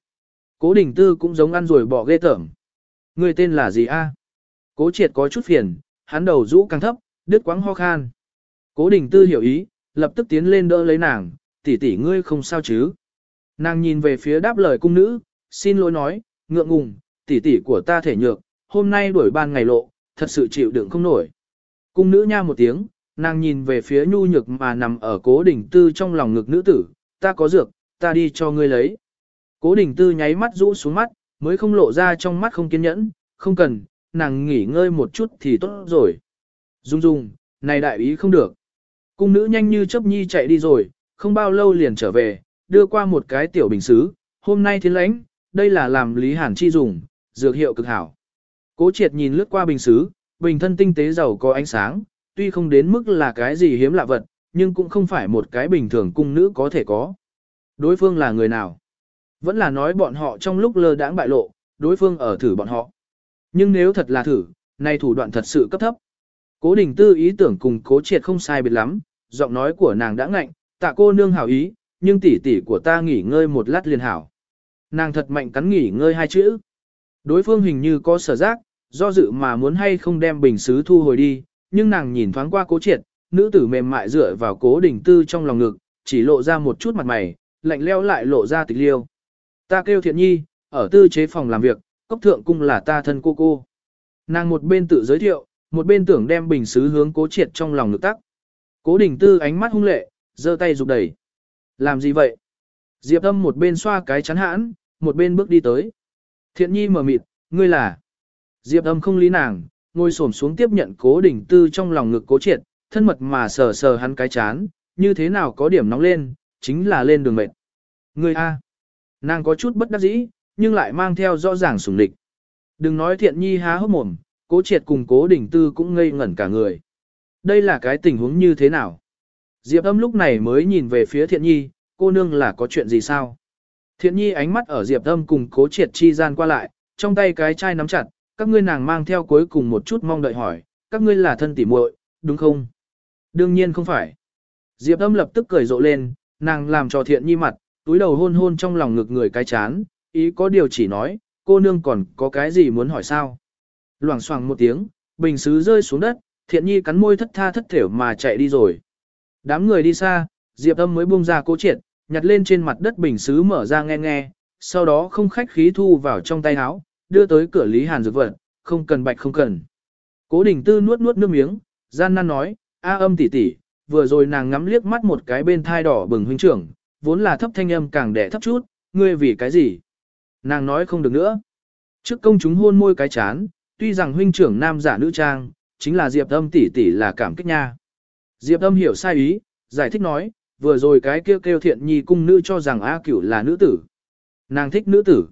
Cố đình tư cũng giống ăn rồi bỏ ghê tởm. Ngươi tên là gì a? Cố triệt có chút phiền, hắn đầu rũ càng thấp, đứt quãng ho khan. Cố đình tư hiểu ý, lập tức tiến lên đỡ lấy nàng, tỷ tỷ ngươi không sao chứ. Nàng nhìn về phía đáp lời cung nữ, xin lỗi nói, ngượng ngùng, tỷ tỷ của ta thể nhược, hôm nay đuổi ban ngày lộ, thật sự chịu đựng không nổi. Cung nữ nha một tiếng, nàng nhìn về phía nhu nhược mà nằm ở cố đình tư trong lòng ngực nữ tử, ta có dược, ta đi cho ngươi lấy. Cố đình tư nháy mắt rũ xuống mắt, mới không lộ ra trong mắt không kiên nhẫn, không cần, nàng nghỉ ngơi một chút thì tốt rồi. Dung dung, này đại ý không được. Cung nữ nhanh như chớp nhi chạy đi rồi, không bao lâu liền trở về, đưa qua một cái tiểu bình xứ, hôm nay thiên lãnh, đây là làm Lý Hàn Chi dùng, dược hiệu cực hảo. Cố triệt nhìn lướt qua bình xứ, bình thân tinh tế giàu có ánh sáng, tuy không đến mức là cái gì hiếm lạ vật, nhưng cũng không phải một cái bình thường cung nữ có thể có. Đối phương là người nào? Vẫn là nói bọn họ trong lúc lơ đãng bại lộ, đối phương ở thử bọn họ. Nhưng nếu thật là thử, nay thủ đoạn thật sự cấp thấp. Cố đình tư ý tưởng cùng cố triệt không sai biệt lắm, giọng nói của nàng đã ngạnh, tạ cô nương hảo ý, nhưng tỷ tỷ của ta nghỉ ngơi một lát liền hảo. Nàng thật mạnh cắn nghỉ ngơi hai chữ. Đối phương hình như có sở giác, do dự mà muốn hay không đem bình xứ thu hồi đi, nhưng nàng nhìn thoáng qua cố triệt, nữ tử mềm mại dựa vào cố đình tư trong lòng ngực, chỉ lộ ra một chút mặt mày, lạnh leo lại lộ ra tịch liêu. Ta kêu thiện nhi, ở tư chế phòng làm việc, cốc thượng cung là ta thân cô cô. Nàng một bên tự giới thiệu, một bên tưởng đem bình xứ hướng cố triệt trong lòng ngực tắc. Cố đình tư ánh mắt hung lệ, giơ tay rục đẩy. Làm gì vậy? Diệp âm một bên xoa cái chắn hãn, một bên bước đi tới. Thiện nhi mở mịt, ngươi là. Diệp âm không lý nàng, ngồi xổm xuống tiếp nhận cố đình tư trong lòng ngực cố triệt, thân mật mà sờ sờ hắn cái chán, như thế nào có điểm nóng lên, chính là lên đường mệt. Ngươi A. Nàng có chút bất đắc dĩ, nhưng lại mang theo rõ ràng sủng địch. Đừng nói thiện nhi há hốc mồm, cố triệt cùng cố đỉnh tư cũng ngây ngẩn cả người. Đây là cái tình huống như thế nào? Diệp âm lúc này mới nhìn về phía thiện nhi, cô nương là có chuyện gì sao? Thiện nhi ánh mắt ở diệp âm cùng cố triệt chi gian qua lại, trong tay cái chai nắm chặt, các ngươi nàng mang theo cuối cùng một chút mong đợi hỏi, các ngươi là thân tỉ muội, đúng không? Đương nhiên không phải. Diệp âm lập tức cười rộ lên, nàng làm cho thiện nhi mặt, túi đầu hôn hôn trong lòng ngực người cái chán, ý có điều chỉ nói, cô nương còn có cái gì muốn hỏi sao? Loảng xoảng một tiếng, bình xứ rơi xuống đất, thiện nhi cắn môi thất tha thất thểu mà chạy đi rồi. Đám người đi xa, Diệp âm mới buông ra cố triệt, nhặt lên trên mặt đất bình xứ mở ra nghe nghe, sau đó không khách khí thu vào trong tay áo, đưa tới cửa Lý Hàn dược vật, không cần bạch không cần. Cố đình tư nuốt nuốt nước miếng, gian nan nói, a âm tỷ tỷ, vừa rồi nàng ngắm liếc mắt một cái bên thai đỏ bừng huynh trưởng, vốn là thấp thanh âm càng đẻ thấp chút, ngươi vì cái gì? Nàng nói không được nữa. Trước công chúng hôn môi cái chán, tuy rằng huynh trưởng nam giả nữ trang, chính là Diệp Âm tỷ tỷ là cảm kích nha. Diệp Âm hiểu sai ý, giải thích nói, vừa rồi cái kêu kêu thiện nhi cung nữ cho rằng A Cửu là nữ tử. Nàng thích nữ tử.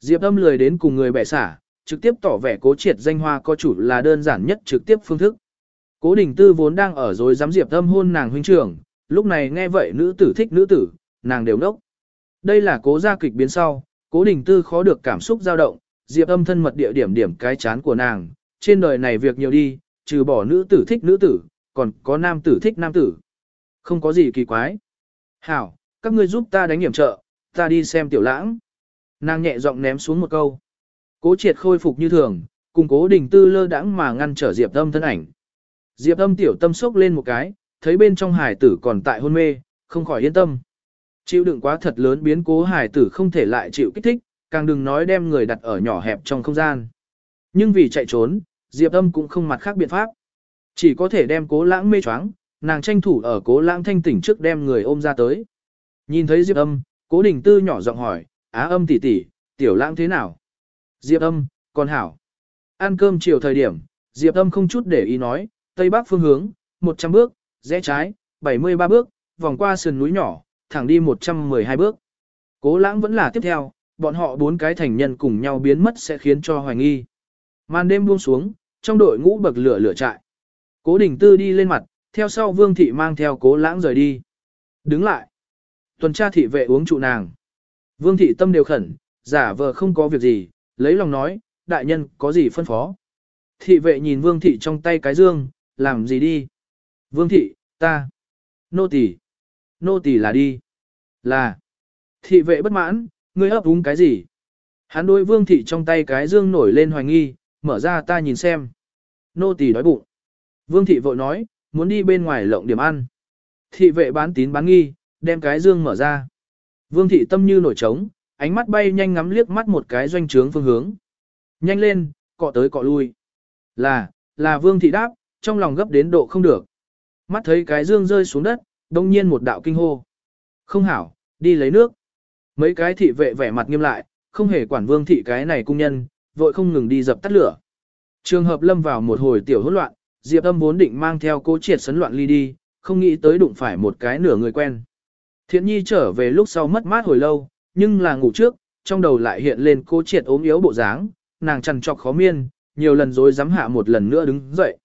Diệp Âm lười đến cùng người bẻ xả, trực tiếp tỏ vẻ cố triệt danh hoa có chủ là đơn giản nhất trực tiếp phương thức. Cố Đình Tư vốn đang ở rồi dám Diệp Âm hôn nàng huynh trưởng, lúc này nghe vậy nữ tử thích nữ tử, nàng đều nốc. Đây là cố gia kịch biến sau, cố Đình Tư khó được cảm xúc dao động, Diệp Âm thân mật địa điểm điểm cái chán của nàng, trên đời này việc nhiều đi, trừ bỏ nữ tử thích nữ tử, còn có nam tử thích nam tử. Không có gì kỳ quái. Hảo, các ngươi giúp ta đánh hiểm trợ, ta đi xem tiểu lãng. Nàng nhẹ giọng ném xuống một câu. Cố triệt khôi phục như thường, cùng cố đình tư lơ đãng mà ngăn trở Diệp Âm thân ảnh. Diệp Âm tiểu tâm sốc lên một cái, thấy bên trong hải tử còn tại hôn mê, không khỏi yên tâm. Chịu đựng quá thật lớn biến cố hải tử không thể lại chịu kích thích, càng đừng nói đem người đặt ở nhỏ hẹp trong không gian. Nhưng vì chạy trốn, Diệp Âm cũng không mặt khác biện pháp. Chỉ có thể đem cố lãng mê choáng, nàng tranh thủ ở cố lãng thanh tỉnh trước đem người ôm ra tới. Nhìn thấy Diệp Âm, cố đình tư nhỏ giọng hỏi, á âm tỷ tỷ, tiểu lãng thế nào? Diệp Âm, còn hảo. Ăn cơm chiều thời điểm, Diệp Âm không chút để ý nói, tây bắc phương hướng, 100 bước, rẽ trái, 73 bước, vòng qua sườn núi nhỏ, thẳng đi 112 bước. Cố lãng vẫn là tiếp theo, bọn họ bốn cái thành nhân cùng nhau biến mất sẽ khiến cho hoài nghi. Màn đêm buông xuống, trong đội ngũ bậc lửa lửa trại. Cố Đình Tư đi lên mặt, theo sau Vương Thị mang theo cố lãng rời đi. Đứng lại. Tuần tra thị vệ uống trụ nàng. Vương Thị tâm đều khẩn, giả vờ không có việc gì, lấy lòng nói, đại nhân có gì phân phó. Thị vệ nhìn Vương Thị trong tay cái dương, làm gì đi. Vương Thị, ta. Nô tỳ, Nô tỳ là đi. Là. Thị vệ bất mãn, ngươi ấp úng cái gì? Hắn đối Vương Thị trong tay cái dương nổi lên hoài nghi, mở ra ta nhìn xem. Nô tỳ đói bụng. Vương thị vội nói, muốn đi bên ngoài lộng điểm ăn. Thị vệ bán tín bán nghi, đem cái dương mở ra. Vương thị tâm như nổi trống, ánh mắt bay nhanh ngắm liếc mắt một cái doanh trướng phương hướng. Nhanh lên, cọ tới cọ lui. Là, là vương thị đáp, trong lòng gấp đến độ không được. Mắt thấy cái dương rơi xuống đất, đông nhiên một đạo kinh hô. Không hảo, đi lấy nước. Mấy cái thị vệ vẻ mặt nghiêm lại, không hề quản vương thị cái này cung nhân, vội không ngừng đi dập tắt lửa. Trường hợp lâm vào một hồi tiểu hỗn loạn, Diệp Âm vốn định mang theo cố triệt sấn loạn ly đi, không nghĩ tới đụng phải một cái nửa người quen. Thiện nhi trở về lúc sau mất mát hồi lâu, nhưng là ngủ trước, trong đầu lại hiện lên cố triệt ốm yếu bộ dáng, nàng chằn trọc khó miên, nhiều lần dối dám hạ một lần nữa đứng dậy.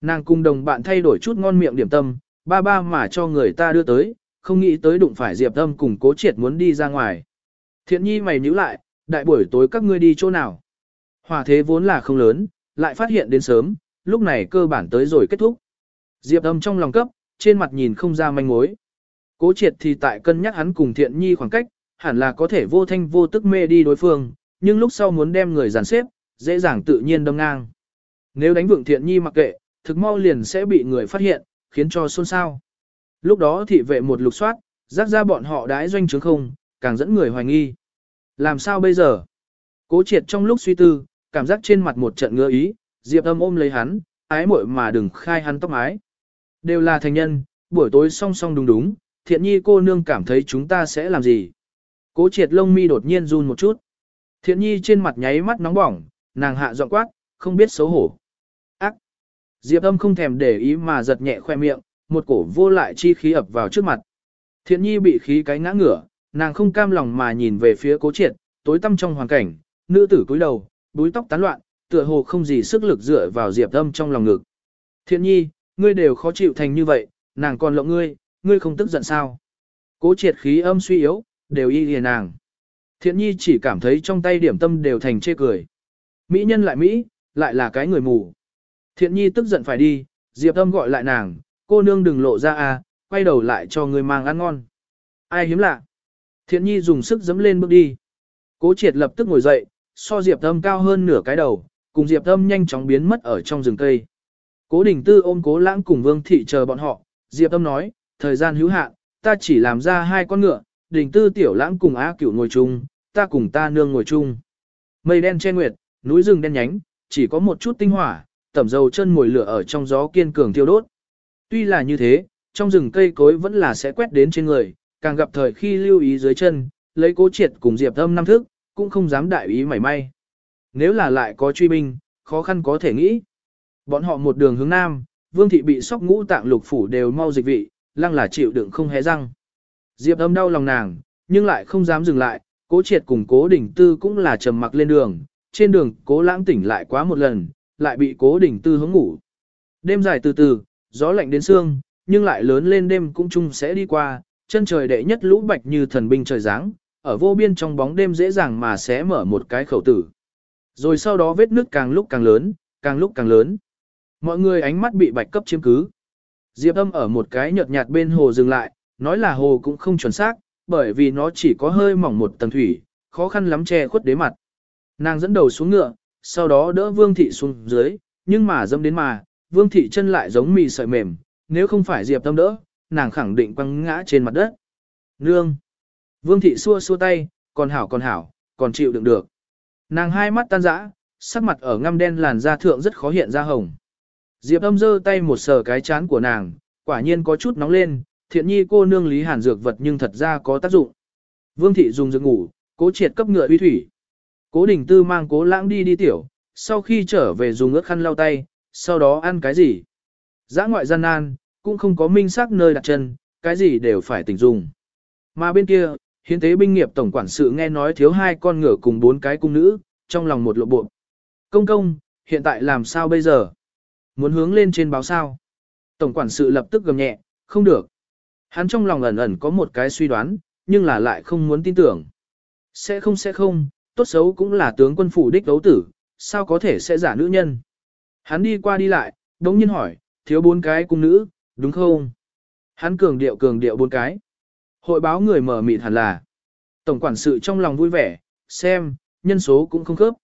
Nàng cùng đồng bạn thay đổi chút ngon miệng điểm tâm, ba ba mà cho người ta đưa tới, không nghĩ tới đụng phải Diệp Âm cùng cố triệt muốn đi ra ngoài. Thiện nhi mày nhíu lại, đại buổi tối các ngươi đi chỗ nào? Hỏa thế vốn là không lớn, lại phát hiện đến sớm, lúc này cơ bản tới rồi kết thúc. Diệp âm trong lòng cấp, trên mặt nhìn không ra manh mối. Cố triệt thì tại cân nhắc hắn cùng thiện nhi khoảng cách, hẳn là có thể vô thanh vô tức mê đi đối phương, nhưng lúc sau muốn đem người dàn xếp, dễ dàng tự nhiên đâm ngang. Nếu đánh vượng thiện nhi mặc kệ, thực mau liền sẽ bị người phát hiện, khiến cho xôn xao. Lúc đó thị vệ một lục soát, rắc ra bọn họ đãi doanh chứng không, càng dẫn người hoài nghi. Làm sao bây giờ? Cố triệt trong lúc suy tư, cảm giác trên mặt một trận ngứa ý, Diệp âm ôm lấy hắn, ái muội mà đừng khai hắn tóc ái. Đều là thành nhân, buổi tối song song đúng đúng, thiện nhi cô nương cảm thấy chúng ta sẽ làm gì. Cố triệt lông mi đột nhiên run một chút. Thiện nhi trên mặt nháy mắt nóng bỏng, nàng hạ giọng quát, không biết xấu hổ. Diệp âm không thèm để ý mà giật nhẹ khoe miệng, một cổ vô lại chi khí ập vào trước mặt. Thiện nhi bị khí cái ngã ngửa, nàng không cam lòng mà nhìn về phía cố triệt, tối tăm trong hoàn cảnh, nữ tử cúi đầu, búi tóc tán loạn, tựa hồ không gì sức lực dựa vào diệp âm trong lòng ngực. Thiện nhi, ngươi đều khó chịu thành như vậy, nàng còn lộng ngươi, ngươi không tức giận sao? Cố triệt khí âm suy yếu, đều y lìa nàng. Thiện nhi chỉ cảm thấy trong tay điểm tâm đều thành chê cười. Mỹ nhân lại Mỹ, lại là cái người mù. Thiện nhi tức giận phải đi, diệp âm gọi lại nàng, cô nương đừng lộ ra à, quay đầu lại cho người mang ăn ngon. Ai hiếm lạ? Thiện nhi dùng sức dấm lên bước đi. Cố triệt lập tức ngồi dậy, so diệp âm cao hơn nửa cái đầu, cùng diệp âm nhanh chóng biến mất ở trong rừng cây. Cố đình tư ôm cố lãng cùng vương thị chờ bọn họ, diệp âm nói, thời gian hữu hạn, ta chỉ làm ra hai con ngựa, đình tư tiểu lãng cùng á cửu ngồi chung, ta cùng ta nương ngồi chung. Mây đen che nguyệt, núi rừng đen nhánh, chỉ có một chút tinh hỏa, tẩm dầu chân mồi lửa ở trong gió kiên cường thiêu đốt. Tuy là như thế, trong rừng cây cối vẫn là sẽ quét đến trên người, càng gặp thời khi lưu ý dưới chân, lấy cố triệt cùng diệp âm năm thức, cũng không dám đại ý mảy may. Nếu là lại có truy binh, khó khăn có thể nghĩ. Bọn họ một đường hướng nam, vương thị bị sóc ngũ tạng lục phủ đều mau dịch vị, lăng là chịu đựng không hé răng. Diệp âm đau lòng nàng, nhưng lại không dám dừng lại, cố triệt cùng cố đỉnh tư cũng là trầm mặc lên đường, trên đường cố lãng tỉnh lại quá một lần, lại bị cố đỉnh tư hướng ngủ. Đêm dài từ từ, gió lạnh đến sương, nhưng lại lớn lên đêm cũng chung sẽ đi qua, chân trời đệ nhất lũ bạch như thần binh trời giáng, ở vô biên trong bóng đêm dễ dàng mà sẽ mở một cái khẩu tử. Rồi sau đó vết nước càng lúc càng lớn, càng lúc càng lớn. Mọi người ánh mắt bị bạch cấp chiếm cứ. Diệp âm ở một cái nhợt nhạt bên hồ dừng lại, nói là hồ cũng không chuẩn xác, bởi vì nó chỉ có hơi mỏng một tầng thủy, khó khăn lắm che khuất đế mặt. Nàng dẫn đầu xuống ngựa, sau đó đỡ vương thị xuống dưới, nhưng mà dâm đến mà, vương thị chân lại giống mì sợi mềm, nếu không phải diệp tâm đỡ, nàng khẳng định quăng ngã trên mặt đất. Nương! Vương thị xua xua tay, còn hảo còn hảo, còn chịu đựng được. Nàng hai mắt tan rã, sắc mặt ở ngăm đen làn da thượng rất khó hiện ra hồng. Diệp âm giơ tay một sờ cái chán của nàng, quả nhiên có chút nóng lên, thiện nhi cô nương lý hàn dược vật nhưng thật ra có tác dụng. Vương thị dùng dược ngủ, cố triệt cấp ngựa uy thủy. Cố đình tư mang cố lãng đi đi tiểu, sau khi trở về dùng ướt khăn lau tay, sau đó ăn cái gì. Giã ngoại gian nan, cũng không có minh xác nơi đặt chân, cái gì đều phải tỉnh dùng. Mà bên kia, hiến tế binh nghiệp tổng quản sự nghe nói thiếu hai con ngựa cùng bốn cái cung nữ, trong lòng một lộ bộ. Công công, hiện tại làm sao bây giờ? Muốn hướng lên trên báo sao? Tổng quản sự lập tức gầm nhẹ, không được. Hắn trong lòng ẩn ẩn có một cái suy đoán, nhưng là lại không muốn tin tưởng. Sẽ không sẽ không, tốt xấu cũng là tướng quân phủ đích đấu tử, sao có thể sẽ giả nữ nhân. Hắn đi qua đi lại, đống nhiên hỏi, thiếu bốn cái cung nữ, đúng không? Hắn cường điệu cường điệu bốn cái. Hội báo người mở mịt hẳn là. Tổng quản sự trong lòng vui vẻ, xem, nhân số cũng không khớp.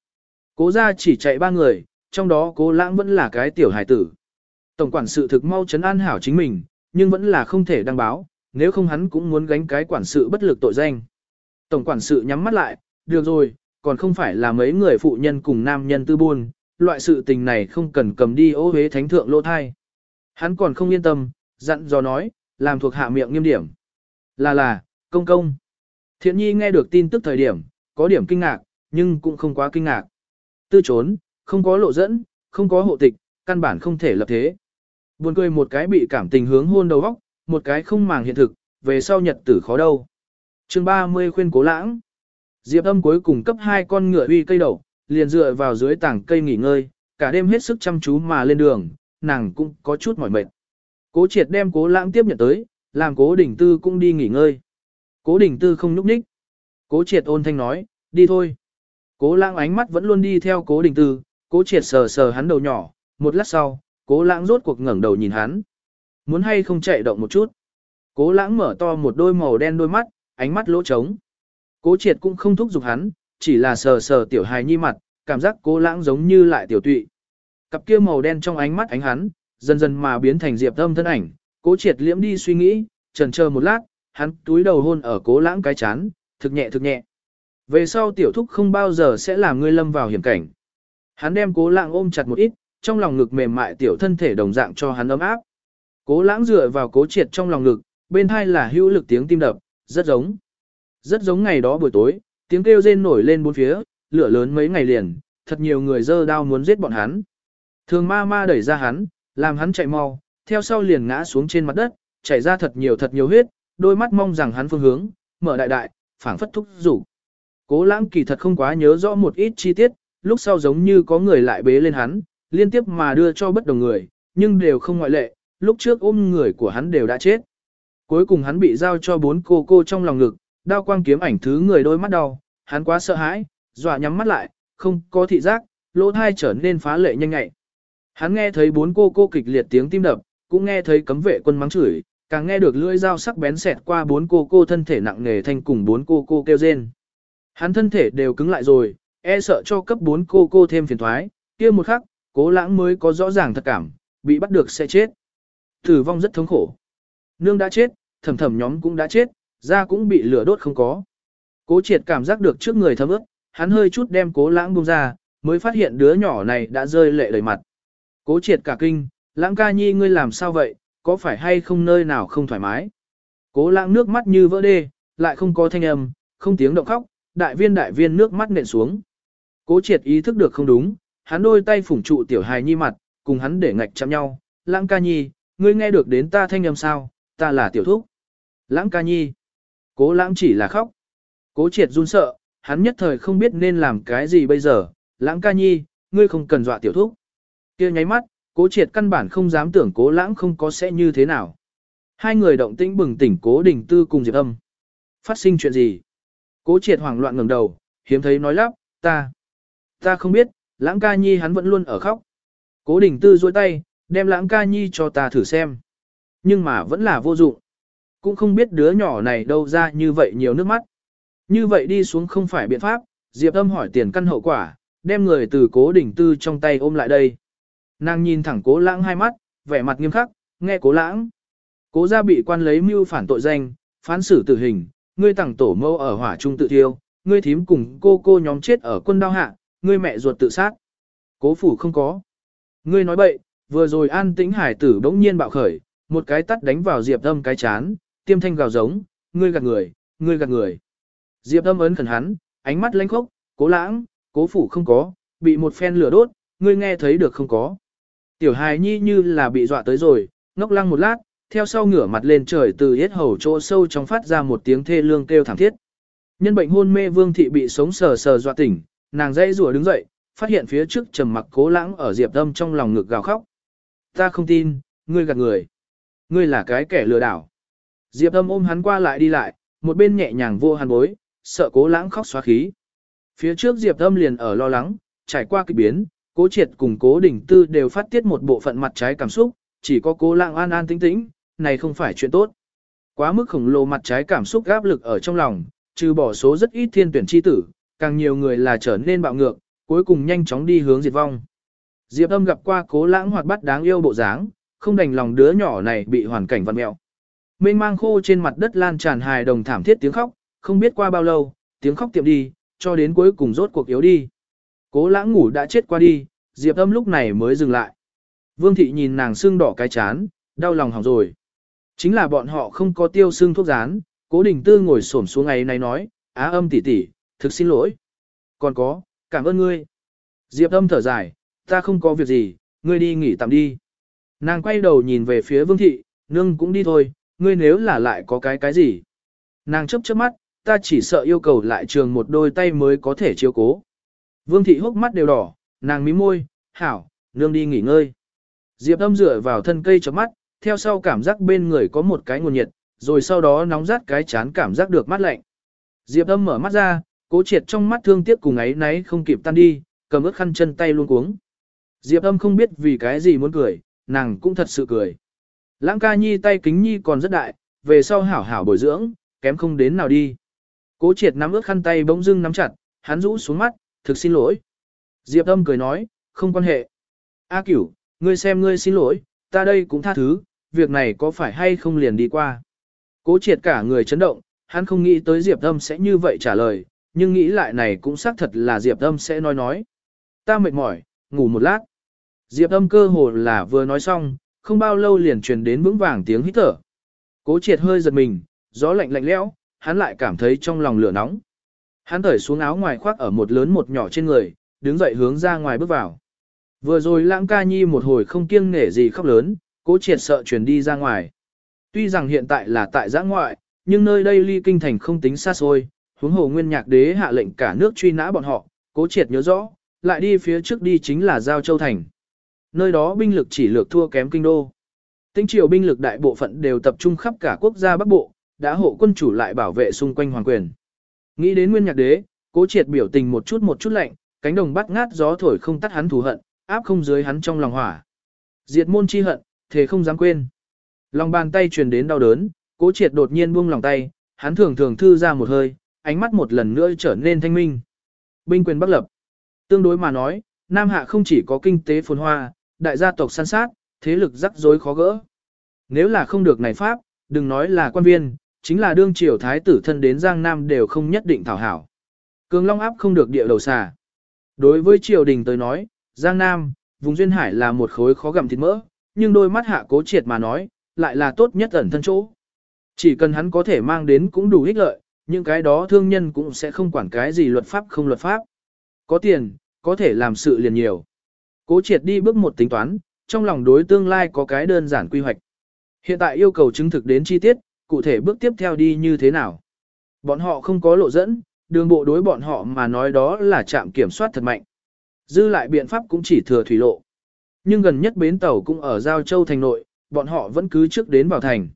Cố ra chỉ chạy ba người, trong đó cố lãng vẫn là cái tiểu hài tử. Tổng quản sự thực mau chấn an hảo chính mình, nhưng vẫn là không thể đăng báo, nếu không hắn cũng muốn gánh cái quản sự bất lực tội danh. Tổng quản sự nhắm mắt lại, được rồi, còn không phải là mấy người phụ nhân cùng nam nhân tư buôn, loại sự tình này không cần cầm đi ô hế thánh thượng lỗ thai. Hắn còn không yên tâm, dặn dò nói, làm thuộc hạ miệng nghiêm điểm. Là là, công công. Thiện nhi nghe được tin tức thời điểm, có điểm kinh ngạc, nhưng cũng không quá kinh ngạc. Tư trốn, không có lộ dẫn, không có hộ tịch, căn bản không thể lập thế. Buồn cười một cái bị cảm tình hướng hôn đầu góc, một cái không màng hiện thực, về sau nhật tử khó đâu. chương 30 khuyên cố lãng. Diệp âm cuối cùng cấp hai con ngựa uy cây đậu, liền dựa vào dưới tảng cây nghỉ ngơi, cả đêm hết sức chăm chú mà lên đường, nàng cũng có chút mỏi mệt. Cố triệt đem cố lãng tiếp nhận tới, làm cố đỉnh tư cũng đi nghỉ ngơi. Cố đỉnh tư không núp ních. Cố triệt ôn thanh nói, đi thôi. Cố lãng ánh mắt vẫn luôn đi theo cố đỉnh tư, cố triệt sờ sờ hắn đầu nhỏ, một lát sau, cố lãng rốt cuộc ngẩng đầu nhìn hắn. Muốn hay không chạy động một chút. Cố lãng mở to một đôi màu đen đôi mắt, ánh mắt lỗ trống. Cố triệt cũng không thúc giục hắn, chỉ là sờ sờ tiểu hài nhi mặt, cảm giác cố lãng giống như lại tiểu tụy. Cặp kia màu đen trong ánh mắt ánh hắn, dần dần mà biến thành diệp thâm thân ảnh, cố triệt liễm đi suy nghĩ, trần chờ một lát, hắn túi đầu hôn ở cố lãng cái chán, thực nhẹ thực nhẹ. Về sau tiểu thúc không bao giờ sẽ làm ngươi lâm vào hiểm cảnh. Hắn đem cố lãng ôm chặt một ít, trong lòng ngực mềm mại tiểu thân thể đồng dạng cho hắn ấm áp. Cố lãng dựa vào cố triệt trong lòng ngực, bên hai là hữu lực tiếng tim đập, rất giống. Rất giống ngày đó buổi tối, tiếng kêu rên nổi lên bốn phía, lửa lớn mấy ngày liền, thật nhiều người dơ đao muốn giết bọn hắn. Thường ma ma đẩy ra hắn, làm hắn chạy mau, theo sau liền ngã xuống trên mặt đất, chảy ra thật nhiều thật nhiều huyết, đôi mắt mong rằng hắn phương hướng, mở đại đại, phảng phất thúc rủ. Cố lãng kỳ thật không quá nhớ rõ một ít chi tiết, lúc sau giống như có người lại bế lên hắn, liên tiếp mà đưa cho bất đồng người, nhưng đều không ngoại lệ, lúc trước ôm người của hắn đều đã chết. Cuối cùng hắn bị giao cho bốn cô cô trong lòng ngực, đao quang kiếm ảnh thứ người đôi mắt đau, hắn quá sợ hãi, dọa nhắm mắt lại, không có thị giác, lỗ thai trở nên phá lệ nhanh ngại. Hắn nghe thấy bốn cô cô kịch liệt tiếng tim đập, cũng nghe thấy cấm vệ quân mắng chửi, càng nghe được lưỡi dao sắc bén xẹt qua bốn cô cô thân thể nặng nề thành cùng bốn cô cô kêu rên. Hắn thân thể đều cứng lại rồi, e sợ cho cấp bốn cô cô thêm phiền thoái, kia một khắc, cố lãng mới có rõ ràng thật cảm, bị bắt được sẽ chết. Tử vong rất thống khổ. Nương đã chết, thầm thầm nhóm cũng đã chết, da cũng bị lửa đốt không có. Cố triệt cảm giác được trước người thấm ướt, hắn hơi chút đem cố lãng buông ra, mới phát hiện đứa nhỏ này đã rơi lệ đầy mặt. Cố triệt cả kinh, lãng ca nhi ngươi làm sao vậy, có phải hay không nơi nào không thoải mái. Cố lãng nước mắt như vỡ đê, lại không có thanh âm, không tiếng động khóc, đại viên đại viên nước mắt nện xuống. Cố triệt ý thức được không đúng, hắn đôi tay phủng trụ tiểu hài nhi mặt, cùng hắn để ngạch chạm nhau, lãng ca nhi, ngươi nghe được đến ta thanh âm sao, ta là tiểu thúc. Lãng ca nhi, cố lãng chỉ là khóc. Cố triệt run sợ, hắn nhất thời không biết nên làm cái gì bây giờ, lãng ca nhi, ngươi không cần dọa tiểu thúc. kia nháy mắt, cố triệt căn bản không dám tưởng cố lãng không có sẽ như thế nào. Hai người động tĩnh bừng tỉnh cố đình tư cùng diệp âm. Phát sinh chuyện gì? Cố triệt hoảng loạn ngẩng đầu, hiếm thấy nói lắp, ta, ta không biết, lãng ca nhi hắn vẫn luôn ở khóc. Cố đình tư duỗi tay, đem lãng ca nhi cho ta thử xem. Nhưng mà vẫn là vô dụng. Cũng không biết đứa nhỏ này đâu ra như vậy nhiều nước mắt. Như vậy đi xuống không phải biện pháp, Diệp âm hỏi tiền căn hậu quả, đem người từ cố đỉnh tư trong tay ôm lại đây. Nàng nhìn thẳng cố lãng hai mắt, vẻ mặt nghiêm khắc, nghe cố lãng. Cố gia bị quan lấy mưu phản tội danh, phán xử tử hình, ngươi tặng tổ mâu ở hỏa trung tự thiêu, ngươi thím cùng cô cô nhóm chết ở quân đao hạ, ngươi mẹ ruột tự sát. Cố phủ không có. Ngươi nói bậy, vừa rồi an tĩnh hải tử bỗng nhiên bạo khởi, một cái tắt đánh vào diệp âm cái chán, tiêm thanh gào giống, ngươi gạt người, ngươi gạt người. Diệp âm ấn khẩn hắn, ánh mắt lanh khốc, cố lãng, cố phủ không có, bị một phen lửa đốt, ngươi nghe thấy được không có. Tiểu hài nhi như là bị dọa tới rồi, ngốc lăng một lát, theo sau ngửa mặt lên trời từ hết hầu chỗ sâu trong phát ra một tiếng thê lương kêu thảm thiết. Nhân bệnh hôn mê vương thị bị sống sờ sờ dọa tỉnh, nàng dây rùa đứng dậy, phát hiện phía trước trầm mặc cố lãng ở diệp âm trong lòng ngực gào khóc. Ta không tin, ngươi gạt người. Ngươi là cái kẻ lừa đảo. Diệp âm ôm hắn qua lại đi lại, một bên nhẹ nhàng vô hàn bối, sợ cố lãng khóc xóa khí. Phía trước diệp âm liền ở lo lắng, trải qua kỳ biến, cố triệt cùng cố đỉnh tư đều phát tiết một bộ phận mặt trái cảm xúc, chỉ có cố lãng an an tĩnh tĩnh, này không phải chuyện tốt. Quá mức khổng lồ mặt trái cảm xúc gáp lực ở trong lòng, trừ bỏ số rất ít thiên tuyển chi tử, càng nhiều người là trở nên bạo ngược, cuối cùng nhanh chóng đi hướng diệt vong. Diệp âm gặp qua cố lãng hoạt bát đáng yêu bộ dáng, không đành lòng đứa nhỏ này bị hoàn cảnh văn mẹo. Mênh mang khô trên mặt đất lan tràn hài đồng thảm thiết tiếng khóc, không biết qua bao lâu, tiếng khóc tiệm đi, cho đến cuối cùng rốt cuộc yếu đi. Cố lãng ngủ đã chết qua đi, Diệp âm lúc này mới dừng lại. Vương thị nhìn nàng sưng đỏ cái chán, đau lòng hỏng rồi. Chính là bọn họ không có tiêu xương thuốc rán, cố đình tư ngồi xổm xuống ngày này nói, á âm tỷ tỷ, thực xin lỗi. Còn có, cảm ơn ngươi. Diệp âm thở dài, ta không có việc gì, ngươi đi nghỉ tạm đi. Nàng quay đầu nhìn về phía vương thị, nương cũng đi thôi, ngươi nếu là lại có cái cái gì. Nàng chấp chớp mắt, ta chỉ sợ yêu cầu lại trường một đôi tay mới có thể chiếu cố. Vương thị hốc mắt đều đỏ, nàng mím môi, hảo, nương đi nghỉ ngơi. Diệp âm dựa vào thân cây chớp mắt, theo sau cảm giác bên người có một cái nguồn nhiệt, rồi sau đó nóng rát cái chán cảm giác được mát lạnh. Diệp âm mở mắt ra, cố triệt trong mắt thương tiếc cùng ấy náy không kịp tan đi, cầm ướt khăn chân tay luôn cuống. Diệp âm không biết vì cái gì muốn cười, nàng cũng thật sự cười. Lãng ca nhi tay kính nhi còn rất đại, về sau hảo hảo bồi dưỡng, kém không đến nào đi. Cố triệt nắm ướt khăn tay bỗng dưng nắm chặt, hắn rũ xuống mắt, thực xin lỗi. Diệp âm cười nói, không quan hệ. A cửu, ngươi xem ngươi xin lỗi, ta đây cũng tha thứ, việc này có phải hay không liền đi qua. Cố triệt cả người chấn động, hắn không nghĩ tới Diệp âm sẽ như vậy trả lời, nhưng nghĩ lại này cũng xác thật là Diệp âm sẽ nói nói. Ta mệt mỏi, ngủ một lát. Diệp âm cơ hồ là vừa nói xong, không bao lâu liền truyền đến vững vàng tiếng hít thở. Cố triệt hơi giật mình, gió lạnh lạnh lẽo, hắn lại cảm thấy trong lòng lửa nóng. Hắn thởi xuống áo ngoài khoác ở một lớn một nhỏ trên người, đứng dậy hướng ra ngoài bước vào. Vừa rồi lãng ca nhi một hồi không kiêng nể gì khóc lớn, cố triệt sợ truyền đi ra ngoài. Tuy rằng hiện tại là tại giã ngoại, nhưng nơi đây ly kinh thành không tính xa xôi, huống hồ nguyên nhạc đế hạ lệnh cả nước truy nã bọn họ, cố triệt nhớ rõ, lại đi phía trước đi chính là Giao Châu Thành. Nơi đó binh lực chỉ lược thua kém kinh đô. Tinh triều binh lực đại bộ phận đều tập trung khắp cả quốc gia Bắc Bộ, đã hộ quân chủ lại bảo vệ xung quanh hoàng quyền. Nghĩ đến nguyên nhạc đế, cố triệt biểu tình một chút một chút lạnh, cánh đồng bắt ngát gió thổi không tắt hắn thù hận, áp không dưới hắn trong lòng hỏa. Diệt môn chi hận, thế không dám quên. Lòng bàn tay truyền đến đau đớn, cố triệt đột nhiên buông lòng tay, hắn thường thường thư ra một hơi, ánh mắt một lần nữa trở nên thanh minh. Binh quyền bắc lập. Tương đối mà nói, Nam Hạ không chỉ có kinh tế phồn hoa, đại gia tộc săn sát, thế lực rắc rối khó gỡ. Nếu là không được này pháp, đừng nói là quan viên, chính là đương triều thái tử thân đến Giang Nam đều không nhất định thảo hảo. Cường Long áp không được địa đầu xà. Đối với triều đình tới nói, Giang Nam, vùng duyên hải là một khối khó gặm thịt mỡ, nhưng đôi mắt hạ cố triệt mà nói, lại là tốt nhất ẩn thân chỗ. Chỉ cần hắn có thể mang đến cũng đủ ích lợi, những cái đó thương nhân cũng sẽ không quản cái gì luật pháp không luật pháp. Có tiền, có thể làm sự liền nhiều. Cố triệt đi bước một tính toán, trong lòng đối tương lai có cái đơn giản quy hoạch. Hiện tại yêu cầu chứng thực đến chi tiết, cụ thể bước tiếp theo đi như thế nào. Bọn họ không có lộ dẫn, đường bộ đối bọn họ mà nói đó là trạm kiểm soát thật mạnh. Dư lại biện pháp cũng chỉ thừa thủy lộ. Nhưng gần nhất bến tàu cũng ở Giao Châu thành nội, bọn họ vẫn cứ trước đến vào thành.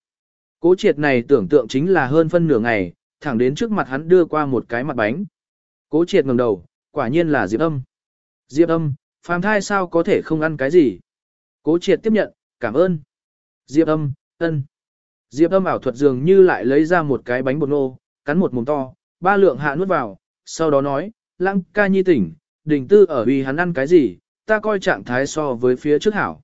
Cố triệt này tưởng tượng chính là hơn phân nửa ngày, thẳng đến trước mặt hắn đưa qua một cái mặt bánh. Cố triệt ngẩng đầu, quả nhiên là Diệp âm. Diệp âm, phàm thai sao có thể không ăn cái gì? Cố triệt tiếp nhận, cảm ơn. Diệp âm, ân. Diệp âm ảo thuật dường như lại lấy ra một cái bánh bột nô, cắn một mồm to, ba lượng hạ nuốt vào, sau đó nói, lãng ca nhi tỉnh, đình tư ở vì hắn ăn cái gì, ta coi trạng thái so với phía trước hảo.